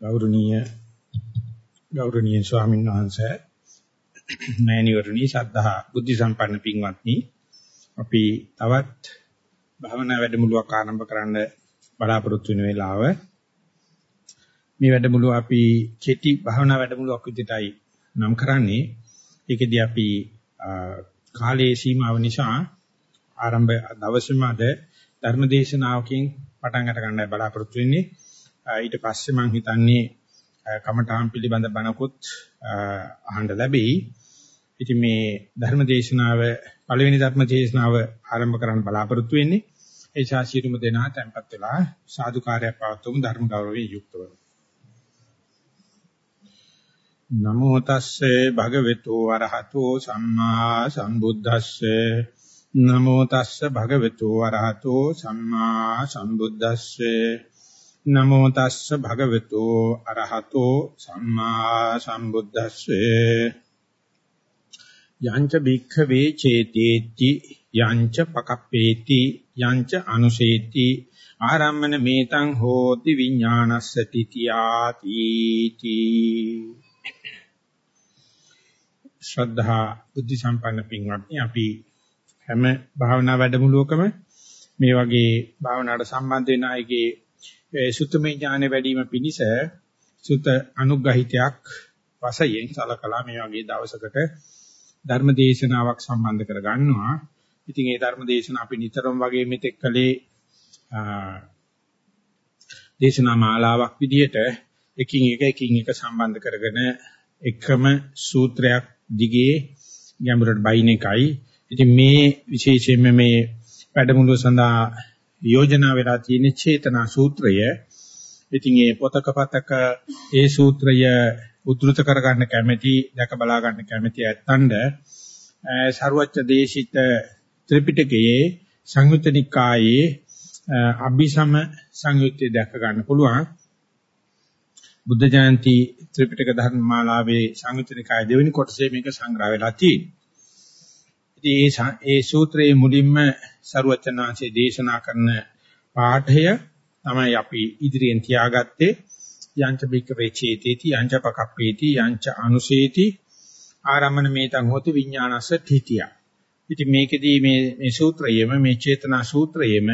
ගෞරවනීය ගෞරවනීය ස්වාමීන් වහන්සේ මෑණිවරණි සද්ධා බුද්ධ සම්පන්න පින්වත්නි. අපි තවත් භාවනා වැඩමුළුවක් ආරම්භ කරන්න බලාපොරොත්තු වෙන වෙලාව. මේ වැඩමුළුව අපි කෙටි භාවනා වැඩමුළුවක් විදිහටයි නම් කරන්නේ. ඒකෙදී අපි කාලයේ සීමාව නිසා ආරම්භ දවසේම අද ධර්මදේශනාවකින් පටන් ගන්න ගන්නයි බලාපොරොත්තු වෙන්නේ. ඊට පස්සේ මම හිතන්නේ කමඨාන් පිළිබඳ බණකුත් අහන්න ලැබෙයි. ඉතින් මේ ධර්ම දේශනාව පළවෙනි ධර්ම දේශනාව ආරම්භ කරන්න බලාපොරොත්තු වෙන්නේ. ඒ ශාසීරුම දෙනා tempත් වෙලා සාදුකාරයක් පවත්වමු ධර්ම ගෞරවයෙන් යුක්තව. නමෝ තස්සේ භගවතු වරහතෝ සම්මා සම්බුද්දස්සේ නමෝ තස්සේ භගවතු වරහතෝ සම්මා සම්බුද්දස්සේ නමෝ තස්ස භගවතු අරහතෝ සම්මා සම්බුද්දස්සේ. යංච භික්ඛවේ චේතේති යංච පකප්පේති යංච අනුසේති. ආරම්මන මේතං හෝති විඥානස්ස තිතියාති තී. ශ්‍රද්ධා බුද්ධ සම්පන්න පින්වත්නි අපි හැම භාවනා වැඩමුළුවකම මේ වගේ භාවනාවට සම්බන්ධ වෙන අයගේ සුත්තමේ ඥානෙ වැඩි වීම පිණිස සුත අනුග්‍රහිතයක් වශයෙන් සලකලා මේ වගේ දවසකට ධර්ම දේශනාවක් සම්බන්ධ කර ගන්නවා. ඉතින් ඒ ධර්ම දේශන අපි නිතරම වගේ මෙතෙක් කලේ දේශනා මාලාවක් විදිහට එකින් එක එකින් එක සම්බන්ධ කරගෙන එකම සූත්‍රයක් දිගේ ගැඹුරට බයින් එකයි. ඉතින් මේ විශේෂයෙන්ම මේ වැඩමුළුව සඳහා යෝජනා වෙලා තියෙන චේතනා සූත්‍රය. ඉතින් ඒ පොතක පතක ඒ සූත්‍රය උද්දෘත කරගන්න කැමැති, දැක බලා ගන්න කැමැති ඇත්තඳ ਸਰුවච්ච දේශිත ත්‍රිපිටකයේ සංයුත්ත නිකායේ අභිසම සංයුත්තේ දැක ගන්න පුළුවන්. බුද්ධ ජයන්ති ත්‍රිපිටක ධර්මමාලාවේ සංයුත්ත නිකායේ දෙවෙනි කොටසේ මේක සංග්‍රහ වෙලා තියෙනවා. ඉතින් ඒ සූත්‍රයේ මුලින්ම සරුවචනාංශයේ දේශනා කරන පාඨය තමයි අපි ඉදිරියෙන් තියාගත්තේ යංච බික්ක වේචේතේති යංච පකප්පේති යංච අනුසේති ආරම්මන මේතං හොති විඥානස්ස තිතිය. ඉතින් මේකෙදී මේ මේ සූත්‍රයේම මේ චේතනා සූත්‍රයේම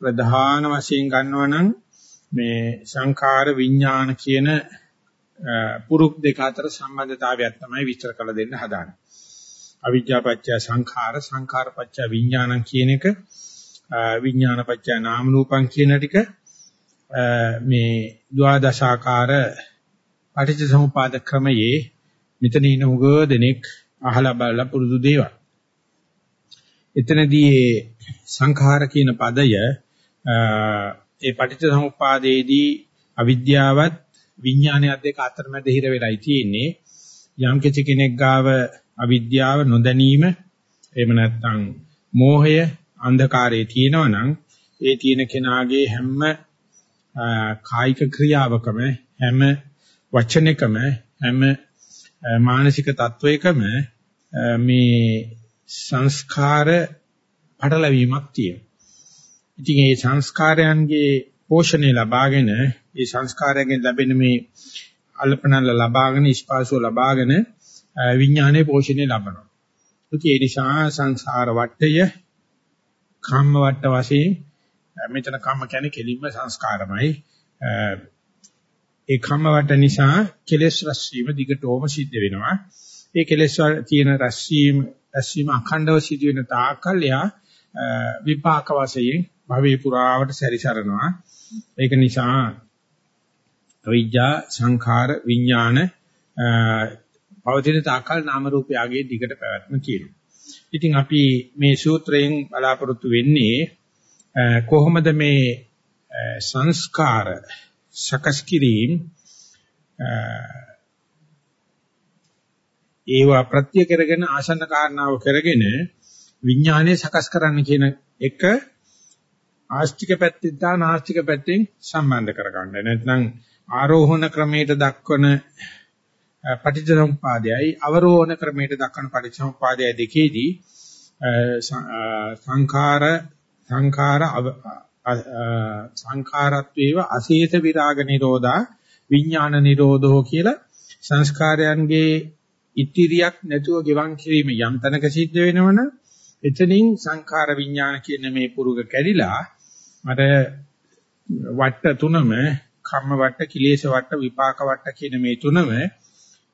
ප්‍රධාන වශයෙන් ගන්නවා නම් මේ සංඛාර විඥාන කියන පුරුක් දෙක අතර සම්බන්ධතාවයක් තමයි විස්තර කළ දෙන්න හදාන්නේ. අවිජ්ජාපච්චය සංඛාර සංඛාරපච්චය විඥානං කියන එක විඥානපච්චය නාම රූපං කියන ටික මේ ද්වාදශාකාර පටිච්ච සමුපාද ක්‍රමයේ මෙතන ඉන්න උග දෙනෙක් අහලා බලලා පුරුදු දේවල්. එතනදී සංඛාර කියන පදය ඒ පටිච්ච සමුපාදයේදී අවිද්‍යාවත් විඥානයත් දෙක අතරමැද හිර වෙලායි තියෙන්නේ. යම් කෙනෙක් ගාව අවිද්‍යාව නොදැනීම එහෙම නැත්නම් මෝහය අන්ධකාරයේ තියෙනවා නම් ඒ තියෙන කෙනාගේ හැම කායික ක්‍රියාවකම හැම වචනයකම හැම මානසික තත්වයකම මේ සංස්කාර පටලැවීමක් තියෙනවා. ඉතින් මේ සංස්කාරයන්ගේ පෝෂණය ලබාගෙන ඒ සංස්කාරයෙන් ලැබෙන මේ අල්පනල ලබාගෙන ස්පාසුව ලබාගෙන විඥානයේ පෝෂණය ලබනවා. ඒ නිසා සංසාර වටය කම්ම වට වශයෙන් මෙතන කම්ම කියන්නේ කෙලින්ම සංස්කාරමයි. ඒ කම්ම වට නිසා කෙලෙස් රැස්වීම දිගටම සිද්ධ වෙනවා. ඒ කෙලෙස් තියෙන රැස්වීම රැස්වීම අඛණ්ඩව සිදු වෙන තාකල් යා විපාක වශයෙන් භවී පුරාවට සැරිසරනවා. ඒක නිසා විඥා සංඛාර විඥාන පවතින තාකල් නාම රූපයගේ දිගට පැවැත්ම කියනවා. ඉතින් අපි මේ සූත්‍රයෙන් බලාපොරොත්තු වෙන්නේ කොහොමද මේ සංස්කාර සකස් කිරීම ඒවා ප්‍රත්‍ය කරගෙන ආසන්න කාරණාව කරගෙන විඥානය සකස් කරන්න කියන එක ආස්තික පැත්තෙන් තා නාස්තික පැත්තෙන් සම්බන්ධ කරගන්න. නැත්නම් ආරෝහණ ක්‍රමයට දක්වන පටිච්චසමුපාදයයි අවරෝහණ ක්‍රමයට දක්වන පටිච්චසමුපාදය දෙකේදී සංඛාර සංඛාර සංඛාරත්වේව අසීත විරාග නිරෝධා විඥාන නිරෝධෝ කියලා සංස්කාරයන්ගේ ඉතිරියක් නැතුව ගෙවන් කිරීම යම් තැනක සිද්ධ වෙනවනම් එතනින් සංඛාර විඥාන කියන මේ පුරුක කැඩිලා අර වට්ට තුනම කම්ම වට්ට කිලේශ වට්ට විපාක වට්ට කියන මේ තුනම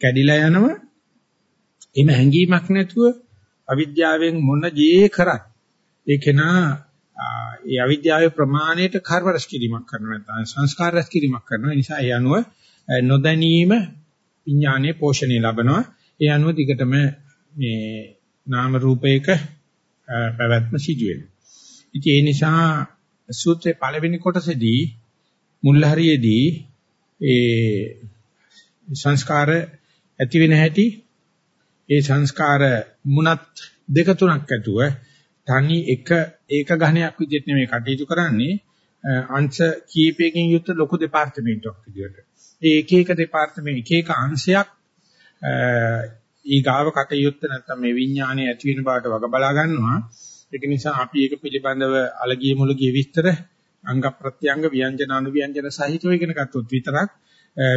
කැඩිලා යනවා එimhe හැංගීමක් නැතුව අවිද්‍යාවෙන් මොන ජී කරත් ඒ කෙනා ඒ අවිද්‍යාවේ ප්‍රමාණයට කර්ම රැස් කිරීමක් කරනවා නැත්නම් සංස්කාර රැස් කිරීමක් කරනවා. ඒ නිසා ඒ අනුව නොදැනීම විඥානයේ පෝෂණය ලබනවා. ඒ අනුව දිගටම මේ නාම රූපයක පැවැත්ම සිදු වෙනවා. ඉතින් ඒ නිසා සූත්‍රයේ පළවෙනි කොටසේදී මුල් හරියේදී ඒ සංස්කාර ඇති වෙන හැටි ඒ සංස්කාර මුණත් දෙක තුනක් ඇතුව තනි එක ඒක ඝණයක් විදිහට නෙමෙයි කටයුතු කරන්නේ අංශ කීපයකින් යුක්ත ලොකු දෙපාර්තමේන්තුවක් විදිහට. ඒ එක එක දෙපාර්තමේන්තු එක එක අංශයක් ඊගාව කටයුත්ත නැත්නම් මේ විඥානයේ ඇති වෙන බවට වග බලා ගන්නවා. ඒක නිසා අපි ඒක පිළිබඳව අලගිය මුලගිය විස්තර අංග ප්‍රත්‍යංග ව්‍යංජන අනුව්‍යංජන සහිතව ඉගෙන ගත්තොත් විතරක්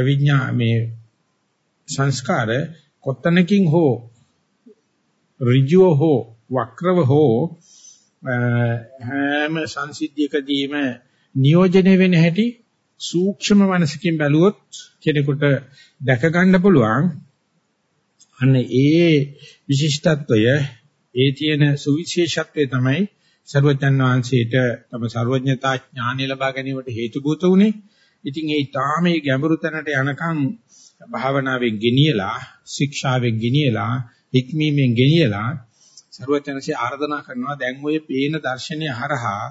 විඥා මේ සංස්කාර කොත්තනකින් හෝ ඍජුව හෝ වක්‍රව හෝ හැම සංසිද්ධියකදීම නියෝජනය වෙන හැටි සූක්ෂම මනසකින් බැලුවොත් කෙනෙකුට දැක ගන්න පුළුවන් අන්න ඒ විශිෂ්ටත්වය ඒ තියෙන සුවිශේෂත්වය තමයි ਸਰවඥාන් වහන්සේට තම ਸਰවඥතා ඥානය ලබා ගැනීමට හේතුබූත වුනේ. ඉතින් ඒ තාමේ ගැඹුරු තැනට යනකම් භාවනාවෙන් ගෙනියලා, ශික්ෂාවෙන් ගෙනියලා, හික්මීමෙන් ගෙනියලා ਸਰවඥන්සේ ආර්දනා කරනවා දැන් ඔය පේන දර්ශනය හරහා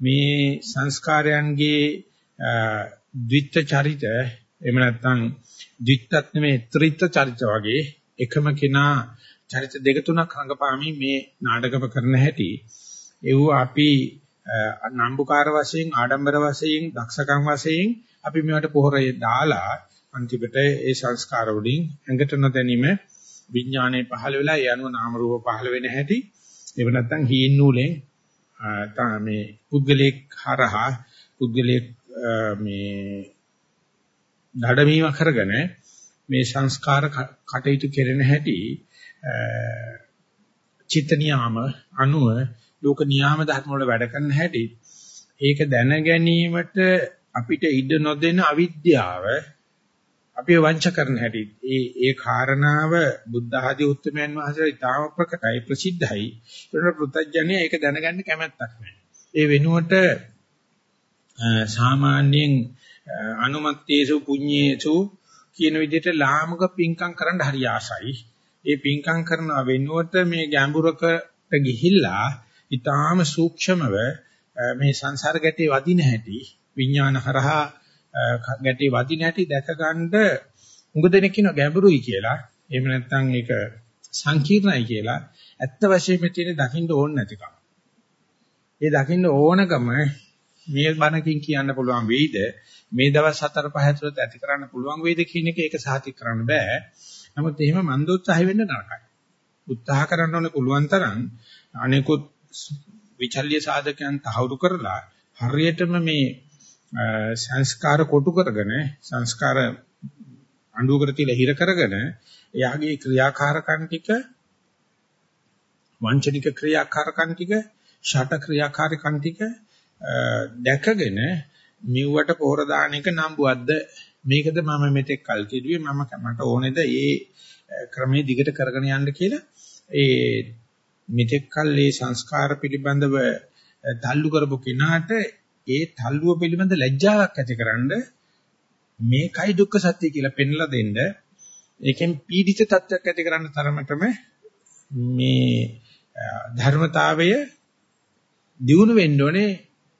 මේ සංස්කාරයන්ගේ ද්විත්‍ය චරිත එහෙම නැත්නම් ද්විත්‍යත් නෙමෙයි ත්‍රිත්‍ය චරිත වගේ එකම කෙනා චරිත දෙක තුනක් රඟපාමින් මේ නාටකම කරන හැටි. ඒව අපි නම්බුකාර වශයෙන් ආඩම්බර වශයෙන් දක්ෂකම් වශයෙන් අපි මේවට පොහොරේ දාලා අන්තිමට ඒ සංස්කාර වලින් ඇඟට නොදැනීම විඥානයේ පහළ වෙලා ඒ අනුව නාම රූප පහළ වෙන හැටි. එහෙම නැත්නම් හීන් නූලෙන් මේ පුද්ගලෙක් හරහා පුද්ගලෙක් මේ ධඩමීම කරගෙන මේ සංස්කාර කටයුතු කෙරෙන හැටි චිත්ත නියාම අනුව ලෝක නියාම ධර්ම වල වැඩ කරන හැටි. ඒක දැන ගැනීමට අපිට ඉඩ නොදෙන අවිද්‍යාව අපිව වංච කරන හැටි. ඒ ඒ කාරණාව බුද්ධ ආදී උත්තරමයන් වහන්සේලා ඉතාම ප්‍රකටයි ප්‍රසිද්ධයි. ඒකට පෘථජ්ජනය ඒක දැනගන්න කැමැත්තක් නැහැ. ඒ වෙනුවට සාමාන්‍යයෙන් අනුමත්තේසු පුඤ්ඤේසු කියන විදිහට ලාමක පිංකම් කරන්න හරි ආසයි. ඒ පිංකම් කරන වෙනුවට මේ ගැඹුරකට ගිහිල්ලා ඊටාම සූක්ෂමව මේ සංසාර ගැටේ වදින හැටි විඥාන හරහා ගැටේ වදින හැටි දැක ගන්න උඟ දෙනෙක් කියන ගැඹුරුයි කියලා එහෙම නැත්නම් ඒක සංකීර්ණයි කියලා ඇත්ත වශයෙන්ම තියෙන දකින්න ඕන නැතිකම. ඒ දකින්න ඕනකම මේ බණකින් කියන්න පුළුවන් වෙයිද මේ දවස් 4 5 ඇතුළත ඇති කරන්න පුළුවන් වෙයිද කියන එක ඒක සාතික කරන්න බෑ. නමුත් එහෙම මන්දෝත්සාහය වෙන්න නරකයි. උත්සාහ කරන්න ඕනේ පුළුවන් තරම් අනිකුත් විචල්්‍ය සාධකයන් තහවුරු කරලා හරියටම මේ සංස්කාර කොටු කරගෙන සංස්කාර අඬුවකට තියලා හිර කරගෙන එයාගේ ක්‍රියාකාරකම් ටික වංචනික ක්‍රියාකාරකම් ටික ෂට ක්‍රියාකාරකම් ටික දැකගෙන මිව්වට පොහොර දාන එක නම්බුවක්ද? මේකද මම මෙතෙක් කල් කිව්වේ මම මට ඕනේද ඒ ක්‍රමයේ දිගට කරගෙන යන්න කියලා. ඒ මෙතෙක් කල් මේ සංස්කාර පිළිබඳව තල්ලු කරපු කෙනාට ඒ තල්ලුව පිළිබඳ ලැජ්ජාවක් ඇතිකරන මේකයි දුක්ඛ සත්‍ය කියලා පෙන්ලා දෙන්න ඒකෙන් පීඩිත තත්ත්වයක් ඇතිකරන තරමටම මේ ධර්මතාවය දියුණු වෙන්න ඕනේ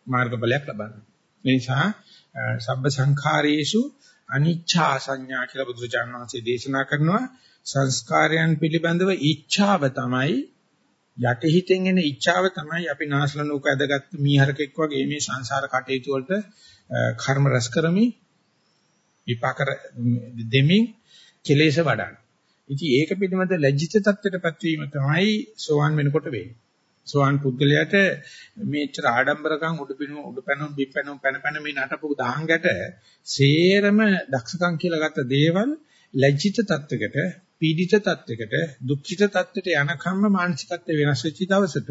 මාර්ගඵලයක් ලබන්න. ඒ නිසා සබ්බ සංඛාරයේසු අනිච්ඡා සංඥා කියලා බුදුචාන් වහන්සේ දේශනා කරනවා සංස්කාරයන් පිළිබඳව ઈચ્છාව තමයි යටිහිතෙන් එන ઈચ્છාව තමයි අපි නාසලනෝක ඇදගත් මීහරකෙක් වගේ මේ සංසාර කටයුතු වලට කර්ම රැස් කරමින් විපාක දෙමින් කෙලෙස වඩන. ඉතින් ඒක පිළිබඳ ලැජ්ජිත තත්ත්වයටපත් වීම තමයි සෝවන් වෙනකොට වෙන්නේ. සෝවන් පුද්ගලයාට මේච්චර ආඩම්බරකම් උඩපිනු උඩපැනුම් බිපැනුම් පැනපැන මේ නටපු දහංගට සේරම දක්ෂකම් කියලා ගත්ත දේවල් ලැජ්ජිත තත්ත්වයකට පීඩිත තත්වයකට දුක්ඛිත තත්වයට යනකම්ම මානසිකත්වය වෙනස් වෙච්ච දවසට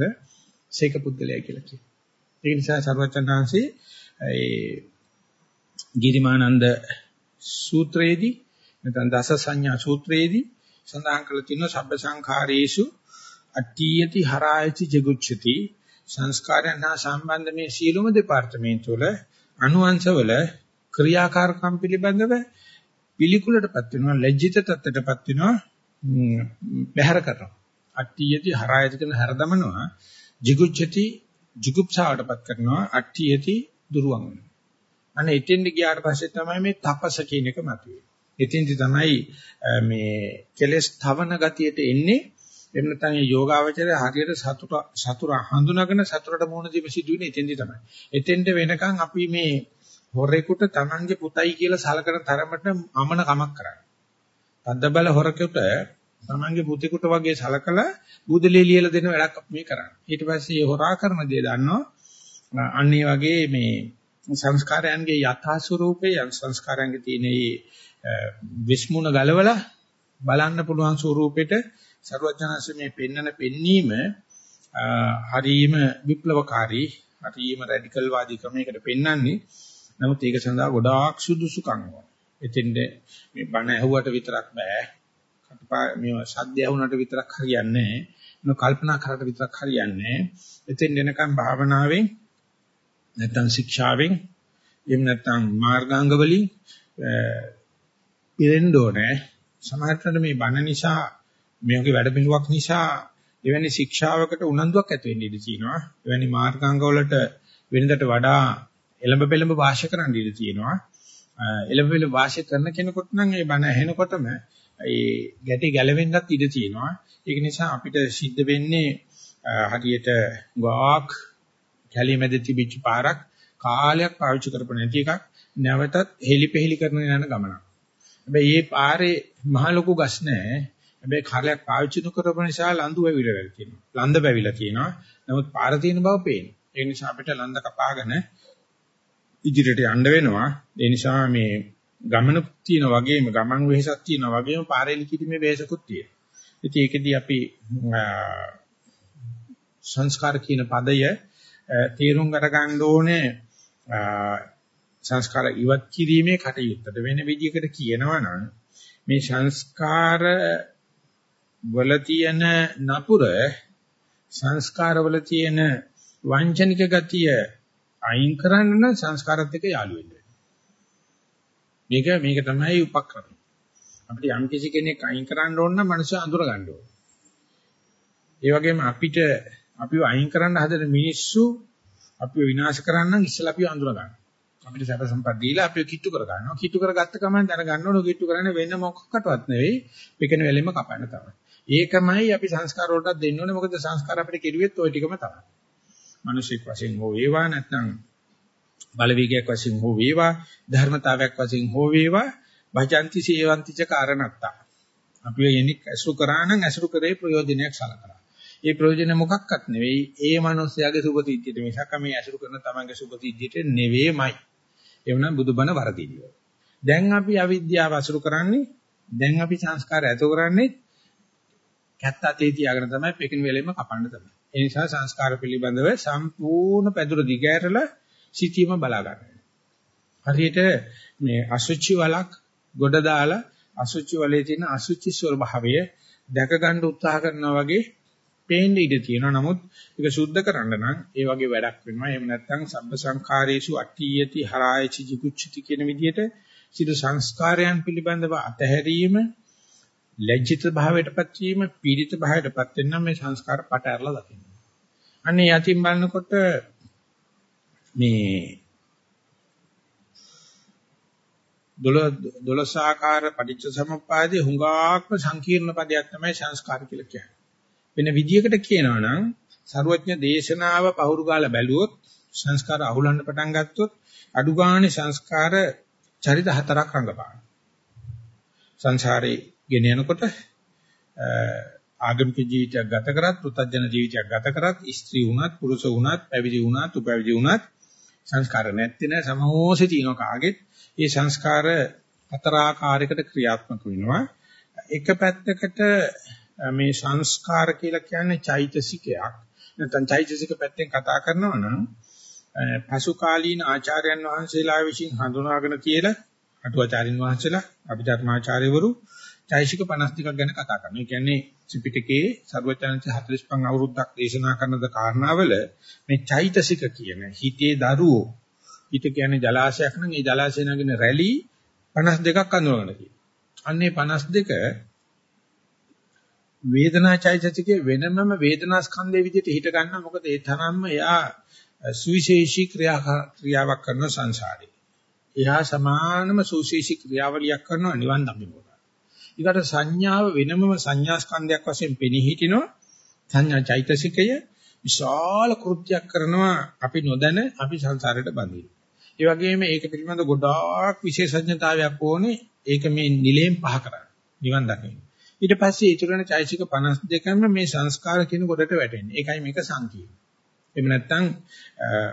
සීක පුද්ගලයා කියලා කියනවා. ඒ නිසා සර්වචන්නාංශේ ඒ ගිරිමානන්ද සූත්‍රයේදී නැත්නම් දස සංඥා සූත්‍රයේදී සඳහන් කරලා තියෙනවා සබ්බ සංඛාරේසු අට්ඨියති හරායති ජගුච්ඡති සංස්කාරයන් හා සම්බන්ධ මේ සීලොම දෙපාර්තමේන්තුව වල අනුංශවල ක්‍රියාකාරකම් පිළිබඳව පිළිකුලටපත් වෙනවා ලැජ්ජිත තත්ත්වයටපත් වෙනවා බැහැර කරනවා. අට්ඨියති හරායති කියන හැරදමනවා jigucchati jigupsaවටපත් කරනවා අට්ඨියති දුරුවන් වෙනවා. අනේ එතෙන්ද ගියාට පස්සේ තමයි මේ තපස කියන එක මතුවේ. එතෙන්දි තමයි මේ කෙලස් තවන ගතියට එන්නේ. එහෙම නැත්නම් යෝගාවචරය හරියට සතුට සතුර හඳුනාගෙන සතුරට මුහුණ දීම සිදුවෙන්නේ එතෙන්දි තමයි. එතෙන්ට වෙනකන් අපි මේ හොරෙකුට Tamange පුතයි කියලා සලකන තරමට අමන කමක් කරන්නේ. තද්දබල හොරෙකුට Tamange පුතෙකුට වගේ සලකලා බුදලේ ලියලා දෙන වැඩක් අපි මේ කරන්නේ. ඊට පස්සේ මේ හොරා කරන දේ දන්නවා. අන්න වගේ මේ සංස්කාරයන්ගේ යථා ස්වરૂපේ සංස්කාරයන්ගේ තියෙන විස්මුණ ගලවලා බලන්න පුළුවන් ස්වરૂපෙට සරුවචනanse මේ පෙන්නන පෙන්නීම හරීම විප්ලවකාරී හරීම රැඩිකල් වාදී ක්‍රමයකට පෙන්වන්නේ නමුත් ඒක සඳහා ගොඩාක් සුදුසුකම් ඕන. එතෙන්ද මේ බණ ඇහුවට විතරක් බෑ. කටපා මේ සද්ද ඇහුනට විතරක් හරියන්නේ නෑ. කල්පනා කරලා විතරක් හරියන්නේ නෑ. එතෙන් එනකම් භාවනාවෙන් නැත්නම් ශික්ෂාවෙන් එහෙම නැත්නම් මාර්ගාංග වලින් පිරෙන්න ඕනේ. සමහරවිට මේ බණ නිසා මේ වගේ වැඩ පිළිවක් නිසා එවැනි ශික්ෂාවකට උනන්දුවක් ඇති වෙන්න ඉඩ තියෙනවා. එවැනි මාර්ගාංග වලට වෙනදට වඩා එළඹ පෙළඹ වාශය කරන්න ඉඩ තියෙනවා. එළඹ පෙළඹ වාශය කරන කෙනෙකුට නම් ඒ බණ ඇහෙනකොටම ඒ ගැටි ගැලවෙන්නත් ඉඩ තියෙනවා. ඒක නිසා අපිට සිද්ධ වෙන්නේ හරියට ගාක් කැලිමැද තිබිච්ච පාරක් කාලයක් පාවිච්චි කරපො නැති එකක් නැවතත් හෙලිපෙහෙලි කරන යන ගමනක්. හැබැයි මේ පාරේ මහ ලොකු ගස් නැහැ. හැබැයි කාලයක් පාවිච්චි නොකරපු නිසා ලන්දු වැවිලා තියෙනවා. ලන්ද වැවිලා තියෙනවා. නමුත් පාර තියෙන බව පේනවා. ඒ නිසා අපිට ලන්ද කපාගෙන ඉදිරියට යන්න වෙනවා. ඒ නිසා මේ ගමන තියෙන වගේම ගමන් වෙහසක් තියෙන වගේම පාරේ ලිකිරීමේ වෙහසකුත් තියෙනවා. ඉතින් ඒකෙදී අපි සංස්කාර කියන පදය තේරුම් අරගන්න ඕනේ සංස්කාර ඉවත් කිරීමේ කටයුත්තට වෙන විදිහකට කියනවා නම් මේ සංස්කාර වල තියෙන නපුර සංස්කාර වල තියෙන වංචනික ගතිය අයින් කරන්න නම් සංස්කාරات එක්ක යාළු වෙන්න මේක මේක තමයි උපක්‍රම. අපිට යම් කිසි කෙනෙක් අයින් කරන්න ඕන නම් මනුෂ්‍ය අඳුර ගන්න ඕන. ඒ වගේම අපිට අපිව අයින් කරන්න හදන මිනිස්සු අපිව විනාශ කරන්න ඉස්සලා අපිව අඳුර ගන්න. අපිට සැප සම්පත් දීලා අපිව කිට්ටු කර ගන්නවා. කිට්ටු කරගත්ත ගමන් දැනගන්න ඕන කිට්ටු කරන්නේ වෙන මොකකටවත් නෙවෙයි. පිකෙන වෙලෙම කපන්න තමයි. ඒකමයි අපි සංස්කාර වලට දෙන්න ඕනේ. මොකද සංස්කාර අපිට කෙරුවෙත් ওই ටිකම තමයි. මිනිසෙක් වශයෙන් හෝ වේවා නැත්නම් බලවේගයක් වශයෙන් හෝ වේවා ධර්මතාවයක් වශයෙන් හෝ වේවා භජಂತಿ සේවಂತಿ ච කාරණත්තා. අපි යනික් ඇසුරු කරා නම් ඇසුරු කරේ ප්‍රයෝජනයක් සලකලා. ඒ ප්‍රයෝජන මොකක්වත් නෙවෙයි ඒ මනුස්සයාගේ සුභතිද්දියට මිසක් මේ ඇසුරු කරන තමන්ගේ සුභතිද්දියට නෙවෙයිමයි. එවනම් බුදුබණ වරදිනවා. දැන් අපි අවිද්‍යාව අසුරු කරන්නේ දැන් අපි සංස්කාර ඇතු කරන්නේ කැත්ත අතේ තියාගෙන තමයි පෙකින වෙලෙම කපන්න තමයි. ඒ නිසා සංස්කාර පිළිබඳව සම්පූර්ණ පැදුර දිගෑරලා සිටීම බලා ගන්න. හරියට මේ අසුචි වලක් ගොඩ දාලා අසුචි වලේ තියෙන අසුචි ස්වභාවය දැක ගන්න උත්සාහ කරනවා වගේ පේන්න ඉඩ තියෙනවා. නමුත් ඒක සුද්ධ කරන්න නම් ඒ වගේ වැඩක් වෙනවා. එහෙම නැත්නම් සබ්බ සංඛාරේසු අට්ඨියති හරායචි jigucchiti කියන විදිහට සිදු සංස්කාරයන් පිළිබඳව අතහැරීම ලැජ්ජිත භාවයටපත් වීම පීඩිත භාවයටපත් වෙන මේ සංස්කාර පට ඇරලා දකින්න. අනේ යතිම් බලනකොට මේ දොළොස් ආකාර පටිච්ච සමුප්පාදයේ හුඟාක්ම සංකීර්ණ පදයක් තමයි සංස්කාර කියලා කියන්නේ. වෙන විදියකට කියනවා නම් ਸਰුවඥ දේශනාව පහුරු ගාලා බැලුවොත් සංස්කාර අහුලන්න පටන් ගත්තොත් අඩු ගානේ සංස්කාර චරිත හතරක් රඟපාන. සංසාරේ ගෙන යනකොට ආගමික ජීවිතයක් ගත කරත්, පුතඥ ජීවිතයක් ගත කරත්, ස්ත්‍රී වුණත්, පුරුෂ වුණත්, පැවිදි වුණත්, උපැවිදි වුණත් සංස්කාර නැත්තේ නෑ සමෝසෙ තියෙනවා කාගෙත්. මේ සංස්කාර හතරාකාරයකට ක්‍රියාත්මක වෙනවා. එක පැත්තකට මේ සංස්කාර කියලා කියන්නේ චෛතසිකයක්. නැත්නම් චෛතසික පැත්තෙන් කතා කරනවා නම් පසු කාලීන ආචාර්යයන් වහන්සේලා විසින් හඳුනාගෙන කියලා අටුවාචාරින් වහන්සේලා අභිධර්මාචාර්යවරු චෛතසික 52ක් ගැන කතා කරනවා. ඒ කියන්නේ ත්‍රිපිටකයේ සර්වචනන්සේ 45 අවුරුද්දක් දේශනා කරන ද කාරණාවල මේ චෛතසික කියන හිතේ දරුවෝ හිත කියන්නේ ජලාශයක් නම් ඒ ජලාශය නගින රැලි 52ක් අඳුරගෙන තියෙනවා. අන්නේ 52 වේදනා චෛතසිකයේ වෙනමම වේදනා ස්කන්ධයේ විදිහට හිට ගන්නවා. මොකද ඒ තරම්ම එයා සුවිශේෂී ක්‍රියාවක් කරන සංසාරේ. එයා සමානම සුවිශේෂී ක්‍රියාවලියක් කරනවා නිවන් දකින්න. ඊකට සංඥාව වෙනමම සංඥා ස්කන්ධයක් වශයෙන් පෙනී හිටිනවා. සංඥා චෛතසිකය විශාල කෘත්‍යයක් කරනවා අපි නොදැන අපි සංසාරයට බඳින්න. ඒ වගේම ඒක පිළිබඳ ගොඩාක් විශේෂඥතාවයක් ඕනේ. ඒක මේ නිලයෙන් පහ කරන්න. නිවන් දකින්න. ඊට පස්සේ ඊටු වෙන චෛසික 52ම මේ සංස්කාර කියන කොටට වැටෙන්නේ. ඒකයි මේක සංකීර්ණ. එහෙම නැත්නම්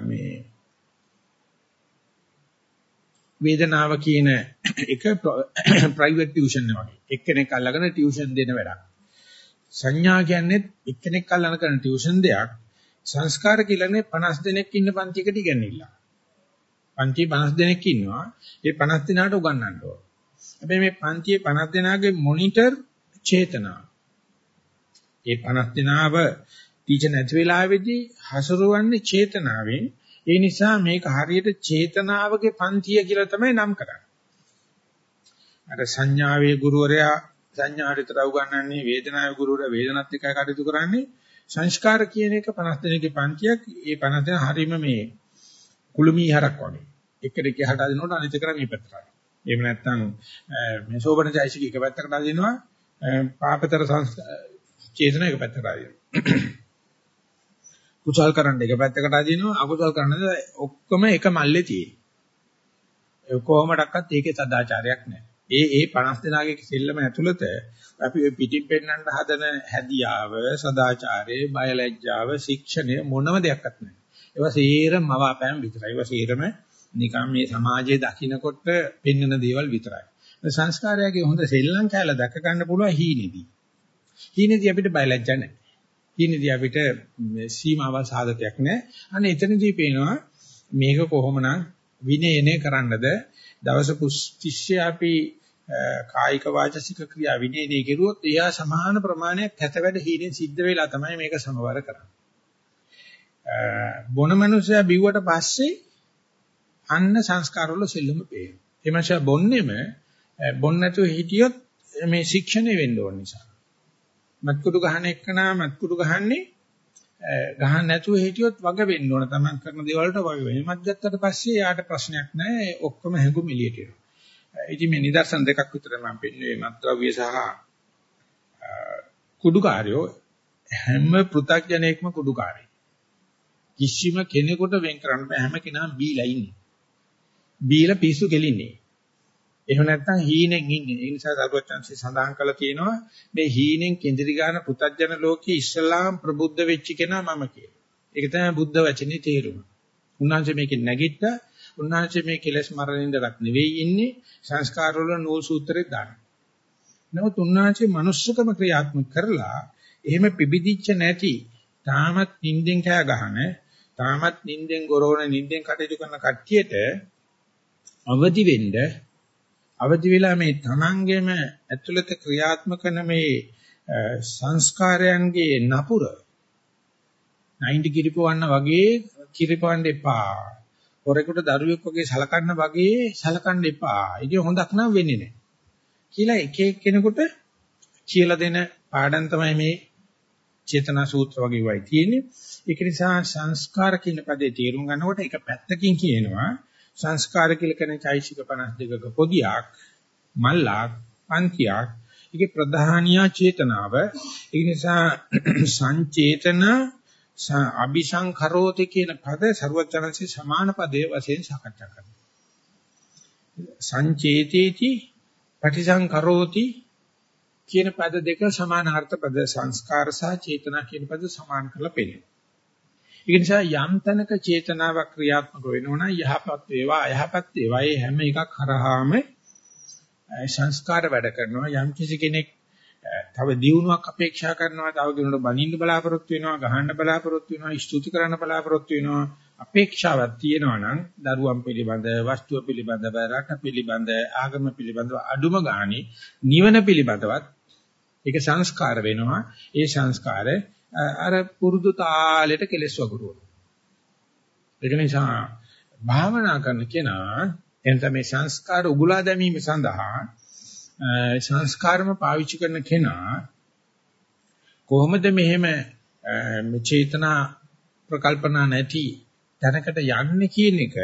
මේ වේදනාව කියන එක ප්‍රයිවට් ටියුෂන් වගේ. එක්කෙනෙක් අල්ලගෙන ටියුෂන් දෙන වැඩක්. සංඥා කියන්නේ එක්කෙනෙක් අල්ලන කරන ටියුෂන් දෙයක්. සංස්කාර කියලානේ 50 දෙනෙක් ඉන්න පන්තියකට ඉගෙනilla. පන්තියේ 50 දෙනෙක් ඉන්නවා. ඒ 50 දෙනාට උගන්වන්න ඕන. හැබැයි මේ පන්තියේ 50 දෙනාගේ මොනිටර් චේතනාව. ඒ 50 දෙනාව ටීචර් නැති වෙලාවේදී හසුරවන්නේ චේතනාවෙන්. ඒ නිසා මේක හරියට චේතනාවගේ පන්තිය කියලා තමයි නම් කරන්නේ. අර සංඥාවේ ගුරුවරයා සංඥාට විතර උගන්වන්නේ වේදනාවේ ගුරුවරයා වේදනත් එක්කයි කටයුතු කරන්නේ. සංස්කාර කියන එක 50 දෙනෙක්ගේ පන්තියක්. ඒ 50 දෙනා හරීම මේ කුළුමී හරක් වගේ. එකට එහාට අදිනකොට අනිත් එක මේ පැත්තට. එහෙම නැත්නම් මේ සෝබන ජයසික එක පැත්තකට අදිනවා පාපතර චේතන එක පැත්තකට අදිනවා. කුසල් කරන්න එක පැත්තකට අදිනවා අකුසල් කරන්න ඔක්කොම එක මල්ලේ තියෙන්නේ. ඒ කොහොමඩක්වත් ඒකේ සදාචාරයක් නැහැ. ඒ ඒ 50 දෙනාගේ සෙල්ලම ඇතුළත අපි ඔය පිටින් පෙන්නන්න හදන හැදියාව, සදාචාරය, බයලජ්ජාව, ශික්ෂණය මොනම දෙයක්වත් නැහැ. ඒවා සේරම මවාපෑම් විතරයි. ඒවා සේරම නිකන් මේ සමාජයේ දකින්නකොට පෙන්වන දේවල් විතරයි. සංස්කාරයගේ හොඳ සෙල්ලම් කැල දැක ගන්න පුළුවන් හීනෙදී. හීනෙදී අපිට බයලජ්ජා නැහැ. හීනෙදී අපිට සීමාවල් සාධකයක් නැහැ. අන්න එතනදී පේනවා මේක කොහොමනම් විනයනේ කරන්නද දවස පුස්තිශ්‍ය අපි කායික වාචසික ක්‍රියා විනයනේ කෙරුවොත් එයා සමාන ප්‍රමාණයක් කැත වැඩ හීනෙන් සිද්ධ වෙලා තමයි මේක සමවර කරන්නේ. බොන මනුස්සයා බිව්වට පස්සේ අන්න සංස්කාරවල සෙල්ලම පේනවා. ඒ මාෂා බොන්නේම බොන්න නැතුව හිටියොත් මේ ශික්ෂණය වෙන්න ඕන නිසා. මත්කුඩු ගහන එක්කනා මත්කුඩු ගහන්නේ ගහන්න නැතුව හිටියොත් වග වෙන්න ඕන. Taman කරන දේවල් වලට වග වෙන්න. මත් ගත්තට පස්සේ යාට ප්‍රශ්නයක් නැහැ. ඔක්කොම හැඟුම් එළියට එනවා. ඉතින් මේ නිදර්ශන දෙකක් විතර මම පෙන්නුවේ මත්ද්‍රව්‍ය සහ කුඩුකාරයෝ හැම පෘථග්ජනයෙක්ම කුඩුකාරයි. කිසිම කෙනෙකුට වෙන් කරන්න බෑ හැම කෙනාම බීලා ඉන්නේ. බීලා පිස්සු කෙලින්නේ. එහෙම නැත්නම් හීනෙන් ඉන්නේ. ඒ නිසා සරුවචන්සි සඳහන් කළා තියෙනවා මේ හීනෙන් කෙඳිරි ගන්න පුතඥ ලෝකයේ ඉස්ලාම් ප්‍රබුද්ධ වෙච්ච කෙනා මම කියලා. ඒක තමයි බුද්ධ වචනේ තේරුම. උන්වහන්සේ මේකේ නැගිට්ටා. උන්වහන්සේ මේ කෙලෙස් මරණින්දක් නෙවෙයි ඉන්නේ සංස්කාර වල නූල් සූත්‍රේ දාන. නමුත් උන්වහන්සේ manussකම ක්‍රියාත්මක කරලා එහෙම පිබිදිච්ච නැති තාමත් නිින්දෙන් කෑ ගහන තාමත් නිින්දෙන් ගොරවන නිින්දෙන් කටයුතු කරන කට්ටියට අවදි වෙන්න අවදි වෙලා මේ තමන්ගේම ඇතුළත ක්‍රියාත්මක කරන මේ සංස්කාරයන්ගේ නපුර 90 කිරිපවන්න වගේ කිරිපවන්න එපා. හොරෙකුට දරුවෙක් වගේ සලකන්න වගේ සලකන්න එපා. ඒක හොඳක් නම් වෙන්නේ නැහැ. කියලා එක එක්කෙනෙකුට කියලා දෙන පාඩම් තමයි මේ චේතනා සූත්‍ර වගේ වයි තියෙන්නේ. ඒක නිසා සංස්කාර කියන පදේ තේරුම් ගන්නකොට එක පැත්තකින් කියනවා සංස්කාර කියලා කියන චෛසික 52ක පොදියක් මල්ලක් පන්තියක් ඒකේ ප්‍රධානියා චේතනාව ඒ නිසා සංචේතන අபிසංකරෝති කියන පද ਸਰුවචනන්සේ සමාන පදයේ වශයෙන් සාකච්ඡා කරනවා. සංචේතේති පටිසංකරෝති කියන පද දෙක සමානාර්ථ පද සංස්කාර සහ චේතනා කියන පද සමාන කරලා පෙන්නනවා. ඒ නිසා යම් තැනක චේතනාවක් ක්‍රියාත්මක වෙනවනම් යහපත් වේවා අයහපත් වේවා ඒ හැම එකක් හරහාම සංස්කාර වැඩ කරනවා යම් කිසි කෙනෙක් තව දියුණුවක් අපේක්ෂා කරනවා තව කෙනෙකුට බනින්න බලාපොරොත්තු වෙනවා ගහන්න බලාපොරොත්තු වෙනවා ස්තුති කරන්න බලාපොරොත්තු වෙනවා. අපේක්ෂාවක් තියෙනවා නම් දරුවන් පිළිබඳ වස්තුව පිළිබඳ රට පිළිබඳ ආගම පිළිබඳව අඩුම ගානේ නිවන පිළිබඳවත් ඒක සංස්කාර වෙනවා. ඒ සංස්කාරය අර පුරුදු තාලෙට කෙලස් වගුරුවනවා ඒක නිසා භාවනා කරන කෙනා එතන මේ සංස්කාර උගුලා දැමීම සඳහා සංස්කාරම පාවිච්චි කරන කෙනා කොහොමද මෙහෙම චේතනා ප්‍රකල්පනා නැති තැනකට යන්නේ කියන එක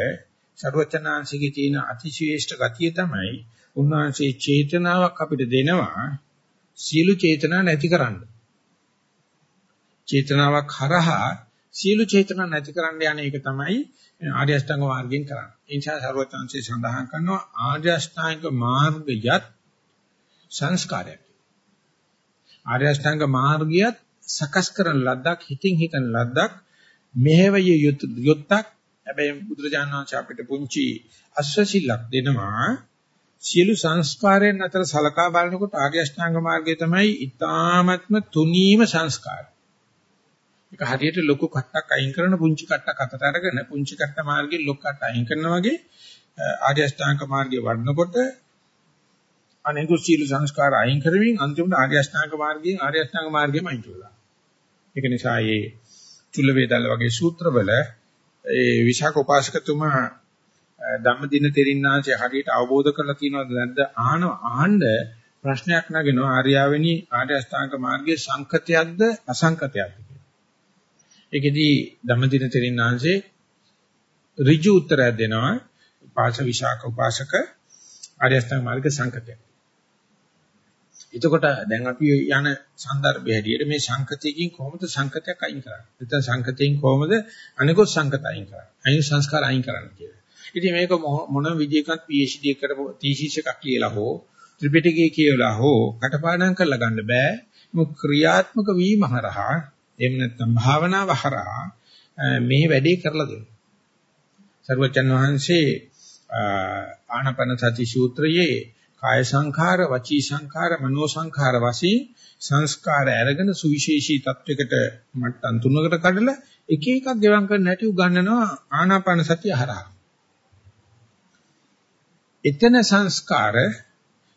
ਸਰවචනාංශිකේ තියෙන අතිශේෂ්ඨ ගතිය තමයි උන්වහන්සේ චේතනාවක් අපිට දෙනවා සියලු චේතනා නැති කරන්න. චේතනාවක් හරහා සියලු චේතනා නැති කරන්න යන එක තමයි ආර්ය අෂ්ටාංග මාර්ගයෙන් කරන්නේ. ඒ නිසා ਸਰවචනාංශේ සඳහන් කරනවා ආර්ය අෂ්ටාංග මාර්ගයත් සංස්කාරයක්. ආර්ය අෂ්ටාංග මාර්ගයත් සකස් කරන ලද්දක් හිතින් හිතන ලද්දක් මෙහෙවිය යුත්තක් හැබැයි බුදුරජාණන් වහන්සේ අපිට පුංචි අස්වැසිල්ලක් දෙනවා සියලු සංස්කාරයන් අතර සලකා බලනකොට ආර්ය අෂ්ටාංග මාර්ගය තමයි ඊ타ත්ම තුනීම සංස්කාර. ඒක හරියට ලොකු කට්ටක් අයින් කරන පුංචි කට්ටක් අතට අරගෙන පුංචි කට්ට මාර්ගයේ ලොකු කට්ට අයින් කරනවා වගේ ආර්ය අෂ්ටාංග මාර්ගයේ වඩනකොට අනෙකුත් සීල සංස්කාර අයින් කරමින් අන්තිමට ආර්ය අෂ්ටාංග මාර්ගයෙන් ආර්ය අෂ්ටාංග මාර්ගෙම අයින් කරලා. ඒක නිසා මේ චුල්ල වේදාල වගේ සූත්‍රවල ඒ විශාක උපාසකතුමා ධම්මදින තෙරින්නාංශය හරියට අවබෝධ කරලා තියෙනවද නැද්ද අහන අහන්න ප්‍රශ්නයක් නගෙනවා ආර්යාවෙනි ආර්ය අෂ්ටාංග මාර්ගයේ සංකතයක්ද අසංකතයක්ද කියලා. ඒකෙදි ධම්මදින තෙරින්නාංශේ ඍජු උත්තරයක් දෙනවා පාස විශාක උපාසක ආර්ය අෂ්ටාංග මාර්ග සංකතයක්. එතකොට දැන් අපි යන સંદર્ભය හැටියට මේ සංකතයෙන් කොහොමද සංකතයක් අයින් කරන්නේ? නැත්නම් සංකතයෙන් කොහොමද අනිකුත් සංකත අයින් කරන්නේ? අයින් සංස්කාර අයින් කරන්නේ කියලා. ඉතින් මේක මොන විදියකට PhD කරපු තීසීස් එකක් කියලා හෝ ත්‍රිපිටකය කියලා හෝ කටපාඩම් කරලා ගන්න බෑ. මොක ක්‍රියාත්මක වීම හරහා එහෙම නැත්නම් භාවනාව හරහා මේ වැඩේ කරලා දෙනවා. සර්වචන් වහන්සේ ආනපන සති සූත්‍රයේ කාය සංඛාර, වචී සංඛාර, මනෝ සංඛාර වශයෙන් සංස්කාර අරගෙන සුවිශේෂී තත්වයකට මට්ටම් තුනකට කඩලා එක එකක් ගෙවම් කරන්න නැති උගන්වනවා ආනාපාන සතිය හරහා. එතන සංස්කාර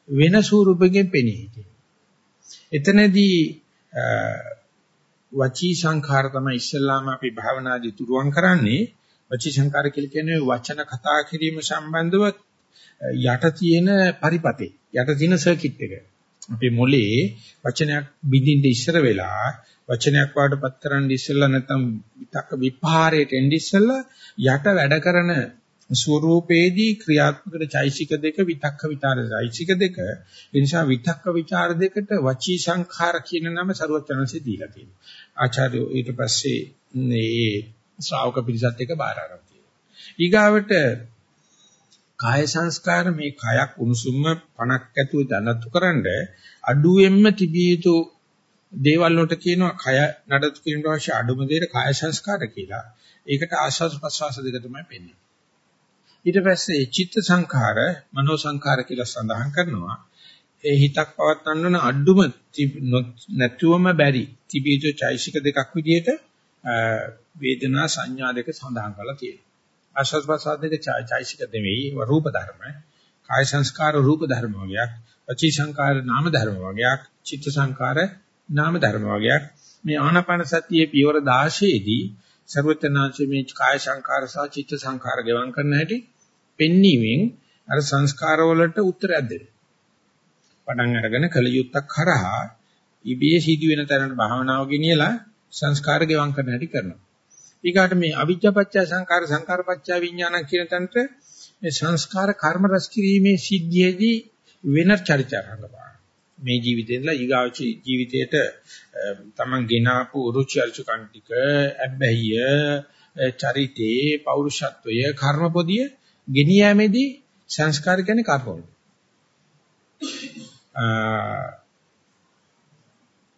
වෙන ස්වරූපකින් පෙනී හිටියේ. එතනදී වචී සංඛාර තමයි ඉස්සල්ලාම අපි භාවනාදී තුරුවන් කරන්නේ. වචී සංඛාර කියලා කියන්නේ වචන කතා කිරීම සම්බන්ධව යට තියෙන පරිපතේ යට තියෙන සර්කිට් එක. අපේ මොලේ වචනයක් බින්දින්ද ඉස්සර වෙලා වචනයක් වාටපත් කරන්න ඉස්සෙල්ලා නැත්නම් විතක විපහාරයට එන්න ඉස්සෙල්ලා යට වැඩ කරන ස්වરૂපේදී ක්‍රියාත්මකන චෛසික දෙක විතක්ක විචාර චෛසික දෙක ඒ නිසා විතක්ක විචාර දෙකට වචී සංඛාර කියන නම ਸਰවචනන්සේ දීලා තියෙනවා. ආචාර්ය ඊට පස්සේ මේ ශ්‍රාවක පිරිසත් එක්ක බාර ගන්නවා ඊගාවට කාය සංස්කාර මේ කයක් උණුසුම්ම 50ක් ඇතුළේ දැනතුකරනද අඩුවෙන්ම තිබිය යුතු දේවල් වලට කියනවා කය නඩත්තු කිරීමට අවශ්‍ය අඩුම දේට කාය සංස්කාර කියලා. ඒකට ආස්වාද ප්‍රසවාස දෙක තමයි පෙන්වන්නේ. ඊට පස්සේ චිත්ත සංඛාර, මනෝ සංඛාර කියලා සඳහන් කරනවා. ඒ හිතක් පවත්වන්න ඕන අඩුම නැතුවම බැරි තිබිය යුතු චෛසික දෙකක් විදිහට වේදනා සංඥා දෙක සඳහන් කරලා තියෙනවා. ආස්වාද ප්‍රසාද දෙක චෛසික දෙමෙයි රූප ධර්ම. කාය සංස්කාර රූප ධර්ම වගේක්, වචී සංස්කාර නාම ධර්ම වගේක්, චිත්ත සංස්කාර නාම ධර්ම වගේක්. මේ ආනාපාන සතියේ පියවර 16 දී ਸਰවඥාන්සේ මේ කාය සංස්කාර සහ චිත්ත සංස්කාර ගෙවම් කරන හැටි පෙන්වීමෙන් අර සංස්කාර වලට උත්තරයක් දෙන්න. පටන් අරගෙන කල යුත්තක් කරහා ඉබේ සිදුවෙන තැනට භාවනාව ගෙනියලා සංස්කාර ගෙවම් කරන හැටි කරනවා. ඊගාට මේ අවිජ්ජාපච්චය සංකාර සංකාරපච්චය විඥාන කියන තැනට මේ සංස්කාර කර්ම රැස් කිරීමේ සිද්ධියේදී වෙන චරිතයක් හංගපාන. මේ ජීවිතේදලා ඊගාච ජීවිතේට තමන් ගෙනාපු රුචි අරුචිකන් ටික අබ්බැහිය චරිතේ පෞරුෂත්වය කර්මපොදිය ගෙනියෑමේදී සංස්කාර කියන්නේ කර්මවල.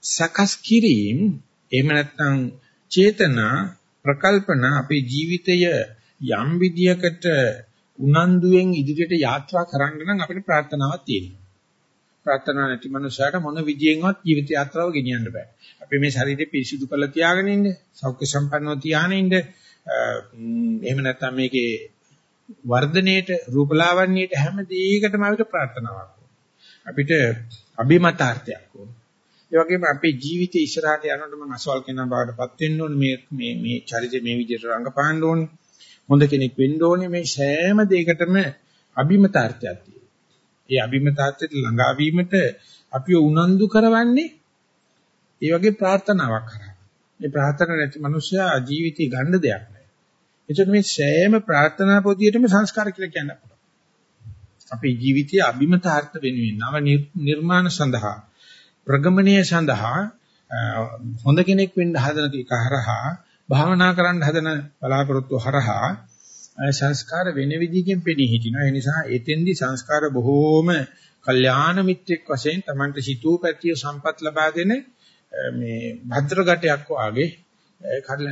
සකස් කිරීම එහෙම නැත්නම් චේතනා ප්‍රකල්පන අපේ ජීවිතය යම් විදියකට උනන්දුවෙන් ඉදිරියට යාත්‍රා කරන්න නම් අපිට ප්‍රාර්ථනාවක් තියෙනවා. ප්‍රාර්ථනා නැති මනුස්සයාට මොන විදියෙන්වත් ජීවිත යාත්‍රාව ගෙනියන්න බෑ. අපි මේ ශරීරය පිරිසිදු කරලා තියාගෙන ඉන්න, සෞඛ්‍ය සම්පන්නව තියාගෙන ඉන්න, එහෙම නැත්නම් මේකේ වර්ධනයේට රූපලාවන්‍යයට හැම දෙයකටම අපිට ප්‍රාර්ථනාවක් අපිට අභිමතාර්ථයක් ඕන. ඒ වගේම අපේ ජීවිතේ ඉස්සරහට යනකොට මම අසවල් කෙනා බවටපත් වෙන්න ඕනේ මේ මේ මේ චරිතය මේ විදිහට රඟපාන්න ඕනේ. හොඳ කෙනෙක් වෙන්න ඕනේ මේ සෑම දෙයකටම අභිමතාර්ථයක් තියෙනවා. ඒ අභිමතාර්ථයට ළඟා වීමට අපිව උනන්දු කරවන්නේ ඒ වගේ ප්‍රාර්ථනාවක් කරා. මේ ප්‍රාර්ථනා නැති මනුස්සයා ජීවිතේ ගන්න දෙයක් නැහැ. එතකොට මේ සෑම ප්‍රාර්ථනා පොදියටම සංස්කාර කියලා කියන්න පුළුවන්. අපේ ජීවිතයේ අභිමතාර්ථ වෙනුවෙන් නව නිර්මාණ සඳහා ප්‍රගමණය සඳහා හොඳ කෙනෙක් වෙන්න හදන එක හරහා භාවනා කරන්න හදන බලාපොරොත්තු හරහා සංස්කාර වෙන විදිහකින් පෙනී හිටිනවා. ඒ නිසා එතෙන්දි සංස්කාර බොහෝම කල්යාණ මිත්‍රෙක් වශයෙන් Tamante සිතූ පැතිය සම්පත් ලබා දෙන මේ භද්‍ර ගැටයක් වාගේ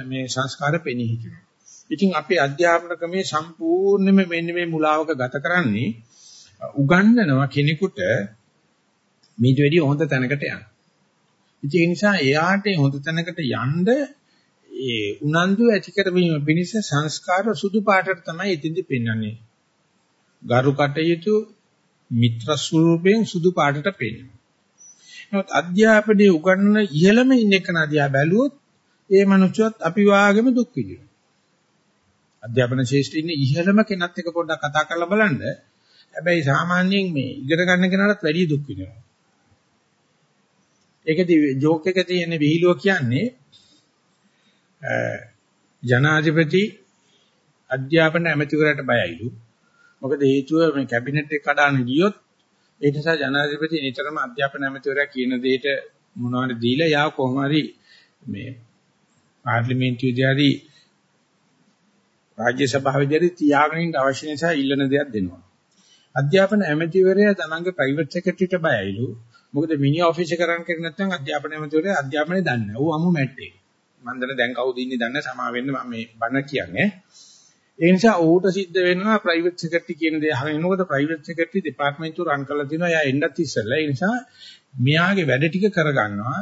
මේ සංස්කාර පෙනී හිටිනවා. ඉතින් අපේ අධ්‍යාපන ක්‍රමයේ සම්පූර්ණයෙන්ම මෙන්න මේ මුලාවක ගත කරන්නේ උගන්වනවා කෙනෙකුට මේට වැඩිය හොඳ තැනකට යන්න. ඒ නිසා එයාට හොඳ තැනකට යන්න ඒ උනන්දු ඇති කරවීම පිණිස සංස්කාර සුදු පාටට තමයි ඉතින්දි පෙන්වන්නේ. ගරු කටයුතු මිත්‍ර ස්වරූපයෙන් සුදු පාටට පෙන්වනවා. නමුත් අධ්‍යාපනයේ උගන්වන ඉහළම ඉන්න එක නදියා බැලුවොත් ඒ මනුස්සයත් අපි වාගේම දුක් විඳිනවා. අධ්‍යාපන ශාස්ත්‍රයේ ඉන්න ඉහළම කෙනත් එක පොඩ්ඩක් කතා කරලා බලන්න. හැබැයි සාමාන්‍යයෙන් මේ ඉගෙන ගන්න කෙනාට වැඩි දුක් විඳිනවා. ඒකදී ජෝක් එක තියෙන විහිළුව කියන්නේ ජනාධිපති අධ්‍යාපන ඇමතිවරයාට බයයිලු. මොකද හේතුව මේ කැබිනට් එක කඩාන ගියොත් ඒ නිසා ජනාධිපති නිතරම අධ්‍යාපන ඇමතිවරයා කියන දෙයට මොනවද දීලා යා කොහොම හරි මේ පාර්ලිමේන්තුවේදී රාජ්‍ය සභාවේදී තියාගෙන ඉන්න අවශ්‍ය නිසා ඉල්ලන දෙයක් දෙනවා. අධ්‍යාපන ඇමතිවරයා තමන්ගේ ප්‍රයිවට් සෙක්‍රටරියට බයයිලු. මොකද මිනි ඔෆිස් එක කරන් කරේ නැත්නම් අධ්‍යාපන ඇමතිවරයා අධ්‍යාපනය දන්නේ නැහැ. ඌ අමු මැට්ටේ. මම දන්න දැන් කවුද ඉන්නේ දන්නේ සමා වෙන්න මම මේ බණ කියන්නේ. ඒ නිසා ඌට සිද්ධ වෙනවා ප්‍රයිවට් සෙක්‍රටරි කියන දේ අහගෙන ඉන්නකොට ප්‍රයිවට් සෙක්‍රටරි දෙපාර්තමේන්තුව රන් කරලා තිනවා. එයා එන්නත් ඉස්සෙල්ලා. ඒ නිසා මෙයාගේ වැඩ ටික කරගන්නවා.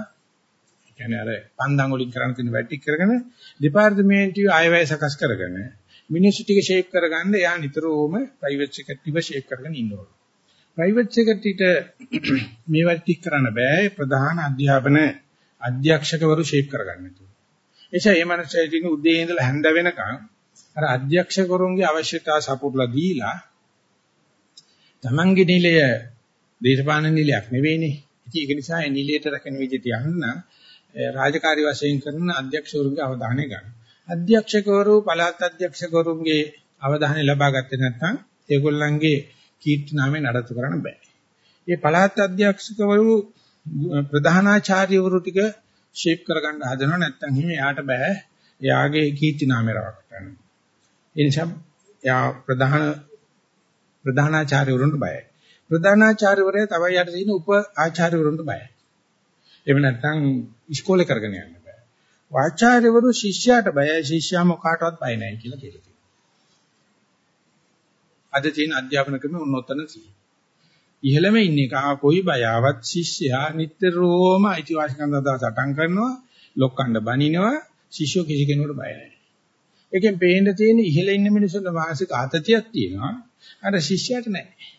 ඒ කියන්නේ අර පන්දන් වලින් කරන් තියෙන වැඩ ටික කරගෙන දෙපාර්තමේන්තුවේ ආයවැය සකස් කරගෙන මිනිස්සු ටික ෂේප් කරගන්න එයා නිතරම ප්‍රයිවට් සෙක්‍රටරිව ෂේප් කරගෙන ඉන්නවා. ප්‍රයිවට් සෙක්‍රටරිට මේවා ටික කරන්න බෑ ප්‍රධාන අධ්‍යාපන අධ්‍යක්ෂකවරු ෂේප් කරගන්න තු. එيشා මේ මනසයි තියෙන උදේ ඉඳලා හැන්ද වෙනකන් අර අධ්‍යක්ෂකවරුන්ගේ අවශ්‍යතාව සපුරලා දීලා තමන්ගේ නිලය දේශපාලන නිලයක් නෙවෙයිනේ. ඉතින් ඒක නිසා ඒ නිලයට රැකෙන විදිහට යන්න රාජකාරී වශයෙන් කරන අධ්‍යක්ෂකවරුන්ගේ අවධානය ගන්න. අධ්‍යක්ෂකවරු පළාත් අධ්‍යක්ෂකවරුන්ගේ අවධානය ලබා ගත්තේ නැත්නම් ඒගොල්ලන්ගේ කීර්ති නාමයෙන් නඩත්තු කරන්න බෑ. මේ පළාත් අධ්‍යක්ෂකවරු ප්‍රධානාචාර්යවරු ටික ෂේප් කරගන්න හදනව නැත්නම් හිමේ යාට බෑ. එයාගේ කීර්ති නාමය රවට්ට ගන්න. ඒ නිසා යා ප්‍රධාන ප්‍රධානාචාර්යවරුන්ට බයයි. ප්‍රධානාචාර්යවරයා තමයි යට තියෙන උප ආචාර්යවරුන්ට බයයි. එහෙම නැත්නම් ඉස්කෝලේ කරගෙන යන්න බෑ. ආචාර්යවරු ශිෂ්‍යයාට බයයි ශිෂ්‍යයා මොකාටවත් බය නැහැ කියලා කියලා තියෙනවා. අද තියෙන අධ්‍යාපන ක්‍රමය උන්නතන තියෙනවා. ඉහළම ඉන්නේ කා කොයි බයාවත් ශිෂ්‍යයා නිට්ටරෝම අයිතිවාසිකම් සඳහා සටන් කරනවා ලොක්කණ්ඩ බනිනවා ශිෂ්‍යෝ කිසි කෙනෙකුට බය නැහැ. ඒකෙන් පේන්න තියෙන ඉහළ ඉන්න මිනිස්සුන්ට මානසික ආතතියක් තියෙනවා. අර ශිෂ්‍යයාට නැහැ.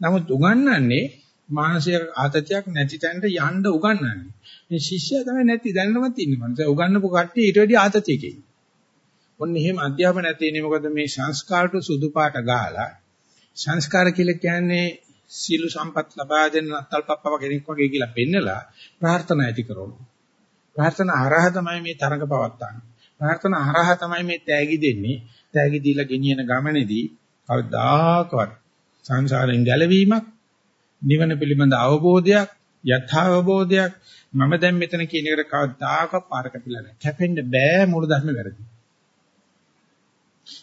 නමුත් උගන්වන්නේ මානසික ආතතියක් නැති තැනට යන්න උගන්වන්නේ. මේ ශිෂ්‍යයා තමයි නැති දැනනවත් ඉන්නේ. මනස උගන්වපු කට්ටිය ඊට වැඩි ආතතියකින්. ඔන්න එහෙම අධ්‍යාපනය තියෙන්නේ මොකද මේ සංස්කාරට සුදු පාට ගහලා සංස්කාර කියලා කියන්නේ සීළු සම්පත් ලබා දෙන අත්ල්පප්පව කෙනෙක් වගේ කියලා පෙන්නලා ප්‍රාර්ථනා ඇති කරනවා. ප්‍රාර්ථනා හරහා තමයි මේ තරඟ පවත්වන්නේ. ප්‍රාර්ථනා හරහා තමයි මේ තෑගි දෙන්නේ. තෑගි දීලා ගෙනියන ගමනේදී කවදාකවත් සංසාරයෙන් ගැලවීමක් නිවන පිළිබඳ අවබෝධයක් යථාබෝධයක් මම දැන් මෙතන කියන එකට කවදාකවත් පාර කැපිලා නැහැ. කැපෙන්න බෑ මූල ධර්ම වැරදි.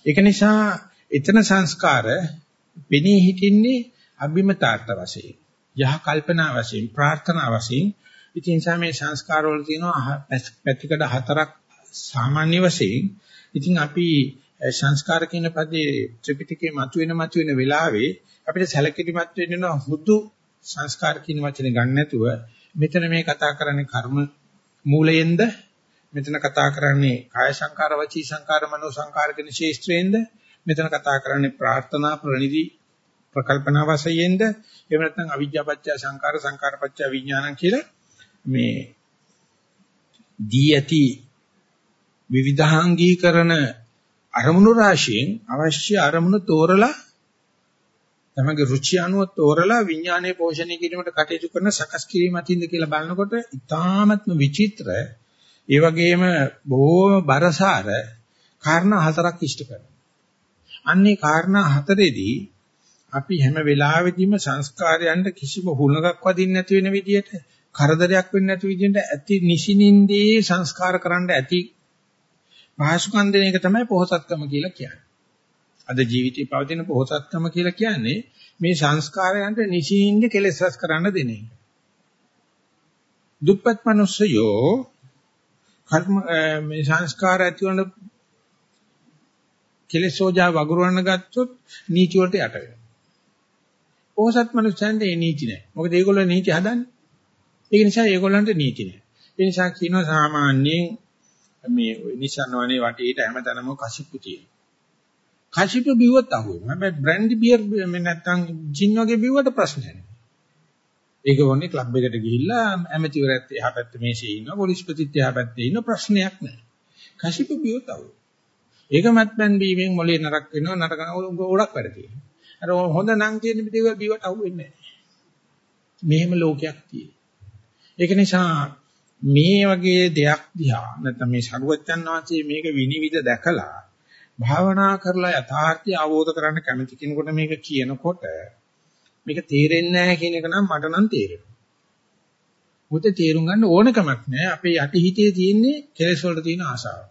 ඒක නිසා එතන සංස්කාර පෙනී හිටින්නේ අභිමතාර්ථ වශයෙන් යහ කල්පනා වශයෙන් ප්‍රාර්ථනා වශයෙන් ඉතින් නිසා මේ සංස්කාර වල තියෙනවා පැතිකඩ හතරක් සාමාන්‍ය වශයෙන්. ඉතින් අපි සංස්කාර කියන පදේ ත්‍රිපිටකේ මතුවෙන මතුවෙන වෙලාවේ අපිට සැලකිලිමත් වෙන්න හුදු සංස්කාර කියන වචනේ ගන්න නැතුව මෙතන මේ කතා කරන්නේ කර්ම මූලයෙන්ද මෙතන කතා කරන්නේ කාය සංකාර වචී සංකාර මනෝ සංකාර කියන ශේෂ්ත්‍රයෙන්ද? මෙතන කතා කරන්නේ ප්‍රාර්ථනා ප්‍රණිදි ප්‍රකල්පනා වශයෙන්ද? එහෙම නැත්නම් අවිජ්ජාපච්චය සංකාර සංකාරපච්චය විඥානං කියලා මේ දී ඇති විවිධාංගීකරණ අරමුණු රාශියෙන් අවශ්‍ය අරමුණු තෝරලා තමගේ රුචි අනුව තෝරලා විඥානයේ පෝෂණය කිරීමට කටයුතු කරන සකස් කිරීම අතින්ද කියලා බලනකොට ඉතාමත්ම විචිත්‍ර ඒ වගේම බොහෝම බරසාර කාරණා හතරක් ඉෂ්ට කරනවා. අන්නේ කාරණා හතරේදී අපි හැම වෙලාවෙදීම සංස්කාරයන්ට කිසිම හුලඟක් වදින්න නැති වෙන විදිහට කරදරයක් වෙන්නේ නැති විදිහට ඇති නිසිනින්දී සංස්කාර කරන්න ඇති පහසුකම් දෙන එක තමයි පොහසත්කම කියලා කියන්නේ. අද ජීවිතේ පවතින පොහසත්කම කියලා කියන්නේ මේ සංස්කාරයන්ට නිසින්ද කෙලෙස් රස කරන්න දෙන එක. දුප්පත් මිනිස්සයෝ කර්ම මේ සංස්කාර ඇතිවන කෙලෙසෝජා වගුරුවන්න ගත්තොත් නීති වලට යට වෙනවා. පොහසත් මිනිස්සුන්ට ඒ නීති නැහැ. මොකද ඒගොල්ලෝ නීති හදන්නේ. ඒක නිසා ඒගොල්ලන්ට නීති නැහැ. ඒ නිසා කියනවා සාමාන්‍යයෙන් මේ නිසන්වනේ වටේට හැමතැනම කසිප්පු තියෙනවා. කසිප්පු බිව්වත් අහුවෙනවා. හැබැයි බ්‍රැන්ඩි බියර් මේ නැත්තම් ජින් වගේ බිව්වට ප්‍රශ්නයක් නැහැ. ඒක වොන්නේ ක්ලබ් එකට ගිහිල්ලා ඇමතිවරයත් එහා පැත්තේ මේෂේ ඉන්නවා පොලිස්පතිත් එහා පැත්තේ ඉන්න ප්‍රශ්නයක් නැහැ. කසිප්පු බිව්වත් අහුවෙනවා. ඒක මත්පැන් බීමෙන් මොලේ නරක වෙනවා නරක ගොඩක් වැඩ තියෙනවා. අර හොඳ නම් තියෙන දේවල් බිවට අහුවෙන්නේ නැහැ. මෙහෙම ලෝකයක් තියෙනවා. ඒක නිසා මේ වගේ දෙයක් දිහා නැත්නම් මේ සරුවච්චන් වහන්සේ මේක විනිවිද දැකලා භාවනා කරලා යථාර්ථය අවබෝධ කරගන්න කැමති කෙනෙකුට මේක කියනකොට මේක තේරෙන්නේ නැහැ කියන එක නම් මට නම් තේරෙනවා. මොකද තේරුම් ගන්න ඕනකමක් නැහැ. අපේ යටිහිතේ තියෙන්නේ කෙලෙස් වලට තියෙන ආශාව.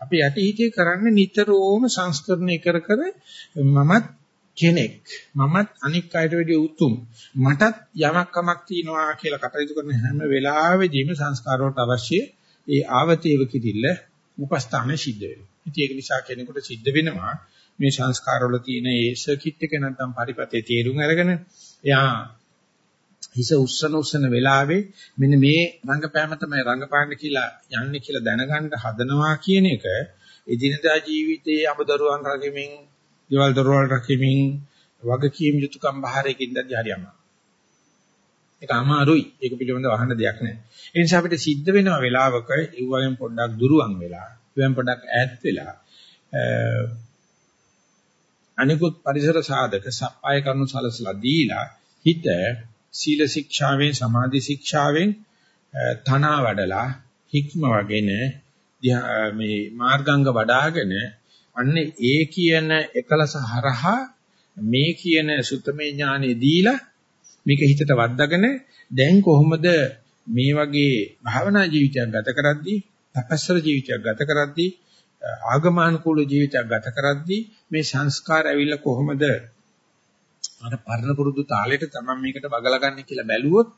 අපේ යටිහිතේ කරන්නේ නිතරම සංස්කරණය කර කර මමත් කෙනෙක් මමත් අනික් අයට වැඩිය උතුම් මටත් යමක් කමක් තියනවා කියලා කටයුතු කරන හැම වෙලාවෙදීම සංස්කාර වලට අවශ්‍ය ඒ ආවතේව කිදිල්ල උපස්ථාන සිද්ධ වෙනවා. ඉතින් ඒක නිසා කෙනෙකුට සිද්ධ වෙනවා මේ සංස්කාර වල තියෙන ඒ සර්කිට් එක නැත්නම් පරිපතේ තේරුම් අරගෙන එයා හිස උස්සන උස්සන වෙලාවේ මෙන්න මේ රංගපෑම තමයි රංගපාන්න කියලා යන්නේ කියලා දැනගන්න හදනවා කියන එක එදිනදා ජීවිතයේ අබදරුවන් රගෙමින් දේවල් දරවල් රකිමින් වගකීම් යුතුයකම් බාහිරකින් දැදි හරියම. ඒක අමාරුයි. ඒක පිළිබඳව අහන්න දෙයක් නැහැ. ඒ නිසා අපිට සිද්ධ වෙනවා වෙලාවක ඒ වගේම පොඩ්ඩක් දුරුවන් වෙලා, ඉවෙන් පොඩ්ඩක් ඈත් වෙලා අනිකුත් පරිසර සාධක සප්පාය කරනු සලසලා දීලා හිත සීල ශික්ෂාවෙන් සමාධි ශික්ෂාවෙන් තනා වඩලා හික්ම වගෙන මේ මාර්ගාංග වඩ아가න අන්නේ ඒ කියන එකලස හරහා මේ කියන සුත්තමේ ඥානෙ දීලා මේක හිතට වද්දාගෙන දැන් කොහොමද මේ වගේ භාවනා ජීවිතයක් ගත කරද්දී තපස්සර ජීවිතයක් ගත කරද්දී ආගමානුකූල ජීවිතයක් ගත කරද්දී මේ සංස්කාර ඇවිල්ලා කොහොමද අර පරණ පුරුදු තාලෙට තමයි මේකට බගලා ගන්න කියලා බැලුවොත්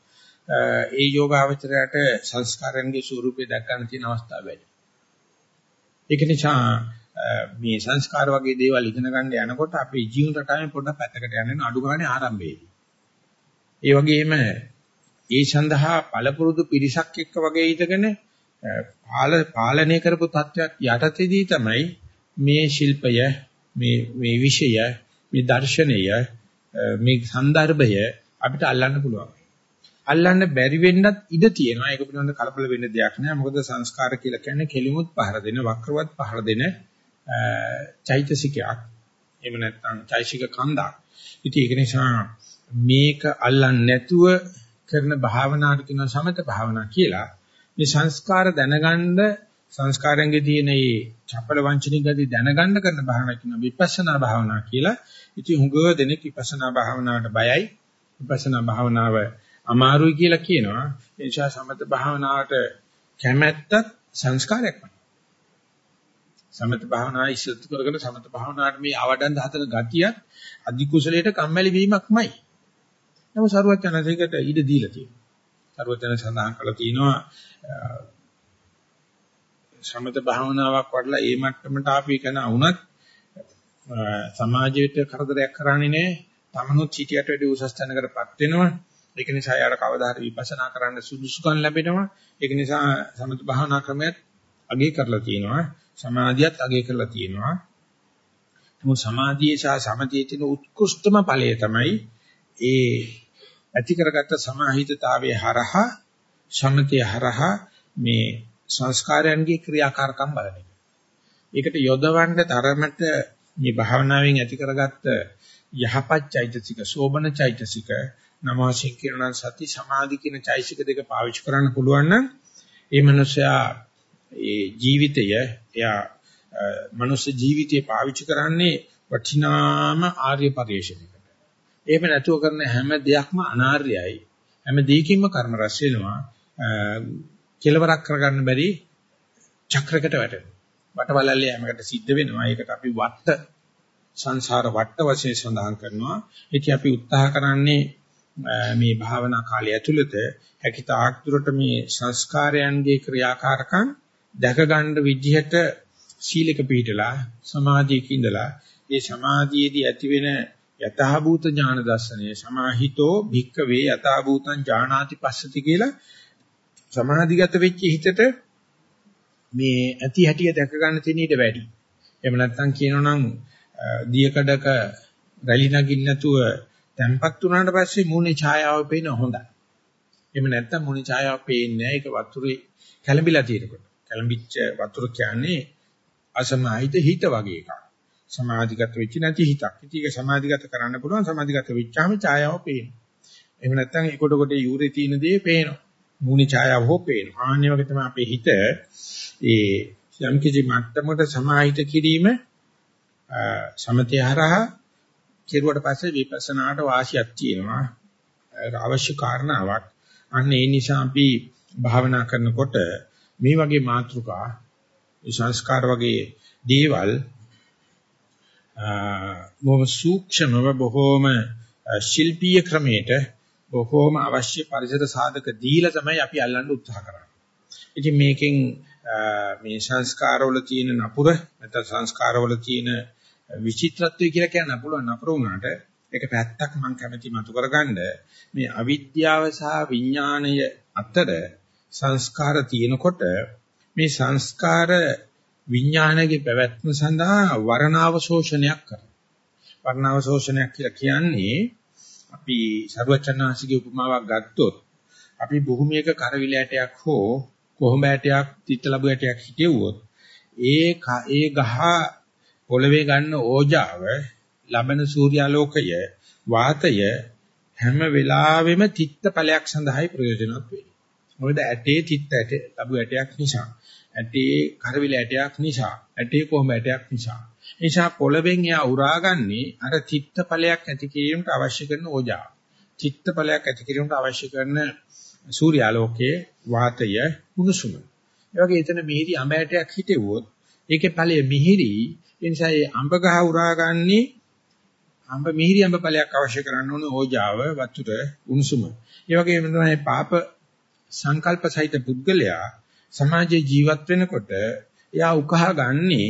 ඒ යෝගාවචරයට සංස්කාරයන්ගේ ස්වරූපය දැක් ගන්න තියෙන අවස්ථාව වැඩි. ඒක නිසා මේ සංස්කාර වගේ දේවල් ඉගෙන ගන්න යනකොට අපේ ජීවන රටාවෙන් පොඩ්ඩක් පැත්තකට යන්න අඩු ගන්න ආරම්භයේදී. ඒ වගේම ඒ සඳහා පළපුරුදු පිරිසක් එක්ක වගේ ඉඳගෙන පාල පාලනය කරපු තත්ත්වයක් යටතේදී තමයි මේ ශිල්පය මේ මේ විෂය මේ දර්ශනය මේ සන්දර්භය අපිට අල්ලන්න පුළුවන්. අල්ලන්න බැරි වෙන්නත් ඉඩ තියෙනවා. ඒක පිළිබඳ කලබල වෙන්න දෙයක් නෑ. මොකද සංස්කාර කියලා කියන්නේ කෙලිමුත් පහර දෙන, වක්‍රවත් පහර දෙන චෛතසිකයක්. එහෙම නැත්නම් චෛතසික කන්දක්. ඉතින් ඒක නිසා මේක අල්ලන්නේ නැතුව කරන භාවනාවට කියන සමත භාවනා කියලා. මේ සංස්කාර දැනගන්න සංස්කාරයන්ගේ තියෙන මේ චපල වංචනික ගති දැනගන්න කරන භාවනාවක් කියන විපස්සනා භාවනා කියලා. ඉතින් හුඟව දෙනෙක් විපස්සනා භාවනාවට බයයි. විපස්සනා භාවනාව අමාරුයි කියලා කියනවා. ඒ නිසා සමත භාවනාවට කැමැත්තත් සංස්කාරයක් වань. සමත භාවනා ඉස්සත් කරගෙන සමත භාවනාවට මේ අවඩන් හතර ගතියත් අධි කුසලයට කම්මැලි වීමක්මයි. නමුත් සරුවත් යන දෙකට ඉඩ දීලා තියෙනවා. සරුවත් යන සඳහන් කළා තියෙනවා සමත භාවනාවක් වඩලා ඒ මට්ටමට ආපී කෙන වුණත් සමාජයට කරදරයක් කරන්නේ නැහැ. තමනුත් සිටියට වැඩි උසස් තැනකටපත් වෙනවා. ඒක නිසා යාට කවදා හරි විපස්සනා කරන්න සුදුසුකම් ලැබෙනවා. ඒක නිසා සමත භාවනා ක්‍රමයක් අගය කරලා තියෙනවා. සමාධියත් අගය කරලා තියෙනවා. නමුත් සමාධියේ සහ සමතියේ තියෙන උත්කෘෂ්ඨම ඵලය තමයි ඒ ඇති කරගත්ත සමාහිතතාවයේ හරහා සමතිය හරහා මේ සංස්කාරයන්ගේ ක්‍රියාකාරකම් බලන එක. ඒකට යොදවන්න තරමට මේ භාවනාවෙන් ඇති කරගත්ත යහපත් චෛතසික, සෝබන චෛතසික, නමාසික කියන සති සමාධි කියන චෛතසික දෙක පාවිච්චි කරන්න පුළුවන් නම් ඒ මනුස්සයා ඒ ජීවිතය එයා මනුස්ස ජීවිතය පාවිච්චි කරන්නේ වටිනාම ආර්ය පරිශ්‍රණයකට. එහෙම නැතුව කරන හැම දෙයක්ම අනාර්යයි. හැම දෙයකින්ම කර්ම රැස් වෙනවා. කෙලවරක් කරගන්න බැරි චක්‍රයකට වැටෙනවා. වටවලල්ලේ යමකට සිද්ධ වෙනවා. ඒකට අපි වට සංසාර වට වශයෙන් සඳහන් කරනවා. ඒක අපි උත්සාහ කරන්නේ මේ භාවනා කාලය ඇතුළත හැකිතාක් දුරට මේ සංස්කාරයන්ගේ ක්‍රියාකාරකම් දැක ගන්න විදිහට සීලක පිළිටලා සමාධියක ඉඳලා ඒ සමාධියේදී ඇතිවෙන යථාභූත ඥාන දර්ශනය සමාහිතෝ භික්කවේ යථාභූතං ඥානාති පස්සති කියලා සමාධිගත වෙච්ච හිතට මේ ඇති හැටිය දැක ගන්න තියෙන ඊට වැඩි. එහෙම නැත්නම් කියනොනම් දියකඩක රැලි නගින්න නැතුව තැම්පත් වුණාට පස්සේ මූණේ ඡායාව පේන හොඳයි. එහෙම නැත්නම් මූණේ ඡායාව පේන්නේ නැහැ. ඒක වතුරේ කැළඹිලා තියෙනකොට. කැළඹිච්ච වතුර කියන්නේ අසමාහිත හිත වගේ එකක්. සමාධිගත වෙච්ච නැති හිතක්. ඉතින් ඒක සමාධිගත කරන්න පුළුවන්. සමාධිගත වෙච්චාම ඡායාව පේනවා. එහෙම නැත්නම් ඒ කොට කොට යූරේ තියෙන දේ පේනවා. මූණේ ඡායාව හෝ පේනවා. ආන්නේ වගේ තමයි අපේ හිත ඒ යම් කිසි මට්ටමකට සමාහිත කිරීම සමතය හරහා කෙරුවට පස්සේ විපස්සනාට වාසියක් තියෙනවා. අවශ්‍ය කාරණාවක්. අන්න ඒ නිසා අපි භාවනා කරනකොට මේ වගේ මාතෘකා සංස්කාර වගේ දේවල් බොහොම සූක්ෂමව බොහොම ශිල්පීය ක්‍රමයට බොහොම අවශ්‍ය පරිසර සාධක දීලා තමයි අපි අල්ලන්න උත්සාහ කරන්නේ. ඉතින් මේකෙන් මේ සංස්කාරවල තියෙන නපුර නැත්නම් සංස්කාරවල තියෙන විචිත්‍රත්වය කියලා කියන්න පුළුවන් නපුර වුණාට ඒක පැත්තක් මම කැමැති මතු කරගන්න මේ අවිද්‍යාව සහ විඥාණය අතර සංස්කාර තියෙනකොට මේ සංස්කාර විඥානයේ පැවැත්ම සඳහා වර්ණාවශෝෂණයක් කරනවා. වර්ණාවශෝෂණයක් කියලා කියන්නේ අපි ਸਰවචනාසිකේ උපමාවක් ගත්තොත් අපි භූමියක කරවිල ඇටයක් හෝ කොහොඹ ඇටයක් තිත්තලබු ඇටයක් හිටෙව්වොත් ඒ ඒ ගහ පොළවේ ගන්න ඕජාව ලබන සූර්යාලෝකය වාතය හැම වෙලාවෙම තිත්ත ඵලයක් සඳහායි ප්‍රයෝජනවත් වෙන්නේ. මොකද ඇටේ තිත්ත ඇට ලැබු ඇටයක් නිසා ඇටේ කරවිල ඇටයක් නිසා ඇටේ කොහොම ඇටයක් නිසා නිසා පොළවෙන් එයා උරාගන්නේ අර තිත්ත ඵලයක් ඇති කිරීමට අවශ්‍ය කරන ඕජාව. තිත්ත ඵලයක් ඇති කිරීමට අවශ්‍ය කරන සූර්යාලෝකයේ වාතය උණුසුම. ඒ වගේ එතන මිහිරි අඹ ඇටයක් හිටෙව්වොත් ඒකේ ඵලය මිහිරි. ඒ නිසා ඒ අඹ ගහ උරාගන්නේ අඹ මිහිරි අඹ ඵලයක් අවශ්‍ය කරන්න ඕනේ ඕජාව වතුර උණුසුම. ඒ වගේම තමයි පාප සංකල්ප සහිත පුද්ගලයා සමාජයේ ජීවත් වෙනකොට එයා උකහා ගන්නේ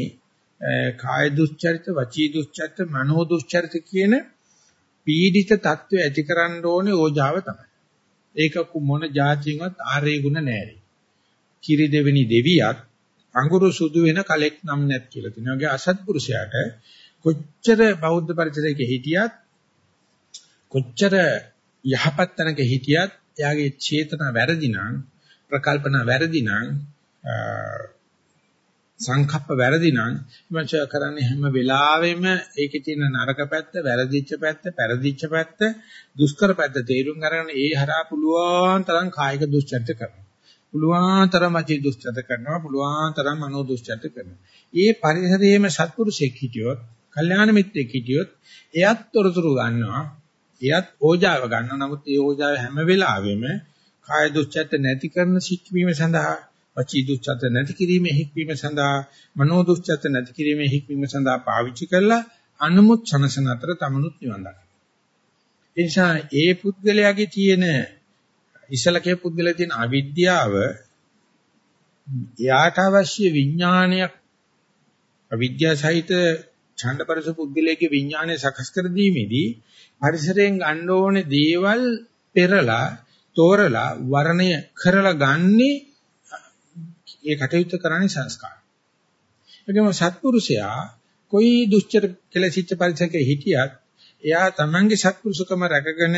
කාය දුස්චරිත, වචී දුස්චරිත, මනෝ දුස්චරිත කියන පීඩිත తত্ত্বය ඇතිකරන්න ඕනේ ඕජාව තමයි. ඒක මොන જાතියෙන්වත් ආරේ ගුණ නැහැ. කිරි දෙවෙනි දෙවියත් අඟුරු සුදු වෙන කලෙක් නම් නැත් කියලා තියෙනවා. ඒගේ අසත්පුරුෂයාට කොච්චර බෞද්ධ පරිසරයක හිටියත් කොච්චර යහපත් තැනක හිටියත් එයාගේ චේතනා වැරදි නම් ප්‍රකල්පනා වැරදි නම් සංකප්ප වැරදි නම් මච කරන්නේ හැම වෙලාවෙම ඒකේ තියෙන නරක පැත්ත, වැරදිච්ච පැත්ත, පෙරදිච්ච පැත්ත, දුෂ්කර පැත්ත තේරුම් අරගෙන ඒ හරහා පුළුවන් තරම් කායික දුස්චර්ත කරනවා. පුළුවන් තරම් අචි දුස්චර්ත කරනවා, පුළුවන් තරම් මනෝ දුස්චර්ත කරනවා. ඒ පරිසරයේම සත්පුරුෂෙක් හිටියොත්, කල්යාණ මිත්‍රෙක් හිටියොත් එයත් තොරතුරු ගන්නවා. එයත් ඕජාව ගන්නවා. නමුත් ඒ ඕජාව හැම වෙලාවෙම කාය දුස්චර්ත නැති කරන ශික්ෂීම සඳහා වචී දුස්චර්ත නැති කිරීමේ හික්වීම සඳහා මනෝ දුස්චර්ත නැති කිරීමේ හික්වීම සඳහා පාවිච්චි කරලා අනුමුත් සනසන අතර තමනුත් නිවන් දකිනවා. ඒ නිසා ඒ පුද්ගලයාගේ තියෙන ඉස්සලකේ පුද්ගලයා තියෙන අවිද්‍යාව එයාට අවශ්‍ය විඥානයක් අවිද්‍යාව සහිත ඡණ්ඩපරස පුද්ගලයේ විඥානය සකස් කර දීමේදී පරිසරයෙන් ගන්න ඕනේ දේවල් පෙරලා තෝරලා වර්ණය කරලා ගන්නේ ඒ කටයුත්ත කරන්නේ සංස්කාර. ඒකම සත්පුරුෂයා કોઈ දුෂ්චර කෙලසිච්ච පරිසරයක හිටියත් එයා තමන්ගේ සත්පුරුෂකම රැකගෙන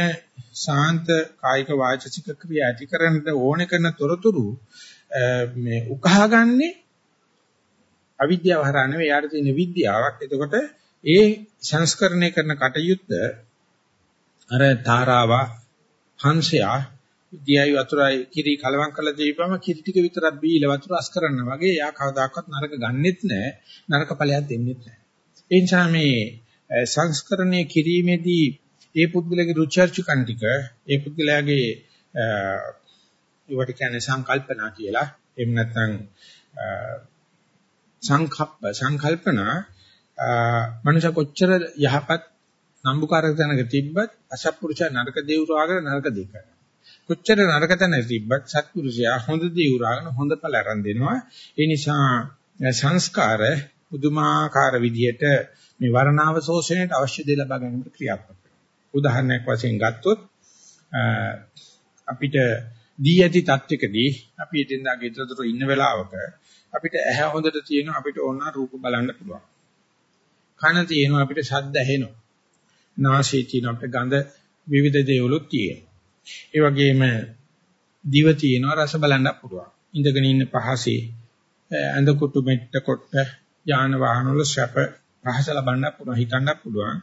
සාන්ත කායික වාචික ක්‍රියා ඇති කරන්න ඕනේ කරන තොරතුරු මේ උකහාගන්නේ අවිද්‍යාව හරහා නෙවෙයි යාට තියෙන විද්‍යාවක්. එතකොට ඒ සංස්කරණය කරන කටයුත්ත අර තාරාවා හංසයා දියයි වතුරයි කිරි කලවම් කරලා දීපම කිරි ටික විතරක් බීලා වතුර අස් කරනවා වගේ එයා කවදාකවත් නරක ගන්නෙත් නැහැ නරක ඵලයක් දෙන්නෙත් නැහැ ඒ නිසා මේ සංස්කරණය කිරීමේදී ඒ පුද්ගලයාගේ රුචර්චුකන් ටික ඒ පුද්ගලයාගේ ඒවට කියන්නේ සංකල්පනා කියලා එහෙම නැත්නම් සංකප්ප සංකල්පනා මනුෂ්‍ය කොච්චර යහපත් නම්බුකාරක තැනක තිබ්බත් අසත්පුරුෂ නරක දේවුරාගෙන නරක දෙක කොච්චර නරක තැනක තිබ්බත් සත්පුරුෂයා හොඳ දේවුරාගෙන හොඳ ඵල අරන් දෙනවා ඒ නිසා සංස්කාර පුදුමාකාර විදිහට මේ වර්ණාව ශෝෂණයට අවශ්‍ය දේ ලබා ගැනීමට ක්‍රියාත්මක වෙනවා උදාහරණයක් වශයෙන් ගත්තොත් අපිට දී ඇති තත්වයකදී අපි එදින්දා ගෙදරතර ඉන්න වෙලාවක අපිට ඇහැ හොඳට තියෙනවා අපිට ඕන රූප බලන්න පුළුවන්. කන තියෙනවා අපිට ශබ්ද ඇහෙනවා. නාසය තියෙනවා අපිට ගඳ විවිධ දේවලුත් තියෙනවා. ඒ වගේම දිව තියෙනවා රස බලන්න පුළුවන්. ඉඳගෙන ඉන්න පහසේ ඇඳ කුටු මෙට්ට කොට යාන වාහන වල සැප රහස ලබන්න පුළුවන් හිතන්න පුළුවන්.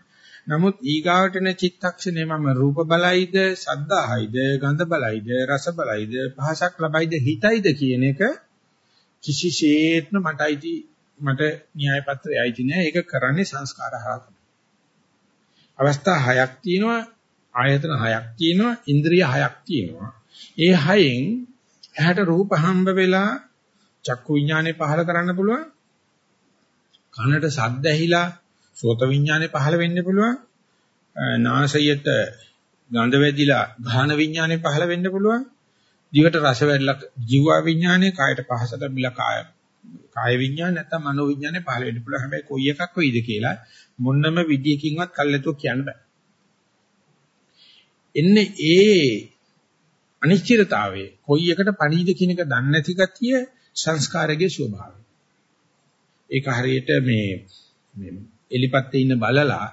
නමුත් ඊගාවටන චිත්තක්ෂණය මම රූප බලයිද, සද්දාහයිද, ගන්ධ බලයිද, රස බලයිද, පහසක් ලබයිද, හිතයිද කියන එක කිසිසේත්ම මටයිති මට න්‍යාය පත්‍රය අයිති නෑ. ඒක කරන්නේ සංස්කාර හරහා. අවස්ථා හයක් තියෙනවා, ආයතන හයක් තියෙනවා, ඉන්ද්‍රිය හයක් තියෙනවා. ඒ හයෙන් ඇහැට රූප හම්බ වෙලා චක්කු විඥානේ පහල කරන්න පුළුවන්. කනට ශබ්ද ඇහිලා සෝත විඥානේ පහළ වෙන්න පුළුවන්. නාසයට ගඳ වැදිලා ගාහන විඥානේ පහළ වෙන්න පුළුවන්. දිවට රස වැදලා ජීවා විඥානේ කායට පහස ලැබිලා කාය කාය විඥාන නැත්නම් මනෝ විඥානේ පහළ වෙන්න පුළුවන්. හැබැයි කොයි එකක් වෙයිද කියලා මොන්නම විදියකින්වත් කල්ලාතෝ කියන්න බෑ. එන්නේ ඒ අනිශ්චිතතාවයේ කොයි එකට පණීද කියන එක දන්නේ නැති ගතිය සංස්කාරයේ ස්වභාවය. ඒක හරියට මේ මේ එලිපත්තේ ඉන්න බලලා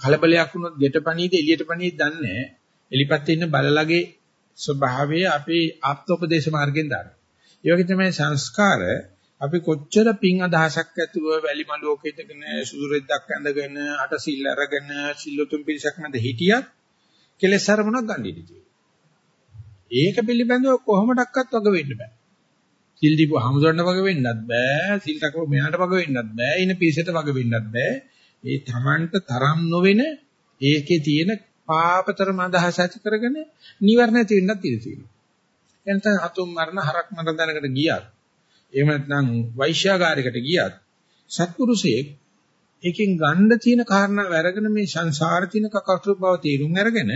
කලබලයක් වුණොත් ගෙටපණීද එළියට පණීද දන්නේ නැහැ. එලිපත්තේ ඉන්න බලලගේ ස්වභාවය අපේ ආත්මෝපදේශ මාර්ගෙන් දානවා. ඒ වගේ තමයි සංස්කාර අපි කොච්චර පිං අදහසක් ඇතුව වැලි මලුවක ඉඳගෙන සුදුරෙද්දක් ඇඳගෙන අට සිල් අරගෙන සිල්ලුතුන් පිරිසක් මැද හිටියත් කෙලෙස් අරමුණක් ගන්න ඉඩතියි. ඒක පිළිබඳව කොහොමඩක්වත් වග වෙන්න බෑ. සිල් දීපු හමුදරන්න වග වෙන්නත් බෑ. සිල් රකව මෙයාට වග වෙන්නත් බෑ. ඉන පිරිසට වග වෙන්නත් බෑ. ඒ Tamanට තරම් නොවන ඒකේ තියෙන පාපතරම අදහස ඇති කරගෙන නිවර්ණ ඇති වෙන්නත් ඉඩ තියෙනවා. එනතන හතුම් මරණ හරක් මරණ දැනකට ගියත් එහෙම නැත්නම් වෛශ්‍යාගාරයකට ගියත් සත්පුරුෂයෙක් එකෙන් ගන්න තියෙන කාරණා වැරගෙන මේ සංසාර තියෙන කකටු බව තේරුම් අරගෙන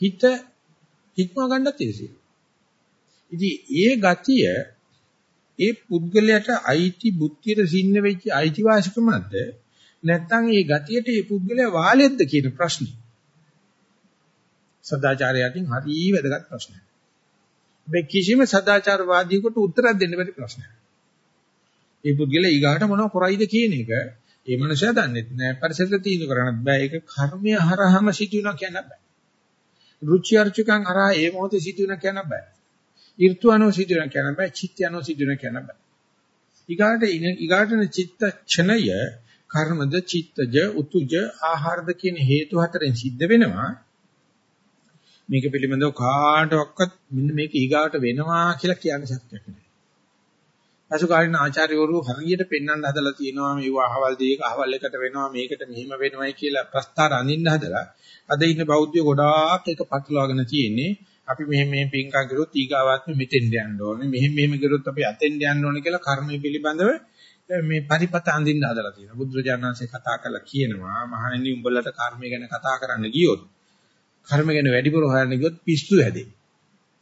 හිත හික්ම ගන්නත් තියෙනවා. ඉතින් ඒ ගතිය ඒ පුද්ගලයාට අයිති බුද්ධියට සින්න වෙච්ච අයිතිවාසිකමක්ද නැත්නම් ඒ ගතියට ඒ පුද්ගලයා වාලෙද්ද කියන ප්‍රශ්නේ. සදාචාරයෙන් හරිය වැදගත් ප්‍රශ්නයක්. මේ කිසිම සදාචාරවාදීකට උත්තරයක් දෙන්න බැරි ප්‍රශ්නයක්. ඒ පුද්ගලයා ඊගාට මොනව කරයිද කියන එක ඒ මනුස්සයා දන්නේ නැහැ. පරිසරයට තීන්දුව කරන්නත් බෑ. ඒක කර්මය හරහාම සිදුවෙනවා කියන්න බෑ. රුචි අරුචිකං හරහා ඒ මොහොතේ සිදුවෙනවා කියන්න බෑ. ඍතු අනෝ සිදුවෙනවා කියන්න බෑ. චිත්ත අනෝ සිදුවෙනවා කියන්න බෑ. ඊගාට ඊගාටන චිත්ත ක්ෂණය කර්මද චිත්තජ උතුජ ආහාරද කියන හේතු හතරෙන් සිද්ධ වෙනවා. මේක පිළිබඳව කාටවත් මෙන්න මේක ඊගාට වෙනවා කියලා කියන්න ශක්තියක් නැහැ. පසුකාලීන ආචාර්යවරු හරියට පෙන්වන්න හදලා තියෙනවා මේව අහවල් දෙයක අහවල් එකට වෙනවා මේකට මෙහෙම වෙනවයි කියලා ප්‍රස්තාර අඳින්න හදලා අද ඉන්න බෞද්ධයෝ ගොඩාක් එක පටලවාගෙන තියෙන්නේ. අපි මෙහෙම මෙහෙම පින්කම් කරොත් ඊගාවාත්මෙ මෙතෙන්ට යන්න ඕනේ. මෙහෙම මෙහෙම කරොත් අපි අතෙන්ට යන්න ඕනේ කියලා කර්මය පිළිබඳව මේ පරිපත අඳින්න හදලා තියෙනවා. බුදුරජාණන්සේ කතා කරලා කියනවා මහණෙනි උඹලට කර්මය ගැන කතා කරන්න ගියොත් කර්ම ගැන වැඩිපුර හොයන්න ගියොත් පිස්සු හැදේ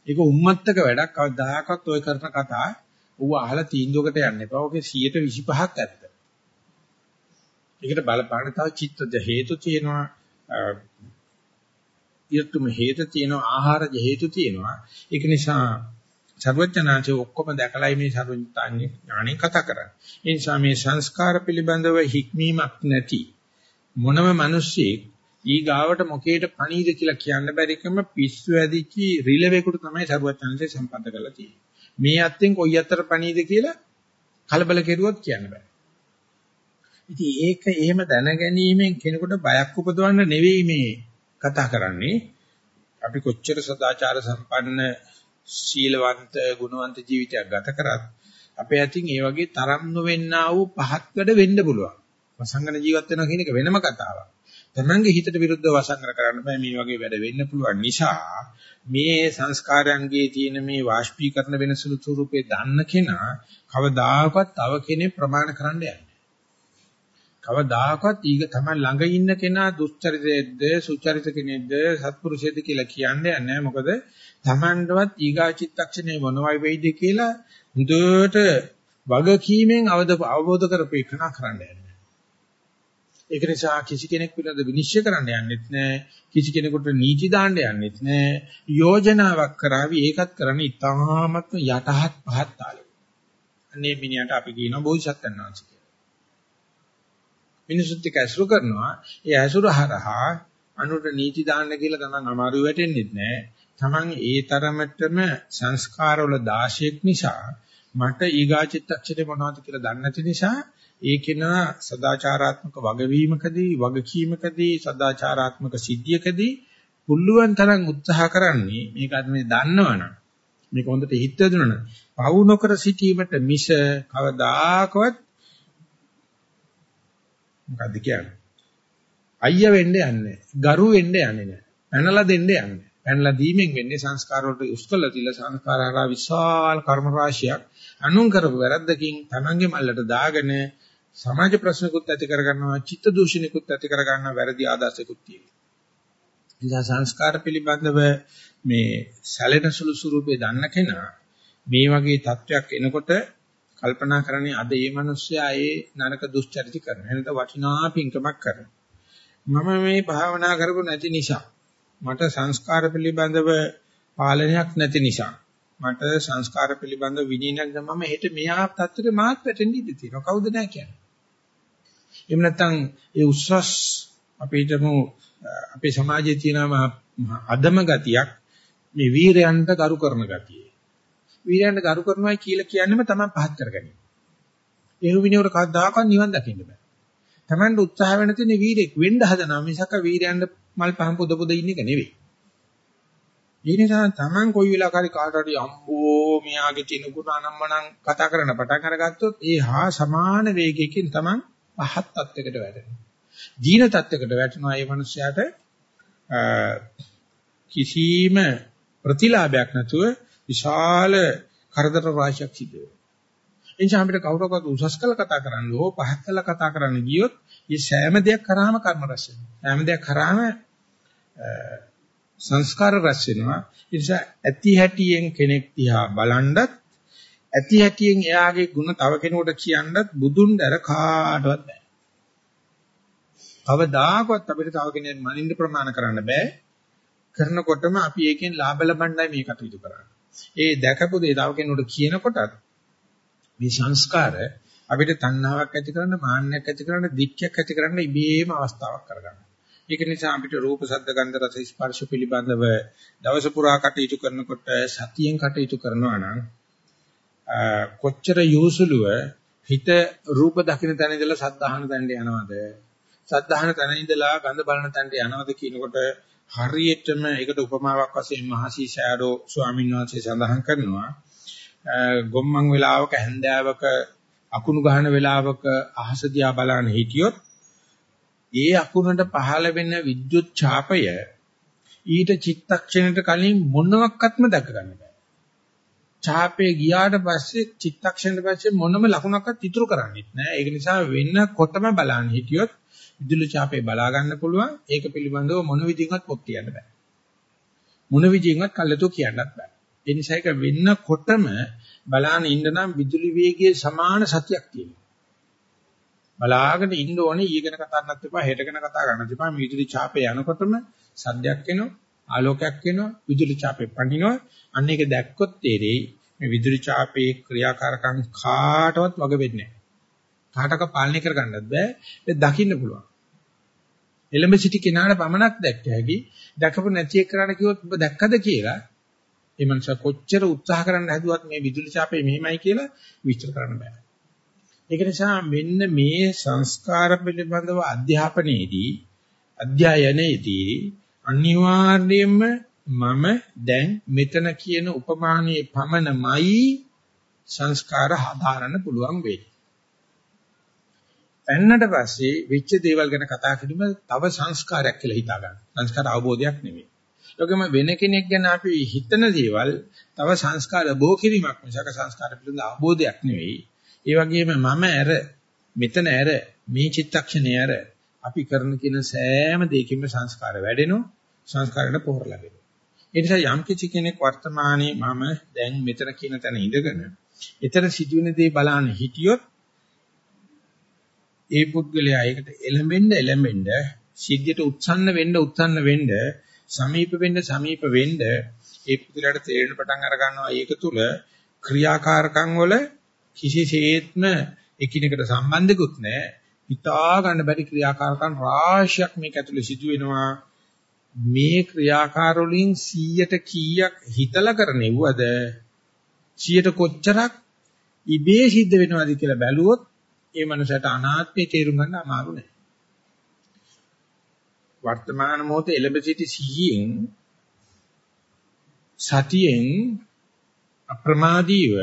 ඒක උම්මත්තක වැඩක්. කවදාකවත් ඔය කරන කතා ඌ අහලා තීන්දුවකට යන්න එපා. ඔකේ 125ක් ඇත්ත. ඒකට බලපාන තව චිත්තජ හේතු තියෙනවා. ඊටුම හේතු තියෙනවා. ආහාරජ හේතු තියෙනවා. ඒක නිසා සර්වඥාන්සේ ඔක්කොම දැකලායි මේ සර්වඥාන්ගේ ඥාණයෙන් කතා කරන්නේ. ඒ නිසා මේ සංස්කාර පිළිබඳව හික්මීමක් නැති මොනම මිනිස්සෙක් ඊ ගාවට මොකේට පණීද කියලා කියන්න බැරිකම පිස්සු ඇදිච්ච රිලෙවෙකුට තමයි සර්වඥාන්සේ සම්පන්න කරලා තියෙන්නේ. මේ අත්ෙන් කොයි අතර පණීද කියලා කලබල කෙරුවොත් කියන්න බෑ. ඉතින් ඒක එහෙම දැනගැනීමෙන් කෙනෙකුට බයක් උපදවන්න නෙවෙයි මේ කතා කරන්නේ. අපි කොච්චර සදාචාර සම්පන්න ශීලවන්ත ගුණවන්ත ජීවිතයක් ගත කරත් අපේ අතින් ඒ වගේ තරම් නොවෙන්නා වූ පහත් වැඩ වෙන්න පුළුවන්. වසංගන ජීවත් වෙනවා කියන එක වෙනම කතාවක්. තමන්ගේ හිතට විරුද්ධව වසංගන කරන්න බෑ මේ වගේ වැඩ වෙන්න පුළුවන් නිසා මේ සංස්කාරයන්ගේ තියෙන මේ වාෂ්පීකරණ වෙනසළු ස්වරූපේ දන්න කෙනා කවදාකවත් තව කෙනෙක් ප්‍රමාණ කරන්න යන්නේ. කවදාකවත් ඊග තමයි ළඟ ඉන්න කෙනා දුස්චරිතයේද සුචරිත කෙනෙක්ද සත්පුරුෂයේද කියලා කියන්නේ නැහැ මොකද Tamandවත් ඊගා චිත්තක්ෂණේ මොනවයි වෙයිද කියලා හොඳට වගකීමෙන් අවබෝධ කරපේකනා කරන්න යන්නේ. ඒක නිසා කිසි කෙනෙක් පිළිබඳ විනිශ්චය කරන්න යන්නෙත් නැහැ. කිසි කෙනෙකුට නීති දාන්න යන්නෙත් නැහැ. යෝජනාවක් කරાવી ඒකත් කරන්නේ ඉතාමත්ම යටහත් පහත් තාලෙ. අනේ මිනිහට අපි කියනවා බෝධිසත්වයන් වහන්සේ කියලා. මිනිසුත් එක්ක ඇසුරු කරනවා. ඒ ඇසුර හරහා අනුර නීති දාන්න කියලා තමයි අමාරු වෙටෙන්නේ නැහැ. Taman ඒ තරමටම සංස්කාරවල 16ක් නිසා මට ඊගාචිත්තක්ෂරේ මොනවද කියලා දන්නේ නැති නිසා ඒකේන සදාචාරාත්මක වගවීමකදී වගකීමකදී සදාචාරාත්මක සිද්ධියකදී පුළුවන් තරම් උත්සාහ කරන්නේ මේක අද මේ දන්නවනම් මේක හොඳට හිත දෙනවනම් පවු නොකර සිටීමට මිස කවදාකවත් මොකද්ද කියන්නේ? අයියා වෙන්න යන්නේ ගරු වෙන්න යන්නේ නැහැ. පැනලා දෙන්න යන්නේ පැනලා දීමෙන් වෙන්නේ සංස්කාර වලට උස්කල තියලා සංස්කාරහරා විශාල කර්ම රාශියක් අනුන් කරපු වැරද්දකින් තමන්ගේ මල්ලට දාගෙන සමාජ ප්‍රශ්නකුත් ඇති කරගන්නවා චිත්ත දූෂණිකුත් ඇති කරගන්නවා වැරදි ආදර්ශකුත් තියෙනවා. නිසා සංස්කාර පිළිබඳව මේ සැලෙන සුළු ස්වරූපේ දන්න කෙනා මේ වගේ තත්වයක් එනකොට කල්පනා කරන්නේ අද මේ මිනිස්සයා ඒ නරක දුස්චරිත කරන. එනත වටිනා පින්කමක් කරන. මම මේ භාවනා කරපු නැති නිසා මට සංස්කාර පිළිබඳව පාලනයක් නැති නිසා මට සංස්කාර පිළිබඳව විනීනක් මම හෙට මෙහා තත්ත්වෙට මාත් වැටෙන්න ඉඩ තියෙනවා කවුද නැහැ කියන්නේ එහෙම නැත්නම් ඒ උස්සස් අපිටම අපේ සමාජයේ තියෙන අදම ගතියක් මේ වීරයන්ට කරු කරන ගතිය. වීරයන්ට කරු කරනවා කියලා කියන්නේම තමයි පහත් කරගන්නේ ඒ විනෝර කවදාකවත් නිවන් දකින්න බෑ. Tamanට උත්සාහ වෙන තියෙන වීරෙක් වෙන්න හදනවා. මිසක වීරයන්ට මල් පහන් පොද පොද ඉන්න එක නෙවෙයි. ඒ නිසා Taman කොයි වෙලාවක හරි කාට හරි අම්බෝ මෙයාගේ තින ගුණ අනම්මනම් කතා කරන පටන් අරගත්තොත් ඒ හා සමාන වේගයකින් Taman පහත් තත්යකට වැටෙනවා. දීන තත්යකට වැටෙනවා මේ මිනිස්යාට කිසිම ප්‍රතිලාභයක් නැතුව විශාල කරදර රාශියක් සිදු වෙනවා. එනිසා අපිට කවුරක්වත් උසස් කළ කතා කරන්න ඕ පහත් කළ කතා කරන්න ගියොත් මේ සෑම දෙයක් කරාම කර්ම රැස් වෙනවා. සෑම දෙයක් කරාම සංස්කාර රැස් වෙනවා. ඒ නිසා ඇති හැටියෙන් කෙනෙක් දිහා බලනවත් ඇති හැටියෙන් එයාගේ ಗುಣ තව කෙනෙකුට කියන්නත් බුදුන් දැර කාටවත් බෑ. කවදාකවත් අපිට තව කෙනෙක් මනින්න ප්‍රමාණ කරන්න බෑ. කරනකොටම අපි ඒකෙන් ලාභ ලබන්නයි මේ කටයුතු කරන්නේ. ඒ දැකපු දේ තව කෙනෙකුට කියනකොටත් මේ සංස්කාර අපිට තණ්හාවක් ඇති කරන්න, මාන්නයක් ඇති කරන්න, දික්කයක් ඇති කරන්න ඉබේම අවස්ථාවක් කරගන්නවා. ඒක නිසා අපිට රූප, ශබ්ද, ගන්ධ, රස, ස්පර්ශ පිළිබඳව දවස පුරා කටයුතු කරනකොට සතියෙන් කටයුතු කරනවා නම් කොච්චර යොසුලුව හිත රූප දකින්න තැන ඉඳලා සද්ධාහන තැනට යනවද? සද්ධාහන තැන ඉඳලා ගඳ බලන තැනට යනවද කියනකොට හරියටම ඒකට උපමාවක් වශයෙන් මහසී ෂෑඩෝ ස්වාමීන් වහන්සේ සඳහන් කරනවා ගොම්මන් වෙලාවක හැන්දෑවක අකුණු ගහන වෙලාවක අහස දිහා බලන හිටියොත් ඒ අකුණට පහළ වෙන විද්‍යුත් ඡාපය ඊට චිත්තක්ෂණයට කලින් මොනවත්ක්ත්ම දැක ගන්න බෑ. ඡාපේ ගියාට පස්සේ චිත්තක්ෂණයට පස්සේ මොනම ලකුණක්වත් ඉතුරු කරන්නේත් නෑ. ඒක නිසා වෙන්නකොටම බලන්න හිටියොත් විදුලි ඡාපේ බලා ගන්න පුළුවන්. ඒක පිළිබඳව මොන විදිහකින්වත් පොත් කියන්න බෑ. මොන විදිහකින්වත් කල්ලාතෝ කියන්නත් බෑ. ඒ නිසා ඒක වෙන්නකොටම බලාන ඉන්න නම් විදුලි වේගයේ සමාන සතියක් තියෙනවා. බලාගෙන ඉන්න ඕනේ ඊගෙන කතා කරන්නත් එපා හෙට ගැන කතා කරන්නත් එපා මේ විදුලි ඡාපේ යනකොටම සද්දයක් එනවා ආලෝකයක් එනවා විදුලි ඡාපේ පණිනවා අන්න ඒක දැක්කොත් තේරෙයි මේ විදුලි ඡාපේ ක්‍රියාකාරකම් කාටවත් වග වෙන්නේ නැහැ. කාටක පාලනය කරගන්නත් බෑ. ඒක දකින්න පුළුවන්. එළඹ සිටි කෙනාට පමණක් දැක්ක හැකි දැකපු නැති එක්කනට කිව්වොත් ඔබ දැක්කද කියලා ඒ මනුස්සයා කොච්චර උත්සාහ කරන්න හැදුවත් මේ විදුලි ඡාපේ මෙහෙමයි කියලා විස්තර කරන්න බෑ. ඒක නිසා මෙන්න මේ සංස්කාර පිළිබඳව අධ්‍යාපනයේදී අධ්‍යයනයේදී අනිවාර්යයෙන්ම මම දැන් මෙතන කියන උපමානයේ පමණමයි සංස්කාර හදාරන්න පුළුවන් වෙන්නේ. එන්නට පස්සේ වෙච්ච දේවල් ගැන කතා කිරීම තව සංස්කාරයක් කියලා හිතා ගන්න. සංස්කාර අවබෝධයක් නෙමෙයි. ඒකම වෙන කෙනෙක් ගැන අපි හිතන දේවල් තව සංස්කාර බෝ කිරීමක් මිසක සංස්කාර පිළිබඳ අවබෝධයක් නෙවෙයි. ඒ වගේම මම ඇර මෙතන ඇර මේ චිත්තක්ෂණය ඇර අපි කරන කියන සෑම දෙයකින්ම සංස්කාර වැඩෙනවා සංස්කාරයට පොහොර ලැබෙනවා. ඒ නිසා යම් කිසි කෙනෙක් වර්තමානයේ මම දැන් මෙතන කියන තැන ඉඳගෙන ඊතර සිදුවෙන දේ බලන්න හිටියොත් ඒ පුද්ගලයා ඒකට එළඹෙන්න එළඹෙන්න සිද්ධියට උත්සන්න වෙන්න උත්සන්න වෙන්න සමීප වෙන්න සමීප වෙන්න ඒ පුද්ගලයාට තේරෙන පටන් අර ගන්නවා ඒක තුල ක්‍රියාකාරකම් වල කිසිසේත්ම එකිනෙකට සම්බන්ධකුත් නැහැ. හිතා ගන්න බැරි ක්‍රියාකාරකම් රාශියක් මේක ඇතුලේ සිදු වෙනවා. මේ ක්‍රියාකාර වලින් 100ට කීයක් හිතලා කරනෙව්වද 100ට කොච්චරක් ඉබේ සිද්ධ වෙනවද කියලා බැලුවොත් ඒ මනසට අනාත්මය තේරුම් ගන්න අමාරු නෑ. වර්තමාන මොහොතේ එළඹ සිටි සිහියෙන් සතියෙන් අප්‍රමාදීව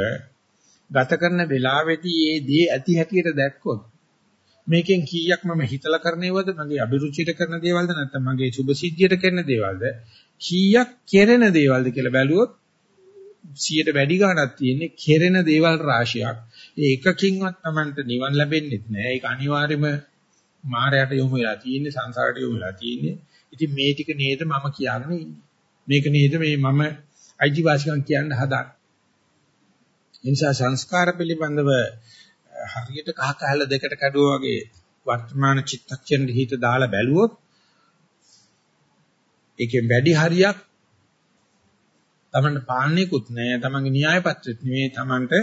ගත කරන වෙලාවේදී ඒ දේ ඇති හැටියට දැක්කොත් මේකෙන් කීයක් මම හිතලා කරනේවද මගේ අභිරුචියට කරන දේවල්ද නැත්නම් මගේ සුභසිද්ධියට කරන දේවල්ද කීයක් කෙරෙන දේවල්ද කියලා බැලුවොත් 100ට වැඩි ගණනක් තියෙන්නේ කෙරෙන දේවල් රාශියක්. ඒ එකකින්වත් Tamanට නිවන් ලැබෙන්නේ නැහැ. ඒක අනිවාර්යයෙන්ම මායයට යොමු වෙලා තියෙන්නේ සංසාරයට යොමු වෙලා තියෙන්නේ. ඉතින් මේ ටික නේද මම කියන්නේ ඉන්නේ. මේක නේද මේ මම අයිතිවාසිකම් කියන්න හදාන්නේ. ඒ නිසා සංස්කාර පිළිබඳව හරියට කහ කහල දෙකට කැඩුවා වගේ වර්තමාන චිත්තක්ෂණ හිත දාලා බැලුවොත් ඒකෙන් වැඩි හරියක් තමන්ට පාන්නේකුත් නෑ තමන්ගේ න්‍යාය පත්‍රෙත් නෙමෙයි තමන්ට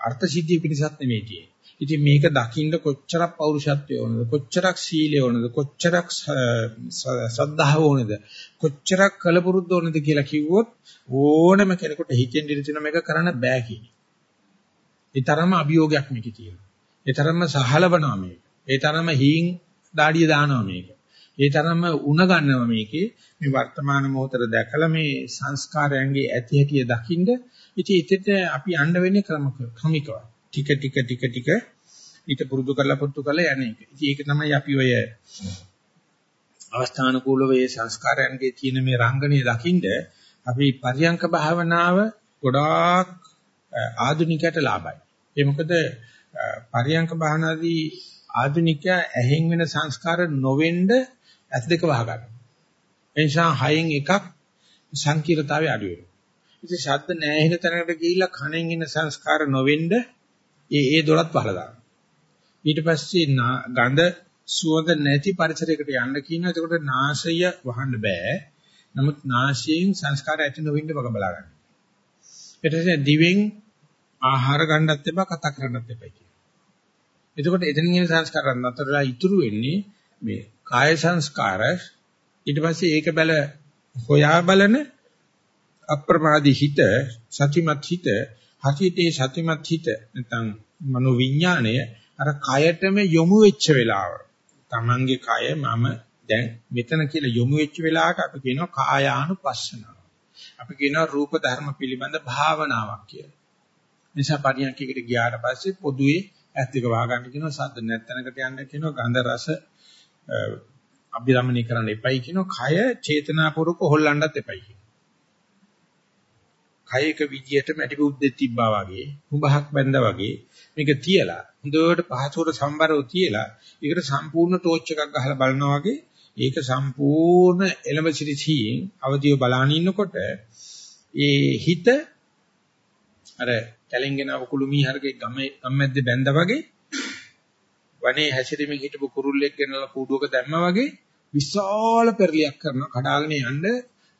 අර්ථ සිද්ධිය පිණිසත් නෙමෙයි තියෙන්නේ. ඉතින් මේක දකින්න කොච්චරක් පෞරුෂත්වය ඕනද කොච්චරක් සීලය ඕනද කොච්චරක් සද්ධාව ඕනද කොච්චරක් කලපුරුද්ද ඕනද කියලා කිව්වොත් ඕනම කෙනෙකුට හිතෙන් ඉඳින මේක කරන්න බෑ කියන්නේ. ඒ තරම්ම අභියෝගයක් මේකේ තියෙනවා. ඒ තරම්ම සහලවනවා මේක. ඒ තරම්ම හීන් දාඩිය දානවා මේක. ඒ තරම්ම උණ ගන්නවා මේකේ මේ වර්තමාන මොහොතට දැකලා මේ සංස්කාරයන්ගේ ඇති හැටිය දකින්ද ඉතින් ඉතින් අපි යන්න වෙන්නේ ක්‍රමිකව. ටික ටික ටික ටික ඊට පුරුදු කරලා පුරුදු කරලා යන්නේ. ඉතින් ඒක තමයි අපි ඔය අවස්ථානුකූලව මේ සංස්කාරයන්ගේ තියෙන මේ රංගනය දකින්ද අපි පරියංක භාවනාව ගොඩාක් ආධුනිකයට ලාභයි. ඒ මොකද පරියංක භාවනාදී ආධුනිකයා ඇහෙන් වෙන සංස්කාර නොවෙන්න ඇස් දෙක වහගන්නවා. ඒ නිසා හයෙන් එකක් සංකීර්ණතාවය අඩු වෙනවා. ඉතින් ශබ්ද නැහැ වෙන තැනකට ගිහිල්ලා කණෙන් එන සංස්කාර නොවෙන්න ඒ ඒ දොරත් වහලා දානවා. ඊට පස්සේ ගඳ සුවඳ නැති පරිසරයකට යන්න කියනවා. එතකොට නාසය වහන්න බෑ. නමුත් නාසයෙන් සංස්කාර ඇති නොවෙන්න වග බලා ගන්න. ඊට පස්සේ දිවෙන් ආහාර ගන්නත් එපා කතා කරන්නත් එපා කියනවා. එතකොට එතනින් එන සංස්කාර නතරලා ඉතුරු වෙන්නේ මේ කාය සංස්කාර ඊට පස්සේ ඒක බැල හොයා බලන අප්‍රමාදී හිත සතිමත් හිත හසිතේ සතිමත් හිත නැත්නම් මනෝ විඥාණය අර කයටම යොමු වෙච්ච වෙලාව තමන්ගේ කය මම දැන් මෙතන කියලා යොමු වෙච්ච වෙලාවට අපි කියනවා කායානුපස්සනාව. අපි කියනවා රූප ධර්ම පිළිබඳ භාවනාවක් කියලා. නිසා පරියන්කයකට ගියාට පස්සේ පොදුවේ ඇස් දෙක වහගන්න කියනවා සද්ද නැත්නම්කට යන්න කියනවා ගන්ධ රස අභිරමණය කරන්න එපයි කියනවා කය චේතනාපූර්වක හොල්ලන්නත් එපයි කියනවා. කයක විදියට මැටි බුද්දෙත් තිබ්බා වගේ හුඹහක් බැඳා වගේ මේක තියලා හොඳට පහසුවට සම්බරව තියලා ඒකට සම්පූර්ණ ටෝච් එකක් ගහලා බලනවා වගේ ඒක සම්පූර්ණ එලඹ සිටි සීයෙන් අවදිව බලාන ඉන්නකොට ඒ හිත අර කැලෙන්ගෙන කුළු මීහරකේ ගමේ ගම්මැද්දේ බැඳා වගේ වනේ හැසිරීමේ හිටපු කුරුල්ලෙක් ගෙනලා කූඩුවක දැම්මා වගේ විශාල පෙරලියක් කරනවා කඩාගෙන යන්න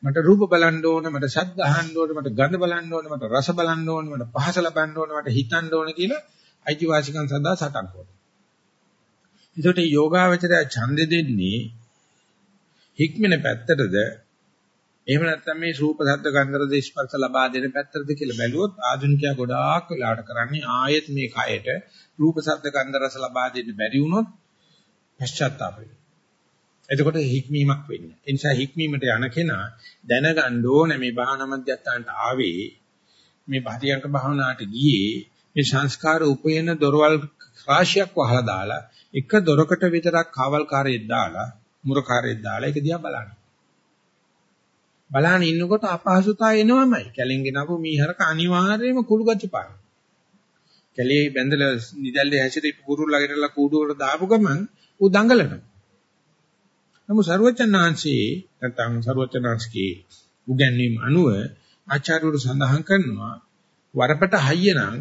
මට රූප බලන්න ඕන මට ශබ්ද අහන්න ඕන මට ගඳ බලන්න ඕන මට රස බලන්න ඕන මට පහස ලබන්න ඕන මට හිතන්න ඕන කියලා අයිතිවාසිකම් සඳහා සටන් කරනවා. ඒකට යෝගාවචරය ඡන්දෙ දෙන්නේ හික්මන පැත්තටද එහෙම නැත්නම් මේ රූප ශබ්ද ගන්ධ රස ස්පර්ශ ලබා දෙන පැත්තටද කියලා බැලුවොත් ආධුනිකයා ගොඩාක් වෙලාවට කරන්නේ ආයෙත් මේ කයට රූප ශබ්ද ගන්ධ රස ලබා දෙන්න බැරි වුණොත් පශ්චාත්තාප වෙනවා. එතකොට හික්මීමක් වෙන්නේ. ඒ නිසා හික්මීමට යන කෙනා දැනගන්න ඕනේ මේ භාවනා මධ්‍යස්ථානට ආවේ මේ භාතියංක භාවනාවට ගියේ මේ සංස්කාර උපයන දොරවල් රාශියක් වහලා දාලා එක දොරකට විතරක් කාවල්කාරයෙක් දාලා මුරකාරයෙක් දාලා ඒක දිහා බලන්න. බලහන් ඉන්නකොට අපහසුතාව එනවමයි. කැලෙන් ගෙනපු මීහරක අනිවාර්යයෙන්ම කුළු ගැටි පාන. කැලේ බැඳලා නිදැල්ලේ හැසිරී කුරුල්ලගෙනලා කූඩුවකට දාපු ගමන් ඌ දඟලනවා. නමුත් ਸਰවචනාංශී නැත්නම් ਸਰවචනාංශකේ උගන්වීම අනුව ආචාර්යවරු සඳහන් කරනවා වරපට හයිය නම්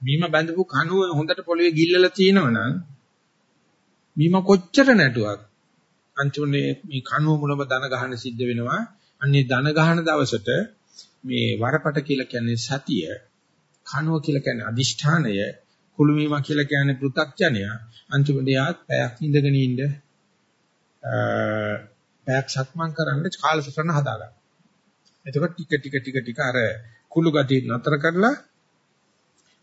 බීම බැඳපු කණුව හොඳට පොළවේ ගිල්ලලා තියෙනවනම් බීම කොච්චර නැටුවක් අන්තිමනේ මේ කණුව මුලම දන ගහන සිද්ධ වෙනවා අන්නේ දන ගහන දවසට මේ වරපට කියලා කියන්නේ සතිය කණුව කියලා කියන්නේ අදිෂ්ඨානය කුළුමීම කියලා කියන්නේ පෘ탁ජනය අන්තිමට යාත් පැයක් ඉඳගෙන ඉන්න පැයක් සක්මන් කරන්න කාලසටහන හදාගන්න. එතකොට ටික ටික ටික ටික අර කුළු ගතිය නතර කරලා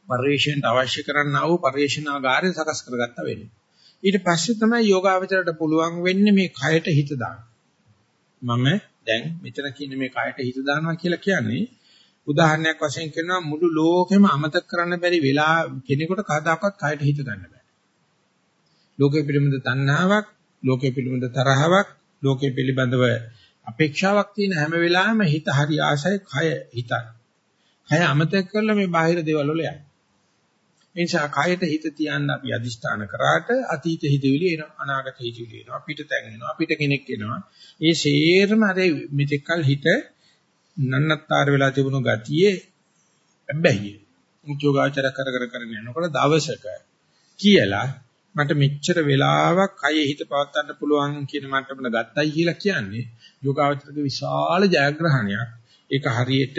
පරිශ්‍රයට අවශ්‍ය කරන්නා වූ පරිශ්‍රණාගාරය සකස් කරගත්තා වෙන්නේ. ඊට පස්සේ තමයි යෝගාවචරයට පුළුවන් වෙන්නේ මේ කයට හිත දාන්න. මම දැන් මෙතන කියන මේ කයට හිත දානවා කියලා කියන්නේ උදාහරණයක් වශයෙන් කියනවා මුළු ලෝකෙම අමතක කරන්න බැරි වෙලා කෙනෙකුට කවදාකවත් කයට හිත ගන්න බෑ. ලෝකෙ පිළිබඳ තණ්හාවක්, ලෝකෙ පිළිබඳ තරහාවක්, ලෝකෙ පිළිබඳව අපේක්ෂාවක් තියෙන හැම වෙලාවෙම හිත හරි ආසයි කය හිතයි. කය අමතක කරලා මේ බාහිර දේවල් වල යනවා. ඒ නිසා කයට හිත තියන්න අපි අදිෂ්ඨාන කරාට අතීත හිතවිලි එනවා අනාගත හිතවිලි එනවා අපිට තැන් එනවා අපිට කෙනෙක් එනවා. ඒ සේරම අර මෙතෙක්කල් හිත නන්නත්තර වෙලා තිබුණු ගතියේ බැහැියේ. මුචෝගාචර කර කර කරගෙන යනකොට දවසක කියලා මට මෙච්චර වෙලාවක් කයේ හිත පවත්වන්න පුළුවන් කියන මට්ටමට ගත්තයි කියලා කියන්නේ යෝගාචරගේ විශාල ජයග්‍රහණයක්. ඒක හරියට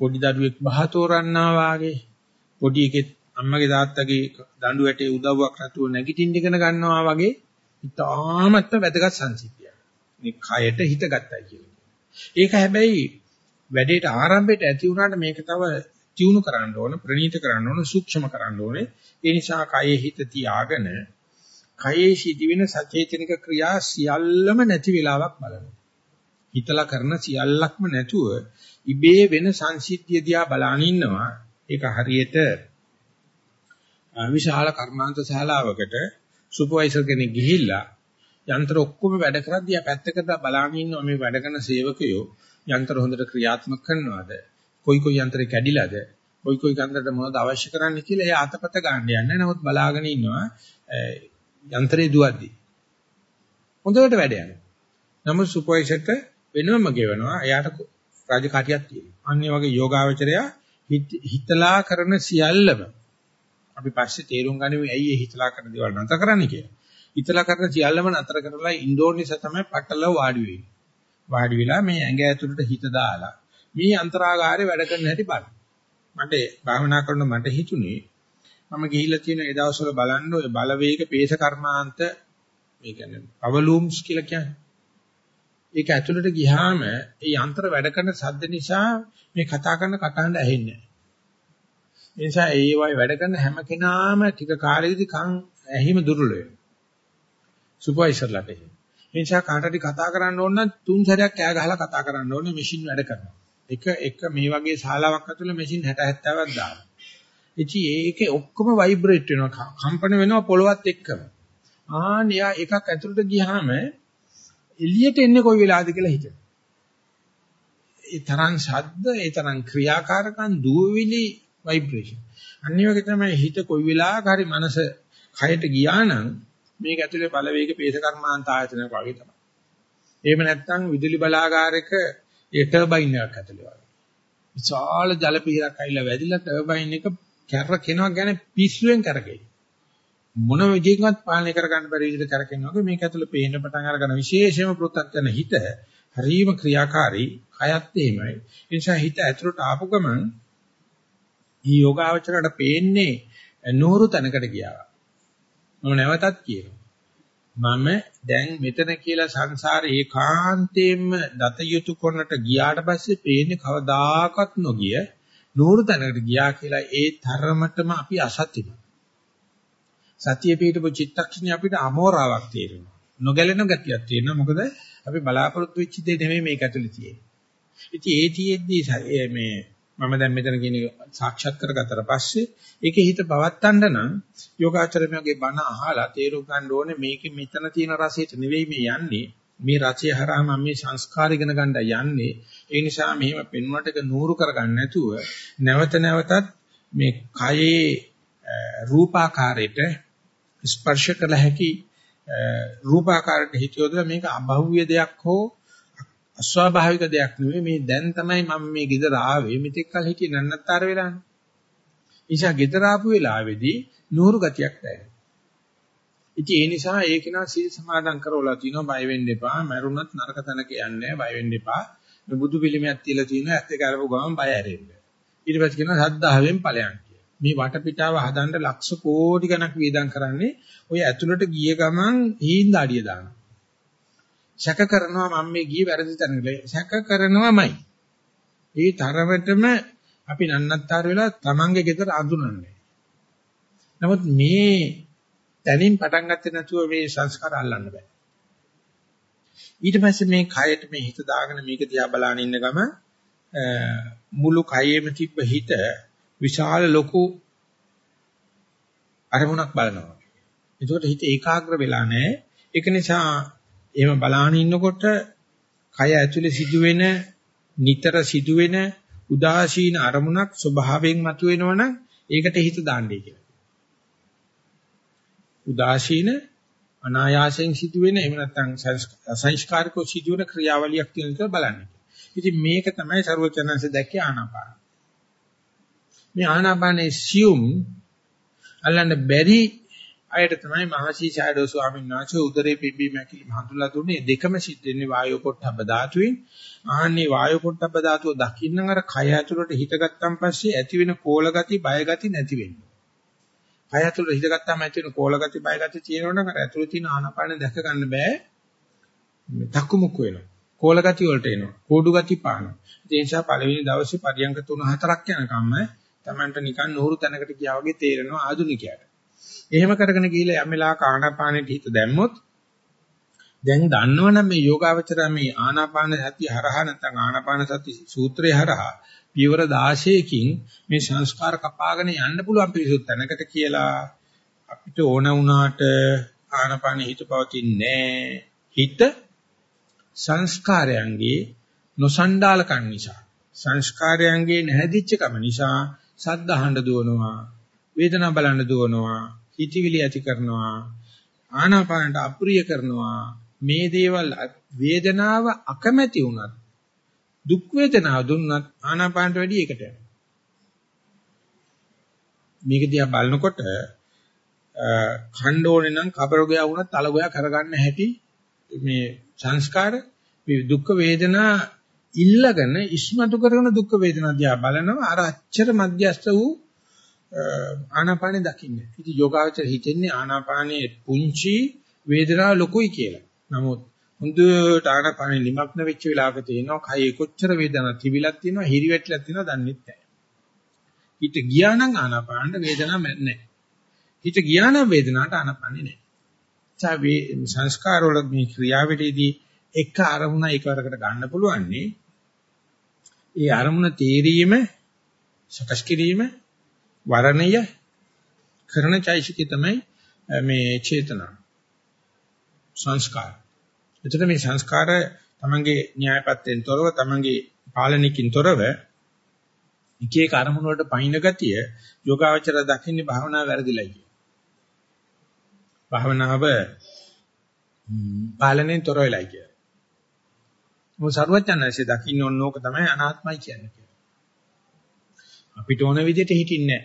පොඩි දරුවෙක් බහ තෝරන්නා වාගේ පොඩි එකෙක් අම්මගේ තාත්තගේ දඬු වැටේ උදව්වක් නැතුව නැගිටින්න ඉගෙන ගන්නවා වගේ ඉතාමත්ම වැදගත් සංසිද්ධියක්. මේ කයට හිත ගත්තයි කියන්නේ. ඒක හැබැයි වැඩේට ආරම්භයට ඇති වුණාට මේක තව තියුණු කරන්න ඕන, ප්‍රණීත කරන්න ඕන, සූක්ෂම කරන්න ඕනේ. ඒ නිසා කයේ හිත තියාගෙන කයේ සිටින සචේතනික ක්‍රියා සියල්ලම නැති වෙලාවක් බලනවා. හිතලා කරන සියල්ලක්ම නැතුව ඉබේ වෙන සංසිද්ධිය දිහා බලාන ඉන්නවා. ඒක හරියට විශාල කර්මාන්ත ශාලාවකට සුපර්වයිසර් කෙනෙක් ගිහිල්ලා යන්ත්‍ර ඔක්කොම වැඩ කරද්දී ආ පැත්තකට බලාගෙන ඉන්නවා මේ වැඩ කරන සේවකයෝ යන්ත්‍ර හොඳට ක්‍රියාත්මක කරනවාද? කොයි කොයි යන්ත්‍රේ කැඩිලාද? කොයි කොයි යන්ත්‍රයට මොනවද අවශ්‍ය කරන්නේ කියලා එයා අතපත ගන්න යන්නේ නමුත් බලාගෙන ඉන්නවා යන්ත්‍රේ දුවද්දී. හොඳට වැඩ යනවා. නමුත් සුපර්වයිසර්ට වෙනවම ගෙවනවා. එයාට රාජකාරියක් තියෙනවා. අනිත් වගේ යෝගාවචරය හිතලා කරන සියල්ලම අපි පස්සේ තේරුම් ගනිමු ඇයි ඒ හිතලා කරන දේවල් නැතර කරන්නේ කියලා. හිතලා කරන සියල්ලම නතර කරලා ඉන්ඩෝනිසා තමයි පටල වාඩි වෙන්නේ. වාඩි වෙලා මේ ඇඟ ඇතුළට හිත දාලා මේ අන්තරාගාරේ වැඩ කරන හැටි බලන්න. මට භාවනා කරන මට හිතුනේ මම ගිහිල්ලා තියෙන ඒ දවස්වල බලන්න ඔය බලවේග පේස කර්මාන්ත මේ කියන්නේ පවලූම්ස් කියලා කියන්නේ. ඒක ඇතුළට ගියාම ඒ යන්ත්‍ර වැඩ කරන සද්ද නිසා මේ කතා කරන කතාහඬ ඇහෙන්නේ ඒ නිසා ඒ වගේ වැඩ කරන හැම කෙනාම ටික කාලෙකදී කන් ඇහිම දුර්වල වෙනවා. සුපර්වයිසර්ලාට එහෙම. ඒ නිසා කාට හරි කතා කරන්න ඕන නම් තුන් සැරයක් කෑ ගහලා කතා කරන්න ඕනේ මැෂින් වැඩ කරනවා. එක එක මේ වගේ ශාලාවක් ඇතුළේ මැෂින් 60 70ක් දානවා. ඉතින් ඒකේ ඔක්කොම ভাইබ්‍රේට් වෙනවා. කම්පන වෙනවා පොළවත් එක්කම. ආන් යා එකක් ඇතුළට ගියාම එළියට එන්නේ කොයි වෙලාවද කියලා හිතෙනවා. ඒ තරම් ශබ්ද, ඒ තරම් ක්‍රියාකාරකම් දුවවිලි ভাইබ්‍රේෂන්. අනිත් වගේ තමයි හිත කොයි වෙලාවක හරි මනස කයට ගියා නම් මේක ඇතුලේ බලවේග පේස කර්මාන්ත ආයතනයක් වගේ තමයි. එහෙම නැත්නම් විදුලි බලාගාරයක ඒ ටර්බයින් එකක් ඇතුලේ වගේ. විශාල ජල පිහිරක් ඇවිල්ලා වැදිලා ටර්බයින් එක කැරකෙනවා කියන්නේ පිස්සුවෙන් කැරකෙයි. මොන විදිහකින්වත් පාලනය කරගන්න බැරි විදිහට කරකිනවා වගේ මේක ඇතුළේ පේන පටන් අරගෙන විශේෂයෙන්ම පෘථග්ජන හිත හරීම ක්‍රියාකාරී කයත් එහෙමයි ඒ නිසා හිත ඇතුළට ආපු ගමන් මේ යෝගාවචරයට පේන්නේ නూరు තැනකට ගියා. මම නැවතත් කියනවා. මම දැන් මෙතන කියලා සංසාරේ ඒකාන්තයෙන්ම දත යුතු කොනට ගියාට පස්සේ පේන්නේ කවදාකවත් නොගිය නూరు තැනකට ගියා කියලා ඒ තරමටම අපි අසතිම. සතිය පිටපො චිත්තක්ෂණේ අපිට අමෝරාවක් තේරෙනවා. නොගැලෙන ගතියක් තියෙනවා. මොකද අපි බලාපොරොත්තු වෙච්ච දේ නෙමෙයි මේක ඇතුලේ තියෙන්නේ. ඉතින් ඒ තියෙද්දි මේ මම දැන් මෙතන කියන සාක්ෂාත් කරගත්තට පස්සේ ඒකේ හිත පවත්තන්න නම් යෝගාචරණයේ බණ අහලා තේරුම් ගන්න ඕනේ මේකේ මෙතන තියෙන රසයට නෙවෙයි මේ යන්නේ. මේ රසය හරහා මම මේ සංස්කාර ඉගෙන ගන්න යන්නේ. ඒ නිසා මෙහෙම පෙන්වන්නට එක නూరు කරගන්න නැතුව නැවත නැවතත් මේ කයේ රූපාකාරයට ස්පර්ශ කළ හැකි රූපාකාරයට හිතියොදලා මේක අභෞවිය දෙයක් හෝ අස්වාභාවික දෙයක් නෙවෙයි මේ දැන් තමයි මම මේ ගෙදර ආවේ මෙතෙක් කල හිටියේ නන්නත්තර වෙලානේ. ඉතින් ගෙදර ආපු වෙලාවේදී නూరు ගතියක් දැනෙනවා. ඉතින් ඒ නිසා ඒක නා සීල් සමාදන් කරවලා තිනවා බය වෙන්න එපා. මරුණත් නරක තැනක යන්නේ බය වෙන්න එපා. මේ බුදු පිළිමයක් තියලා තිනවා ඇත්ත ඒක අරපු ගමන් බය ඇරෙන්න. ඊට පස්සේ කියනවා සද්ධාවෙන් ඵලයන්. මේ වටපිටාව හදන්න ලක්ෂ කෝටි ගණක් වේදම් කරන්නේ ඔය ඇතුළට ගිය ගමන් හීන්දාඩිය දානවා. සැක කරනවා මම මේ ගියේ වැරදි තැනකට. සැක කරනවාමයි. ඒ තරමටම අපි නන්නත්තර වෙලා තමන්ගේ ගෙදර අඳුනන්නේ. නමුත් මේ දැනින් පටන් ගත්තේ නැතුව මේ සංස්කාර අල්ලන්න බෑ. ඊට පස්සේ මේ කයට මේ හිත දාගෙන මේක දිහා බලාගෙන ඉන්න ගම මුළු කයෙම තිබ්බ හිත විශාල ලොකු අරමුණක් බලනවා. ඒකට හිත ඒකාග්‍ර වෙලා නැහැ. ඒක නිසා එහෙම බලාන ඉන්නකොට කය ඇතුලේ සිදුවෙන නිතර සිදුවෙන උදාසීන අරමුණක් ස්වභාවයෙන් මතුවෙනවනම් ඒකට හිත දාන්නයි කියලා. උදාසීන අනායාසයෙන් සිදුවෙන එහෙම නැත්නම් සංස්කාරකෝ සිදුවෙන ක්‍රියාවලියක් තියෙන විදිහ බලන්න. ඉතින් මේක තමයි ਸਰවචනanse දැක්කේ ආනාපාන. මේ ආනාපානේ සියුම් අල්ලන්න බැරි අයට තමයි මහසී ෂැඩෝ ස්වාමීන් වහන්සේ උදරේ පිම්බීම ඇකිලිම හඳුල්ලා දුන්නේ. දෙකම සිද්ධ වෙන්නේ වායෝ පොට්ටබ්බ ධාතුවෙන්. ආන්නේ වායෝ පොට්ටබ්බ ධාතුව දකින්න අර කය ඇතුළට හිටගත්තන් පස්සේ ඇති වෙන කෝල ගති බය ගති නැති වෙන්නේ. කය ඇතුළට හිටගත්තාම ඇති වෙන කෝල ගති බය ගති තියෙනවනම් අර ඇතුළේ තියෙන ආනාපාන දැක ගන්න බෑ. තක්කුමුක්ක වෙනවා. කෝල ගති වලට එනවා. කෝඩු ගති පානවා. ඒ නිසා පළවෙනි දවසේ පරියන්ක 3-4ක් යනකම් Tamanට නිකන් නూరు තැනකට ගියා වගේ තේරෙනවා ආධුනිකයාට. එහෙම කරගෙන ගිහිල්ලා යම් වෙලාවක ආනාපානෙට හිත දැම්මොත් දැන් දන්නවනම් මේ යෝගාවචර මේ ආනාපාන සති හරහා නැත්නම් ආනාපාන සති සූත්‍රය හරහා පියවර 16කින් මේ සංස්කාර කපාගෙන යන්න පුළුවන් පිරිසුත් තැනකට කියලා අපිට ඕන වුණාට ආනාපාන හිත පවතින්නේ හිත සංස්කාරයන්ගේ නොසණ්ඩාලකම් නිසා. සංස්කාරයන්ගේ නැහැදිච්ච කම නිසා සද්ද අහන්න දුවනවා. වේදනාව බලන්න දුවනවා හිතවිලි ඇති කරනවා ආනාපානට අප්‍රිය කරනවා. මේ දේවල් වේදනාව අකමැති වුණත් දුක් වේදනාව දුන්නත් ආනාපානට වැඩි එකට යනවා. මේක දිහා බලනකොට ඛණ්ඩ ඕනේ නම් කබරගයා වුණත් තලගයා කරගන්න හැටි මේ සංස්කාර දුක් වේදනා ඉල්ලගෙන ඉස්මතු කරන දුක් වේදනා දිහා බලනවා. අර අච්චර මධ්‍යස්ත වූ ආනාපානෙ දකින්නේ. ඉතින් යෝගාවචර හිතෙන්නේ ආනාපානයේ පුංචි වේදනාව ලොකුයි කියලා. නමුත් හොඳට ආනාපානෙ නිමග්න වෙච්ච වෙලාවක තේනවා කයේ කොච්චර වේදනාවක් තිබිලක් තියෙනවා හිරිවැටලක් තියෙනවා දන්නේ නැහැ. හිත ගියා නම් ආනාපානට වේදනාවක් නැහැ. හිත ගියා නම් වේදනාවට ආනාපානෙ නැහැ. සංස්කාර වල මේ ක්‍රියාවලියේදී එක අරමුණ එකවරකට ගන්න පුළුවන්නේ ඒ අරමුණ තීරීම සකස් කිරීම වරණය කරන චෛසිකය තමයි මේ චේතනා සංස්කාර. එතකොට මේ සංස්කාර තමන්ගේ න්‍යායපත්‍යෙන් තොරව තමන්ගේ පාලනයකින් තොරව එක එක අරමුණු වලට පයින් ගතිය යෝගාවචර දකින්නේ භාවනාව වැරදිලා කිය. භාවනාව පාලනයෙන් තොර වෙලා කිය. මොකද සරුවචනanse දකින්න ඕන ඕක තමයි අනාත්මයි කියන්නේ. අපිට ඕන විදිහට හිටින්නේ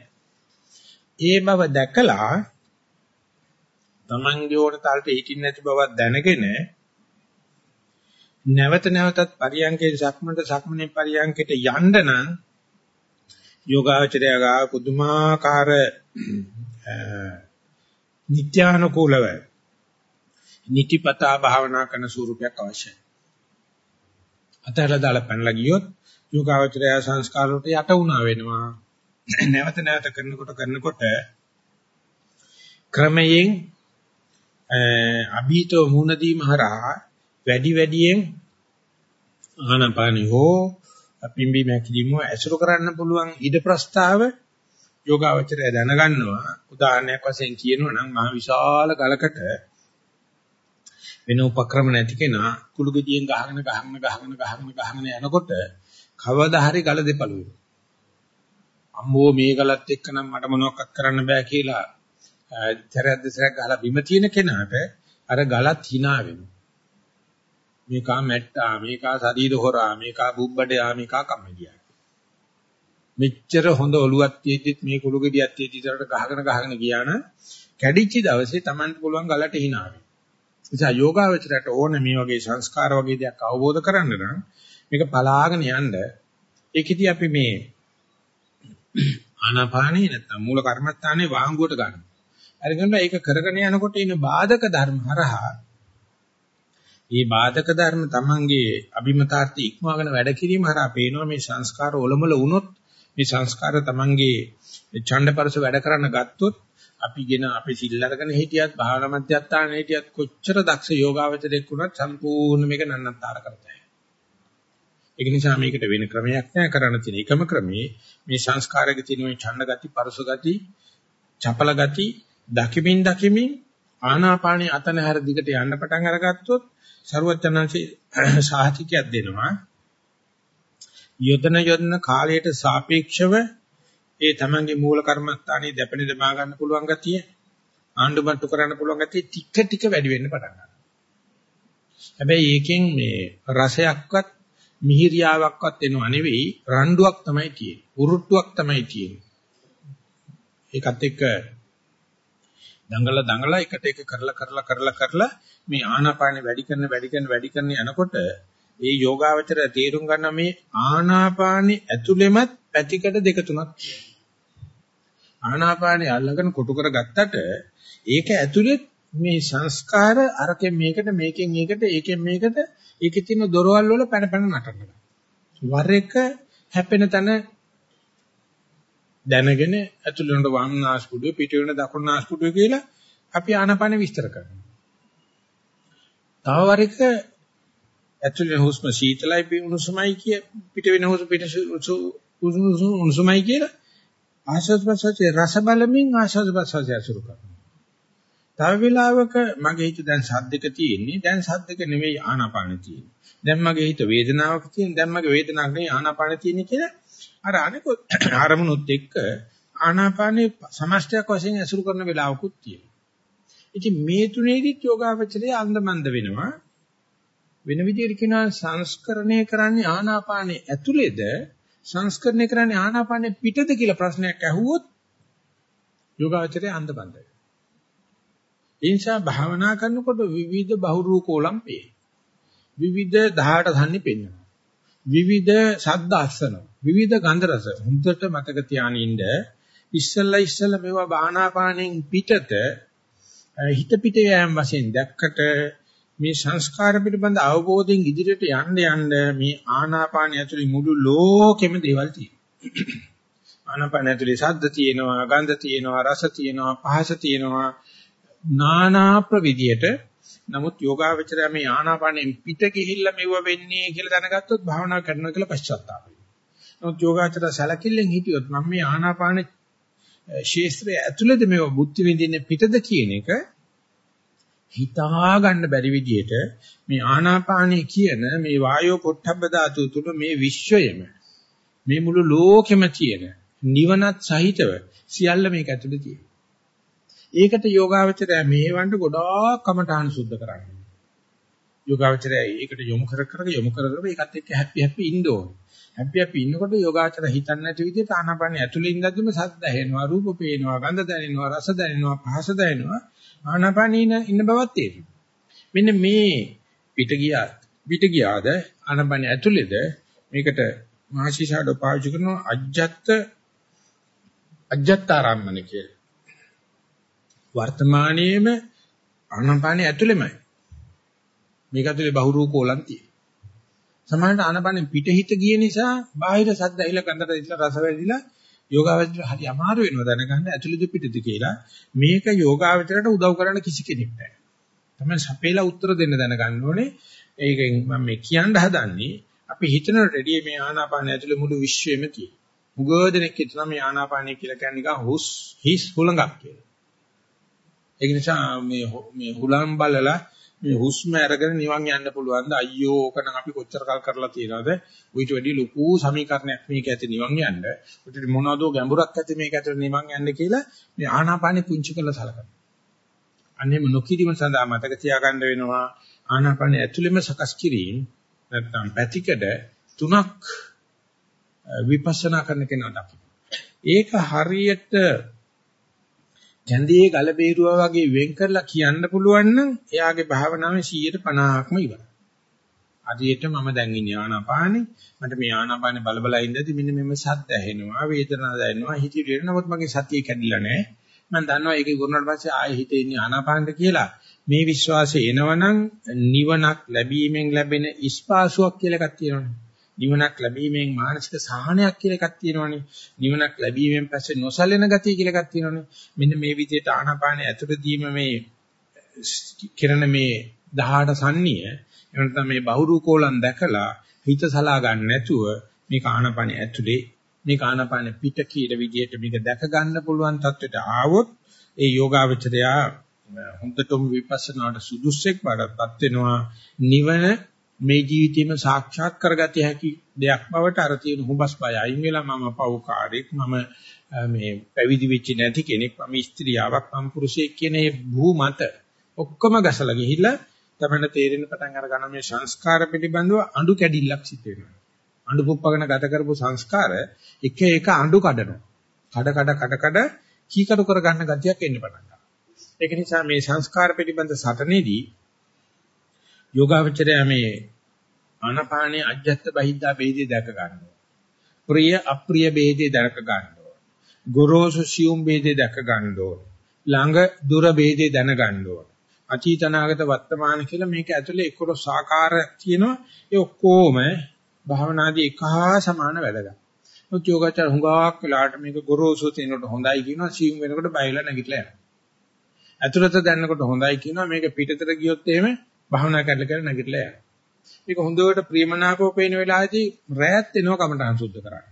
ඒ බව දැකලා Tamange ඕන තාලට හිටින්නේ නැති බවක් දැනගෙන නැවත නැවතත් පරියංකේ සක්මන්ට සක්මනේ පරියංකේට යන්න නම් යෝගාචරය ගා පුදුමාකාර නිත්‍යානුකූලව නිතිපතා භාවනා කරන ස්වරූපයක් අවශ්‍යයි. අතහැරලා දාලා පැනලා ගියොත් යෝගාචරය සංස්කාර වලට යට වුණා වෙනවා. නැවත නැවත කරනකොට කරනකොට ක්‍රමයෙන් අභීතව මුණ දීම හරහා වැඩි වැඩියෙන් ආනපානි හෝ පිම්බි මැකිලිම ඇසුරු කරන්න පුළුවන් ඉද ප්‍රස්තාව යෝගාවචරය දැනගන්නවා. උදාහරණයක් වශයෙන් කියනවා නම් මහ විශාල ගලකට වෙන උපක්‍රම නැති කෙනා කුළු ගෙඩියෙන් ගහගෙන ගහගෙන ගහගෙන ගහගෙන ගහගෙන යනකොට කවදා හරි ගල දෙපළ වෙනවා. අම්මෝ මේ ගලත් එක්ක නම් මට මොනවක්වත් කරන්න බෑ කියලා තරයක් දෙසරක් ගහලා බිම තියෙන කෙනාට අර ගලත් hina වෙනවා. මේකා මැට්ටා මේකා සදීද හොරා මේකා බුබ්බඩයා මේකා කම්මැලියා. මෙච්චර හොඳ ඔලුවක් තියෙද්දිත් මේ කුළු ගෙඩියක් තියෙද්දි ඉතරට ගහගෙන ගහගෙන ගියා නම් කැඩිච්ච දවසේ Tamanට පුළුවන් ගලට hina වෙන්න. නිසා යෝගාවචරයට ඕන මේ වගේ සංස්කාර වගේ දෙයක් අවබෝධ කරගන්න නම් මේක බලාගෙන යන්න. ඒකෙදි අපි මේ ආනාපානේ නැත්නම් මූල කර්මස්ථානේ වාංගුවට ගන්නවා. අරගෙන ඒක කරගෙන යනකොට ඉන්න බාධක ධර්ම හරහා මේ බාධක ධර්ම තමන්ගේ අභිමතාර්ථය ඉක්මවගෙන වැඩ කිරීම හරහා පේනවා මේ සංස්කාර ඔලමුල වුණොත් මේ සංස්කාර තමන්ගේ ඡණ්ඩපරස වැඩ කරන්න ගත්තොත් අපිගෙන අපි සිල් අරගෙන හිටියත් භාවනා මධ්‍යස්ථානයේ හිටියත් කොච්චර දක්ෂ යෝගාවචරයක් වුණත් සම්පූර්ණ මේක නන්නත්තර කරතයි. ඒක නිසා මේකට වෙන ක්‍රමයක් නැහැ කරන්න තියෙන එකම ක්‍රමයේ මේ සංස්කාරයේ තියෙන මේ ඡන්න ගති, පරස ගති, චපල ගති දකිමින් දකිමින් ආනාපානිය අතනහැර දිගට යන්න පටන් අරගත්තොත් ਸਰුවචනංශී සාහිතිකයක් දෙනවා. යොදන යොදන කාලයට සාපේක්ෂව ඒ තමන්ගේ මූල කර්මස්ථානයේ දැපෙන දමා ගන්න පුළුවන් ගතිය ආණ්ඩුමට්ටු කරන්න පුළුවන් ගතිය ටික ටික වැඩි වෙන්න පටන් ගන්නවා. හැබැයි ඒකෙන් මේ රසයක්වත් මිහිරියාවක්වත් එනව නෙවෙයි රණ්ඩුවක් තමයි තියෙන්නේ. උරුට්ටුවක් තමයි තියෙන්නේ. ඒකත් එක්ක දඟල දඟල එකට එක කරලා කරලා කරලා කරලා මේ ආනාපානෙ වැඩි කරන වැඩි කරන වැඩි කරන යනකොට ඒ යෝගාවචරය තේරුම් ගන්න මේ ආනාපානෙ ඇතුළෙමත් පැතිකඩ දෙක තුනක් ආනාපානෙ අල්ලගෙන කොටු කරගත්තට ඒක ඇතුළේ මේ සංස්කාර අරකින් මේකට මේකෙන් ඒකට ඒකෙන් මේකට ඒකේ තියෙන දොරවල් වල පැන පැන නටනවා. වර එක හැපෙන තැන දැනගෙන ඇතුළේ උඩ වම් නාස්පුඩුවේ පිට වෙන දකුණු නාස්පුඩුවේ කියලා අපි ආනාපාන විස්තර කරනවා. තව වර එක ඇතුළේ හුස්ම සීතලයි පිණුසුමයි කිය පිට වෙන හුස්ම පිට උණුසුමයි කියලා ආශස් ප්‍රසවාසයේ රස බලමින් ආශස් ප්‍රසවාසය අසුරු කරනවා. තව වෙලාවක මගේ හිත දැන් සද්දක තියෙන්නේ දැන් සද්දක නෙවෙයි ආනාපානෙ තියෙන්නේ. දැන් මගේ හිත වේදනාවක තියෙන දැන් මගේ වේදනාවක් නෙවෙයි ආනාපානෙ තියෙන්නේ කියලා අර අනිකොත් ආරමුණුත් එක්ක ආනාපානේ සමස්තයක් වශයෙන් අසුරු කරන වෙලාවකුත් තියෙනවා. ඉතින් මේ තුනේදිත් යෝගාවචරයේ අන්දමන්ද වෙනවා. වෙන විදිහට කියනවා සංස්කරණය කරන්නේ ආනාපානේ ඇතුළේද සංස්කරණය කරන්නේ ආනාපානේ පිටද කියලා ප්‍රශ්නයක් ඇහුවොත් යෝගාවචරයේ අන්දමන්ද වෙනවා. ඒ නිසා භාවනා කරනකොට විවිධ බහුරූපෝලම් පේ. විවිධ 18 ධන්නේ පෙන්වනවා. විවිධ ශබ්ද අස්සනවා. විවිධ ගන්ධ රස හොඳට මතක තියානින්න ඉස්සල්ලා ඉස්සල්ලා මේවා බාහනාපාණයෙන් පිටත හිත පිට යෑම වශයෙන් දැක්කට මේ සංස්කාර පිළිබඳ අවබෝධයෙන් ඉදිරියට යන්න යන්න මේ ආනාපාන ඇතුළේ මුළු ලෝකෙම දේවල් තියෙනවා. ආනාපාන ඇතුළේ ශබ්ද තියෙනවා, ගන්ධ තියෙනවා, රස තියෙනවා, පහස තියෙනවා, නානා ප්‍රවිධියට නමුත් යෝගාවචරය මේ ආනාපානෙන් පිට ගිහිල්ලා මෙව වෙන්නේ කියලා දැනගත්තොත් භාවනා කරනවා කියලා පශ්චාත්තාප වෙනවා. නමුත් යෝගාචර සැලකිල්ලෙන් හිටියොත් මම මේ ආනාපාන ශේස්ත්‍රය ඇතුළත මේව බුද්ධ විඳින්නේ පිටද කියන එක හිතා ගන්න බැරි විදිහට මේ ආනාපානී කියන මේ වායෝ පොට්ටබ්බ ධාතු තුල මේ විශ්වයම මේ මුළු ලෝකෙම තියෙන නිවනත් සහිතව සියල්ල මේක ඇතුළේ තියෙනවා. ඒකට යෝගාවචරය මේවන්ට ගොඩාක් කමඨාන සුද්ධ කරන්නේ. යෝගාවචරය ඒකට යොමු කර කර යොමු කර කර ඒකත් එක්ක හැපි හැපි ඉන්න ඕනේ. හැපි හැපි ඉන්නකොට යෝගාචර හිතන්නේ නැති විදිහට ආනාපානිය ඇතුලේ ඉඳද්දිම සද්ද ඇහෙනවා, රූප පේනවා, ගන්ධ දැනෙනවා, රස දැනෙනවා, පහස දැනෙනවා. ආනාපානිය ඉන්න බවක් තේරෙනවා. මෙන්න මේ පිට ගියා පිට ගියාද ආනාපානිය ඇතුලේද මේකට මහසිසාඩෝ පාවිච්චි කරන අජ්ජත් අජ්ජත්තාරම්මන කියලා. වර්තමානයේම ආනාපානිය ඇතුළෙමයි. මේක ඇතුලේ බහුරූ කෝලම් තියෙනවා. සමහරවිට ආනපනෙ පිටහිට ගිය නිසා බාහිර සද්ද ඇහිලා කන්දට ඉట్లా රස වැදිලා යෝගාවචරය හරි අමාරු වෙනවා දැනගන්න ඇතුළේද පිටද කියලා. මේක යෝගාවචරයට උදව් කරන්න කිසි කෙනෙක් නැහැ. තමයි සපේලා උත්තර දෙන්න දැනගන්න ඕනේ. ඒකෙන් මම මේ කියන්න හදන්නේ අපි හිතන රෙඩිය මේ ආනාපානය ඇතුළේ මුළු විශ්වෙම තියෙන. මුගෝදෙනෙක් හිතනවා මේ ආනාපානය කියලා කියන්නේ නිකන් හුස් හිස් හුලඟක් කියලා. ඒක නිසා මේ මේ හුලම් බලලා මේ හුස්ම අරගෙන නිවන් යන්න පුළුවන්ද අයියෝ ඕකනම් අපි කොච්චර කල් කරලා තියෙනවද? ඌට වැඩි ලොකු සමීකරණයක් මේක ඇති නිවන් යන්න. ඌට මොනවදෝ ගැඹුරක් ඇති මේක ඇතුළේ නිවන් යන්න කියලා මේ ආනාපානෙ පුංචි කරලා සලකනවා. අන්නේම නොකිරීම සඳහා මතක තියාගන්න වෙනවා ආනාපානෙ ඇතුළෙම සකස් කිරීම නැත්නම් පැතිකඩ තුනක් විපස්සනා කරන කෙනාට ඒක හරියට කැඳේ ගල බේරුවා වගේ වෙන් කරලා කියන්න පුළුවන් නම් එයාගේ භාවනාවේ 150ක්ම ඉවරයි. අදියට මම දැන් ඉන්නේ ආනාපානේ. මට මේ ආනාපානේ බලබලා ඉඳදී මෙන්න මෙම සද්ද ඇහෙනවා වේදනාව දැනෙනවා හිතේ නමුත් මගේ සතිය කැඩිලා නැහැ. මම දන්නවා ඒකේ ගුණාට පස්සේ ආයෙ හිතේ ඉන්නේ ආනාපානට කියලා. මේ විශ්වාසය එනවනම් නිවනක් ලැබීමෙන් ලැබෙන ඉස්පාසුවක් කියලා එකක් තියෙනවනේ. නිවනක් ලැබීමෙන් මානසික සහනයක් කියලා එකක් තියෙනවනේ. නිවනක් ලැබීමෙන් පස්සේ නොසලෙන ගතිය කියලා එකක් තියෙනවනේ. මෙන්න මේ විදිහට ආනාපානය ඇතුළතදීම මේ කිරණ මේ 18 සන්නිය එනනම් මේ බහුරූකෝලම් දැකලා හිත සලා ගන්න නැතුව මේක ආනාපානය ඇතුලේ මේක ආනාපානය පිට කීර විදිහට මේක දැක ගන්න පුළුවන් තත්වයට ආවොත් ඒ යෝගාවචරයා හොඳටම විපස්සනාට සුදුස්සෙක් බඩපත් වෙනවා නිවන මේ ජීවිතේම සාක්ෂාත් කරගatiya හැකි දෙයක් බවට අර තියෙන හුඹස් බය අයින් වෙලා මම පව්කාරයෙක් මම මේ පැවිදි වෙච්ච නැති කෙනෙක් මම ස්ත්‍රියාවක් මම පුරුෂයෙක් කියන මේ භූමත ඔක්කොම ගසලා ගිහිල්ලා තමයි තේරෙන්න පටන් අර ගන්න මේ සංස්කාර පිළිබඳව අඬු කැඩිල්ලක් සිද්ධ වෙනවා. අඬු පුප්පගෙන ගත කරපු සංස්කාර එක එක අඬු කඩනවා. කඩ කඩ කඩ කඩ කීකරු කර ගන්න ගතියක් එන්න පටන් ගන්නවා. ඒක නිසා මේ සංස්කාර පිළිබඳ සටනේදී යෝගාවචරය මේ ආනාපානයේ අජ්ජත් බහිද්දා ભેදේ දැක ගන්නවා. ප්‍රිය අප්‍රිය ભેදේ දැක ගන්නවා. ගොරෝසු සියුම් ભેදේ දැක ගන්නවා. ළඟ දුර ભેදේ දැන ගන්නවා. අතීත අනාගත වර්තමාන කියලා මේක ඇතුලේ එක්කෝ සාකාර තියෙනවා. ඒ ඔක්කොම භාවනාදී එක හා සමාන වැඩගත්. මුත් යෝගාචර හුඟාක් වෙලාට මේක ගොරෝසු තැනකට හොඳයි කියනවා සියුම් වෙනකොට බයලා නැගිටලා යනවා. ඇතුළත දැනනකොට හොඳයි කියනවා මේක පිටතට ගියොත් එහෙම භාවනා කරලා කරලා නැගිටලා යනවා. මේක හොඳට ප්‍රියමනාපව පේන වෙලාවේදී රැයත් එනවා කමටහන් සුද්ධ කරන්න.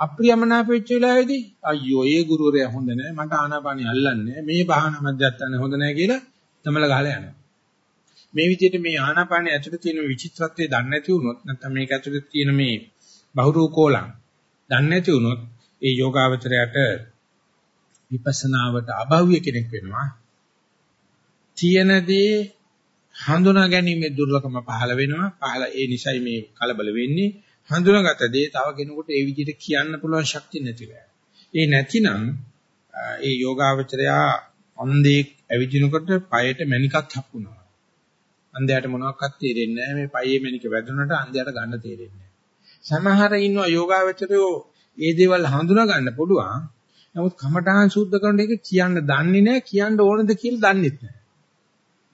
අප්‍රියමනාප වෙච්ච වෙලාවේදී අයියෝ ඒ ගුරුවරයා හොඳ නැහැ මට ආනාපානිය අල්ලන්නේ මේ භාවනා මධ්‍යස්ථානේ හොඳ නැහැ කියලා තමල ගහලා යනවා. මේ විදිහට මේ ආනාපානිය ඇතුළේ තියෙන විචිත්‍රත්වය දන්නේ නැති වුණොත් නැත්නම් මේක ඇතුළේ තියෙන මේ බහුරූකෝලං දන්නේ නැති වුණොත් ඒ යෝගාවචරයට විපස්සනාවට අභාව්‍ය කෙනෙක් වෙනවා. තියෙනදී හඳුනා ගැනීමේ දුර්ලභම පහළ වෙනවා. පහළ ඒ නිසයි මේ කලබල වෙන්නේ. හඳුනාගත දේ තව කෙනෙකුට ඒ විදිහට කියන්න පුළුවන් ශක්තිය නැතිලා. ඒ නැතිනම් ඒ යෝගාවචරයා අන්දේ ඇවිදිනකොට පයට මණිකක් හප්පුනවා. අන්දයට මොනවක්වත් තේරෙන්නේ නැහැ. මේ පයේ මණික වැදුනට අන්දයට ගන්න තේරෙන්නේ නැහැ. සමහර ඉන්නවා යෝගාවචරයෝ ඒ දේවල් හඳුනා ගන්න පුළුවන්. නමුත් කමඨාන් සුද්ධ කරන එක කියන්න දන්නේ නැහැ. කියන්න ඕනද කියලා දන්නෙත් නැහැ.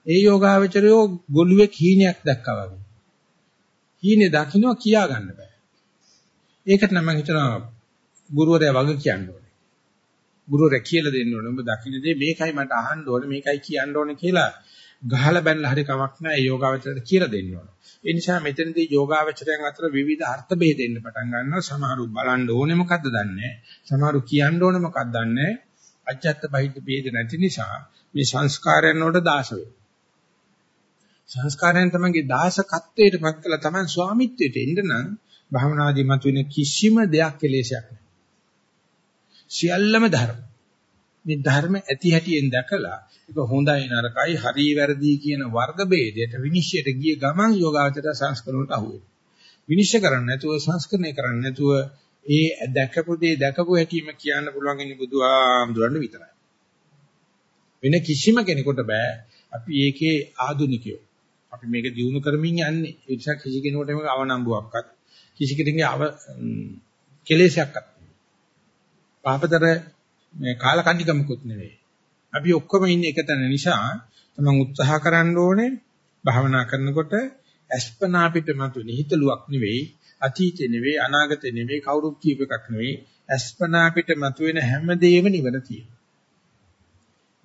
ඒ යෝගාවචරයෝ ගොළුවේ කීනයක් දැක්කා වගේ. කීනේ දකින්න කියා ගන්න බෑ. ඒකට නම් මම හිතනවා ගුරුවරයා වගේ කියන්න ඕනේ. ගුරුවරයා කියලා දෙන්න ඕනේ. ඔබ දකින්න දේ මේකයි මට අහන්න ඕනේ, මේකයි කියන්න ඕනේ කියලා ගහලා බැලලා හරි කමක් නැහැ. ඒ යෝගාවචරයට කියලා දෙන්න ඕනේ. ඒ නිසා මෙතනදී යෝගාවචරයන් අතර විවිධ අර්ථ බෙදෙන්න පටන් ගන්නවා. සමහරු බලන්න ඕනේ මොකද්ද දන්නේ සමහරු කියන්න ඕනේ මොකක්ද දන්නේ අජත්ත බහිද්ද ભેද නැති නිසා මේ සංස්කාරයන් වලට දාස වෙනවා. සංස්කාරයෙන් තමයි දාසකත්වයට පත් කළා තමයි ස්වාමිත්වයට එන්න නම් භවනාදී මතුවෙන කිසිම දෙයක් කෙලෙසයක් නැහැ. සියල්ලම ධර්ම. මේ ධර්ම ඇති හැටියෙන් දැකලා ඒක හොඳයි නරකයි හරි වැරදි කියන වර්ග ભેදයට විනිශ්චයට ගිය ගමන් යෝගාවචර සංස්කරණයට අහු වෙනවා. විනිශ්චය කරන්නේ නැතුව සංස්කරණය කරන්නේ නැතුව ඒ දැකපු දේ දැකපු හැටිම කියන්න පුළුවන් ඉන්නේ බුදුහාමුදුරන්ට විතරයි. වෙන කිසිම කෙනෙකුට බෑ. අපි ඒකේ ආදුනිකයෝ. අපි මේක දිනු කරමින් යන්නේ. ඒ නිසා කිසි කෙනෙකුට මේක අවනම්බුවක්වත් කිසි කෙනෙකුගේ අව කෙලෙසයක්වත් පාපතර මේ කාලකන්නිකමකුත් නෙවෙයි. අපි ඔක්කොම ඉන්නේ එක තැන නිසා තමන් උත්සාහ කරන්න ඕනේ භාවනා කරනකොට අස්පනා පිට මතුවෙන හිතලුවක් නෙවෙයි අතීතේ නෙවෙයි අනාගතේ නෙවෙයි කවුරුත් කීප එකක් නෙවෙයි අස්පනා පිට මතුවෙන හැමදේම නිවන තියෙනවා.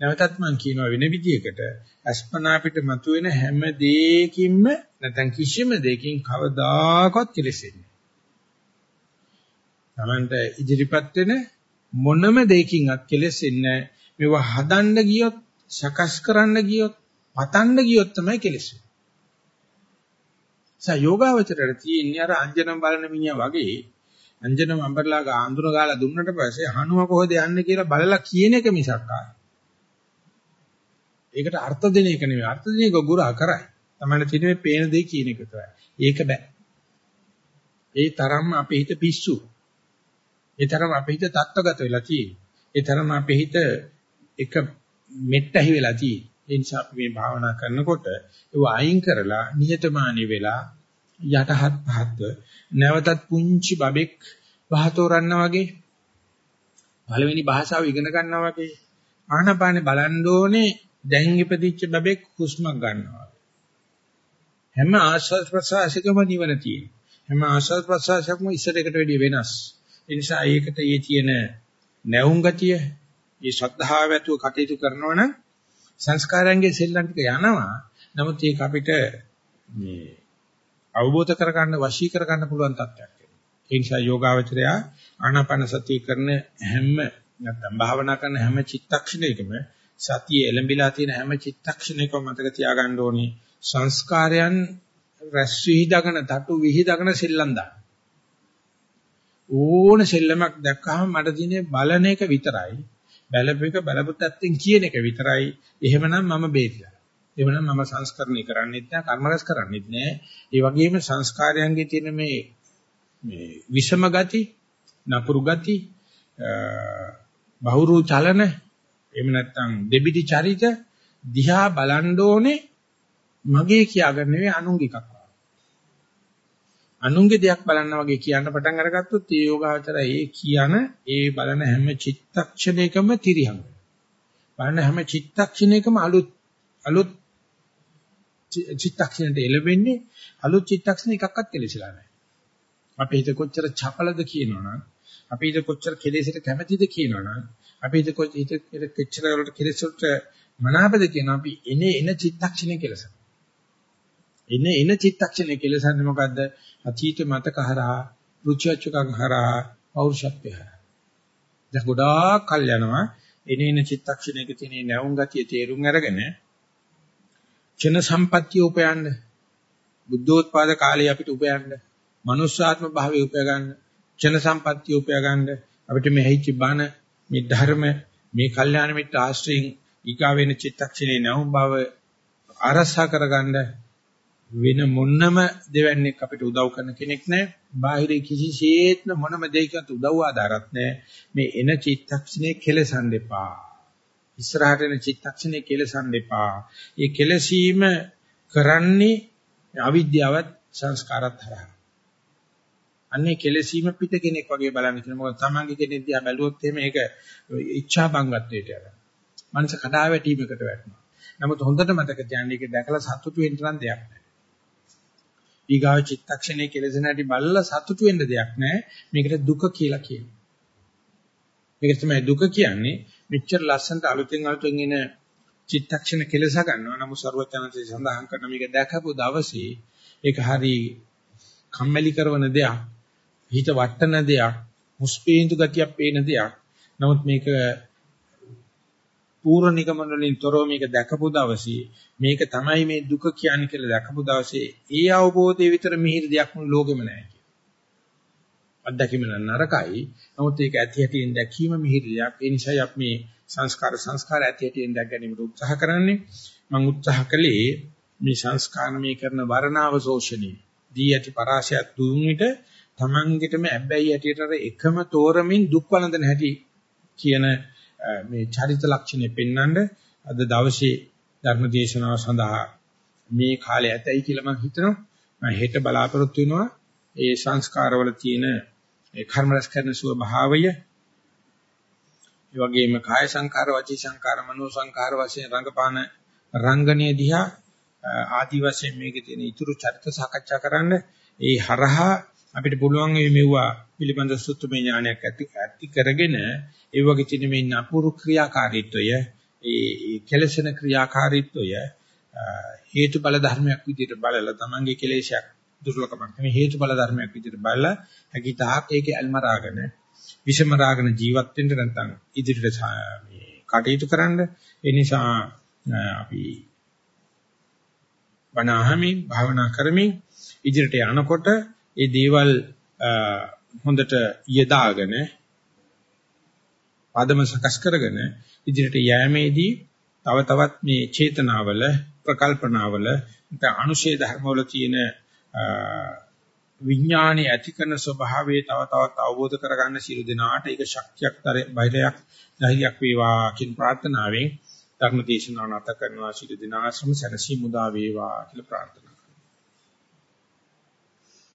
නැවතත් මම කියනවා වෙන විදියකට අස්පනා පිට මතුවෙන හැම දෙයකින්ම නැත්නම් කිසිම දෙයකින් කවදාකවත් කෙලෙසෙන්නේ තමන්ට ඉදිරිපත් වෙන මොනම දෙයකින්වත් කෙලෙසෙන්නේ මේවා හදන්න ගියොත් සකස් කරන්න ගියොත් පතන්න ගියොත් තමයි කෙලෙසෙන්නේ. සා යෝගාවචරයට තියෙන්නේ අර අංජනම් බලන මිනිහා වගේ අංජනම් අඹරලා ගාඳුන ගාලා දුන්නට පස්සේ හනුව කොහෙද යන්නේ කියලා බලලා කියන එක මිසක් ආයි. ඒකට අර්ථ දෙන එක නෙවෙයි අර්ථ දෙන එක ගුරා කරයි. තමයි තියෙන්නේ පේන දේ කියන එක තමයි. ඒක බෑ. ඒ තරම්ම අපේ හිත පිස්සු. ඒ තරම් අපේ හිත තත්ත්වගත වෙලා තියෙන්නේ. ඒ තරම් අපේ හිත එක මෙට්ටහි වෙලා තියෙන්නේ. ඒ නිසා අපි මේ භාවනා කරනකොට ඒව අයින් කරලා නිහතමානී වෙලා යටහත් පහත්ව නැවතත් පුංචි බබෙක් වහතෝරන්න වගේ පළවෙනි භාෂාව ඉගෙන ගන්නවා වගේ ආනපානේ බලන්න ඕනේ දැන් ඉපදිච්ච බබෙක් හුස්මක් ගන්නවා හැම ආශ්වාස ප්‍රශ්වාසයකම නිවන තියෙනවා හැම ආශ්වාස ප්‍රශ්වාසයක්ම ඉස්සරකට වැඩිය වෙනස් ඒ නිසා ඒකට ඒ තියෙන නැවුම් ගතිය මේ ශ්‍රද්ධාව ඇතුව කටයුතු කරනවා නම් සංස්කාරයන්ගේ සෙල්ලම් ටික යනවා. නමුත් ඒක අපිට මේ අවබෝධ කරගන්න වශී කරගන්න පුළුවන් තත්ත්වයක් වෙනවා. ඒ නිසා යෝගාවචරය ආනාපාන සතිය කරන හැම නැත්නම් භාවනා කරන හැම චිත්තක්ෂණයකම සතිය එළඹිලා තියෙන හැම චිත්තක්ෂණයකම මතක තියාගන්න ඕනේ සංස්කාරයන් රැස් විහිදගෙන තටු විහිදගෙන සෙල්ලම් දාන්න. ඕන සෙල්ලමක් දැක්කහම මට දිනේ බලන එක විතරයි බැලපෙක බලපුත්තෙන් කියන එක විතරයි. එහෙමනම් මම බේරිලා. එහෙමනම් මම සංස්කරණය කරන්නේත් නැහැ, කර්ම රැස් කරන්නේත් නැහැ. ඒ වගේම සංස්කාරයන්ගේ තියෙන මේ මේ විෂම ගති, නපුරු ගති, බහුරු චලන, එහෙම නැත්නම් දෙබිඩි චරිත දිහා බලන්න ඕනේ මගේ කියාගන්න නෙවෙයි අනුන්ගේ එකක්. අනුන්ගේ දෙයක් බලන්න වගේ කියන්න පටන් අරගත්තොත් ඒ යෝගාචරය ඒ කියන ඒ බලන හැම චිත්තක්ෂණයකම තිරියම් බලන හැම චිත්තක්ෂණයකම අලුත් අලුත් චිත්තක්ෂණයට එළවෙන්නේ අලුත් චිත්තක්ෂණ එකක්වත් කෙලෙසිලා නැහැ. අපි හිත කොච්චර චපලද කියනවනම් අපි හිත කොච්චර කෙලෙසට කැමැතිද කියනවනම් අපි හිත කොච්චර කොච්චර වලට කෙලෙසට මනාපද කියන අපි එනේ එන චිත්තක්ෂණය කෙලසන. එනේ එන චිත්තක්ෂණය කෙලසන්නේ මොකද්ද? අතීත මතක හරහා රුචිචුකම් හරහා පෞරුෂත්වය හරහා දැන් ගොඩාක් කල් යනවා එනේන චිත්තක්ෂණයක තියෙන නැවුම් ගතිය තේරුම් අරගෙන චන සම්පත්‍ය උපයන්න බුද්ධෝත්පාද කාලේ අපිට උපයන්න මනුෂ්‍යාත්ම භාවය උපය ගන්න චන සම්පත්‍ය උපය ගන්න අපිට මේ හිච්ච බණ මේ ධර්ම මේ කල්යාණ මිත්‍ර ආශ්‍රයෙන් ඊගා වෙන චිත්තක්ෂණේ නැවුම් භාව ආරසා කරගන්න වෙන මොන්නම දෙවන්නේක් අපිට උදව් කරන කෙනෙක් නැහැ. බාහිර කිසිසේත්ම මොනම දෙයකට උදව් ආදාරත් නැහැ. මේ එන චිත්තක්ෂණේ කෙලසන් දෙපා. ඉස්සරහට එන චිත්තක්ෂණේ කෙලසන් දෙපා. ඒ කෙලසීම කරන්නේ අවිද්‍යාවත් සංස්කාරත් හරහා. අන්නේ කෙලසීම පිට කෙනෙක් වගේ බලන්න කියන මොකද තමන්ගේ කෙනෙක් දිහා බැලුවොත් එහෙම ඒක ඉච්ඡා බංගත්වයට යනවා. මනස කඩා වැටීමකට වැටෙනවා. නමුත් හොඳට මතක තියාගන්න ඒක දැකලා සතුටු වෙන්න තරම් දෙයක් නැහැ. ඊගාව චිත්තක්ෂණයේ කෙලෙසන හැටි බලලා සතුටු වෙන්න දෙයක් නැහැ. මේකට දුක කියලා කියනවා. මේක තමයි දුක කියන්නේ මෙච්චර ලස්සනට අලුතෙන් අලුතෙන් එන චිත්තක්ෂණ කෙලස ගන්නවා. නමුත් ਸਰවඥාන්සේ සඳහන් කරන මේක දැකපු දවසේ ඒක හරි කම්මැලි කරන දෙයක්, හිත වටන දෙයක්, මුස්පීන්තු ගතියක් පේන දෙයක්. නමුත් මේක පූර්ව නිගමන වලින් තොරව මේක දැකපු දවසේ මේක තමයි මේ දුක කියන්නේ කියලා දැකපු දවසේ ඒ අවබෝධය විතර මිහිරි දෙයක් මුළු ලෝකෙම නැහැ අත්දැකීම නරකයි. නමුත් ඒක ඇති හැටියෙන් දැකීම මිහිරියක්. ඒ නිසායි අපි මේ සංස්කාර සංස්කාර ඇති හැටියෙන් දැක ගැනීමට උත්සාහ කරන්නේ. මම උත්සාහ කළේ මේ සංස්කාරමය කරන වර්ණාව ශෝෂණය. දී ඇති පරාසයක් දුන් විට Tamangeටම ඇබ්බැහි හැටියට එකම තෝරමින් දුක් වළඳන හැටි කියන මේ චරිත ලක්ෂණය පෙන්වන්න අද දවසේ ධර්ම දේශනාව සඳහා මේ කාලය ඇතයි කියලා මම හිතනවා. මම හෙට බලාපොරොත්තු වෙනවා ඒ සංස්කාරවල තියෙන ඒ කර්ම රැස් කරන ස්වභාවය ඒ වගේම කාය සංකාර වචී සංකාර මනෝ සංකාර වශයෙන් රංගපාන රංගනීය දිහා ආදි වශයෙන් මේකේ තියෙන ඊතුරු චරිත සාකච්ඡා කරන්න ඒ හරහා අපිට පුළුවන් මේ මෙවුවා පිළිබඳ සුත්තමේ ඥානයක් ඇති ඇති කරගෙන ඒ වගේ තියෙන මේ නපුරු ක්‍රියාකාරීත්වය ඒ කෙලසන ක්‍රියාකාරීත්වය හේතු බල ධර්මයක් විදිහට බලලා තමන්ගේ කෙලේශයක් දුර්ලභමක් නෙමෙයි හේතු බල ධර්මයක් විදිහට බලලා හැකිතාක් ඒකේ අල්මරාගෙන විෂමරාගෙන ජීවත් වෙන්න නැත්නම් ඉදිරියට මේ කටයුතු කරන්න. ඒ නිසා අපි බණහමින් භාවනා කරමින් ඉදිරියට යනකොට ඒ දේවල් හොඳට යදාගෙන පදම සකස් කරගෙන ඉදිරියට යෑමේදී තව තවත් මේ චේතනාවල ප්‍රකල්පනාවල නැත්නම් අනුශේධ ධර්මවල තියෙන විඥානයේ ඇති කරන ස්වභාවය තව තවත් අවබෝධ කරගන්න සියලු දෙනාට ඒක ශක්තියක් බයිරයක් ධෛර්යයක් වේවා කියන ප්‍රාර්ථනාවෙන් ධර්ම දේශනාව නැත කරනවා. සියලු දෙනා ශ්‍රම සැනසීම උදා වේවා කියලා ප්‍රාර්ථනා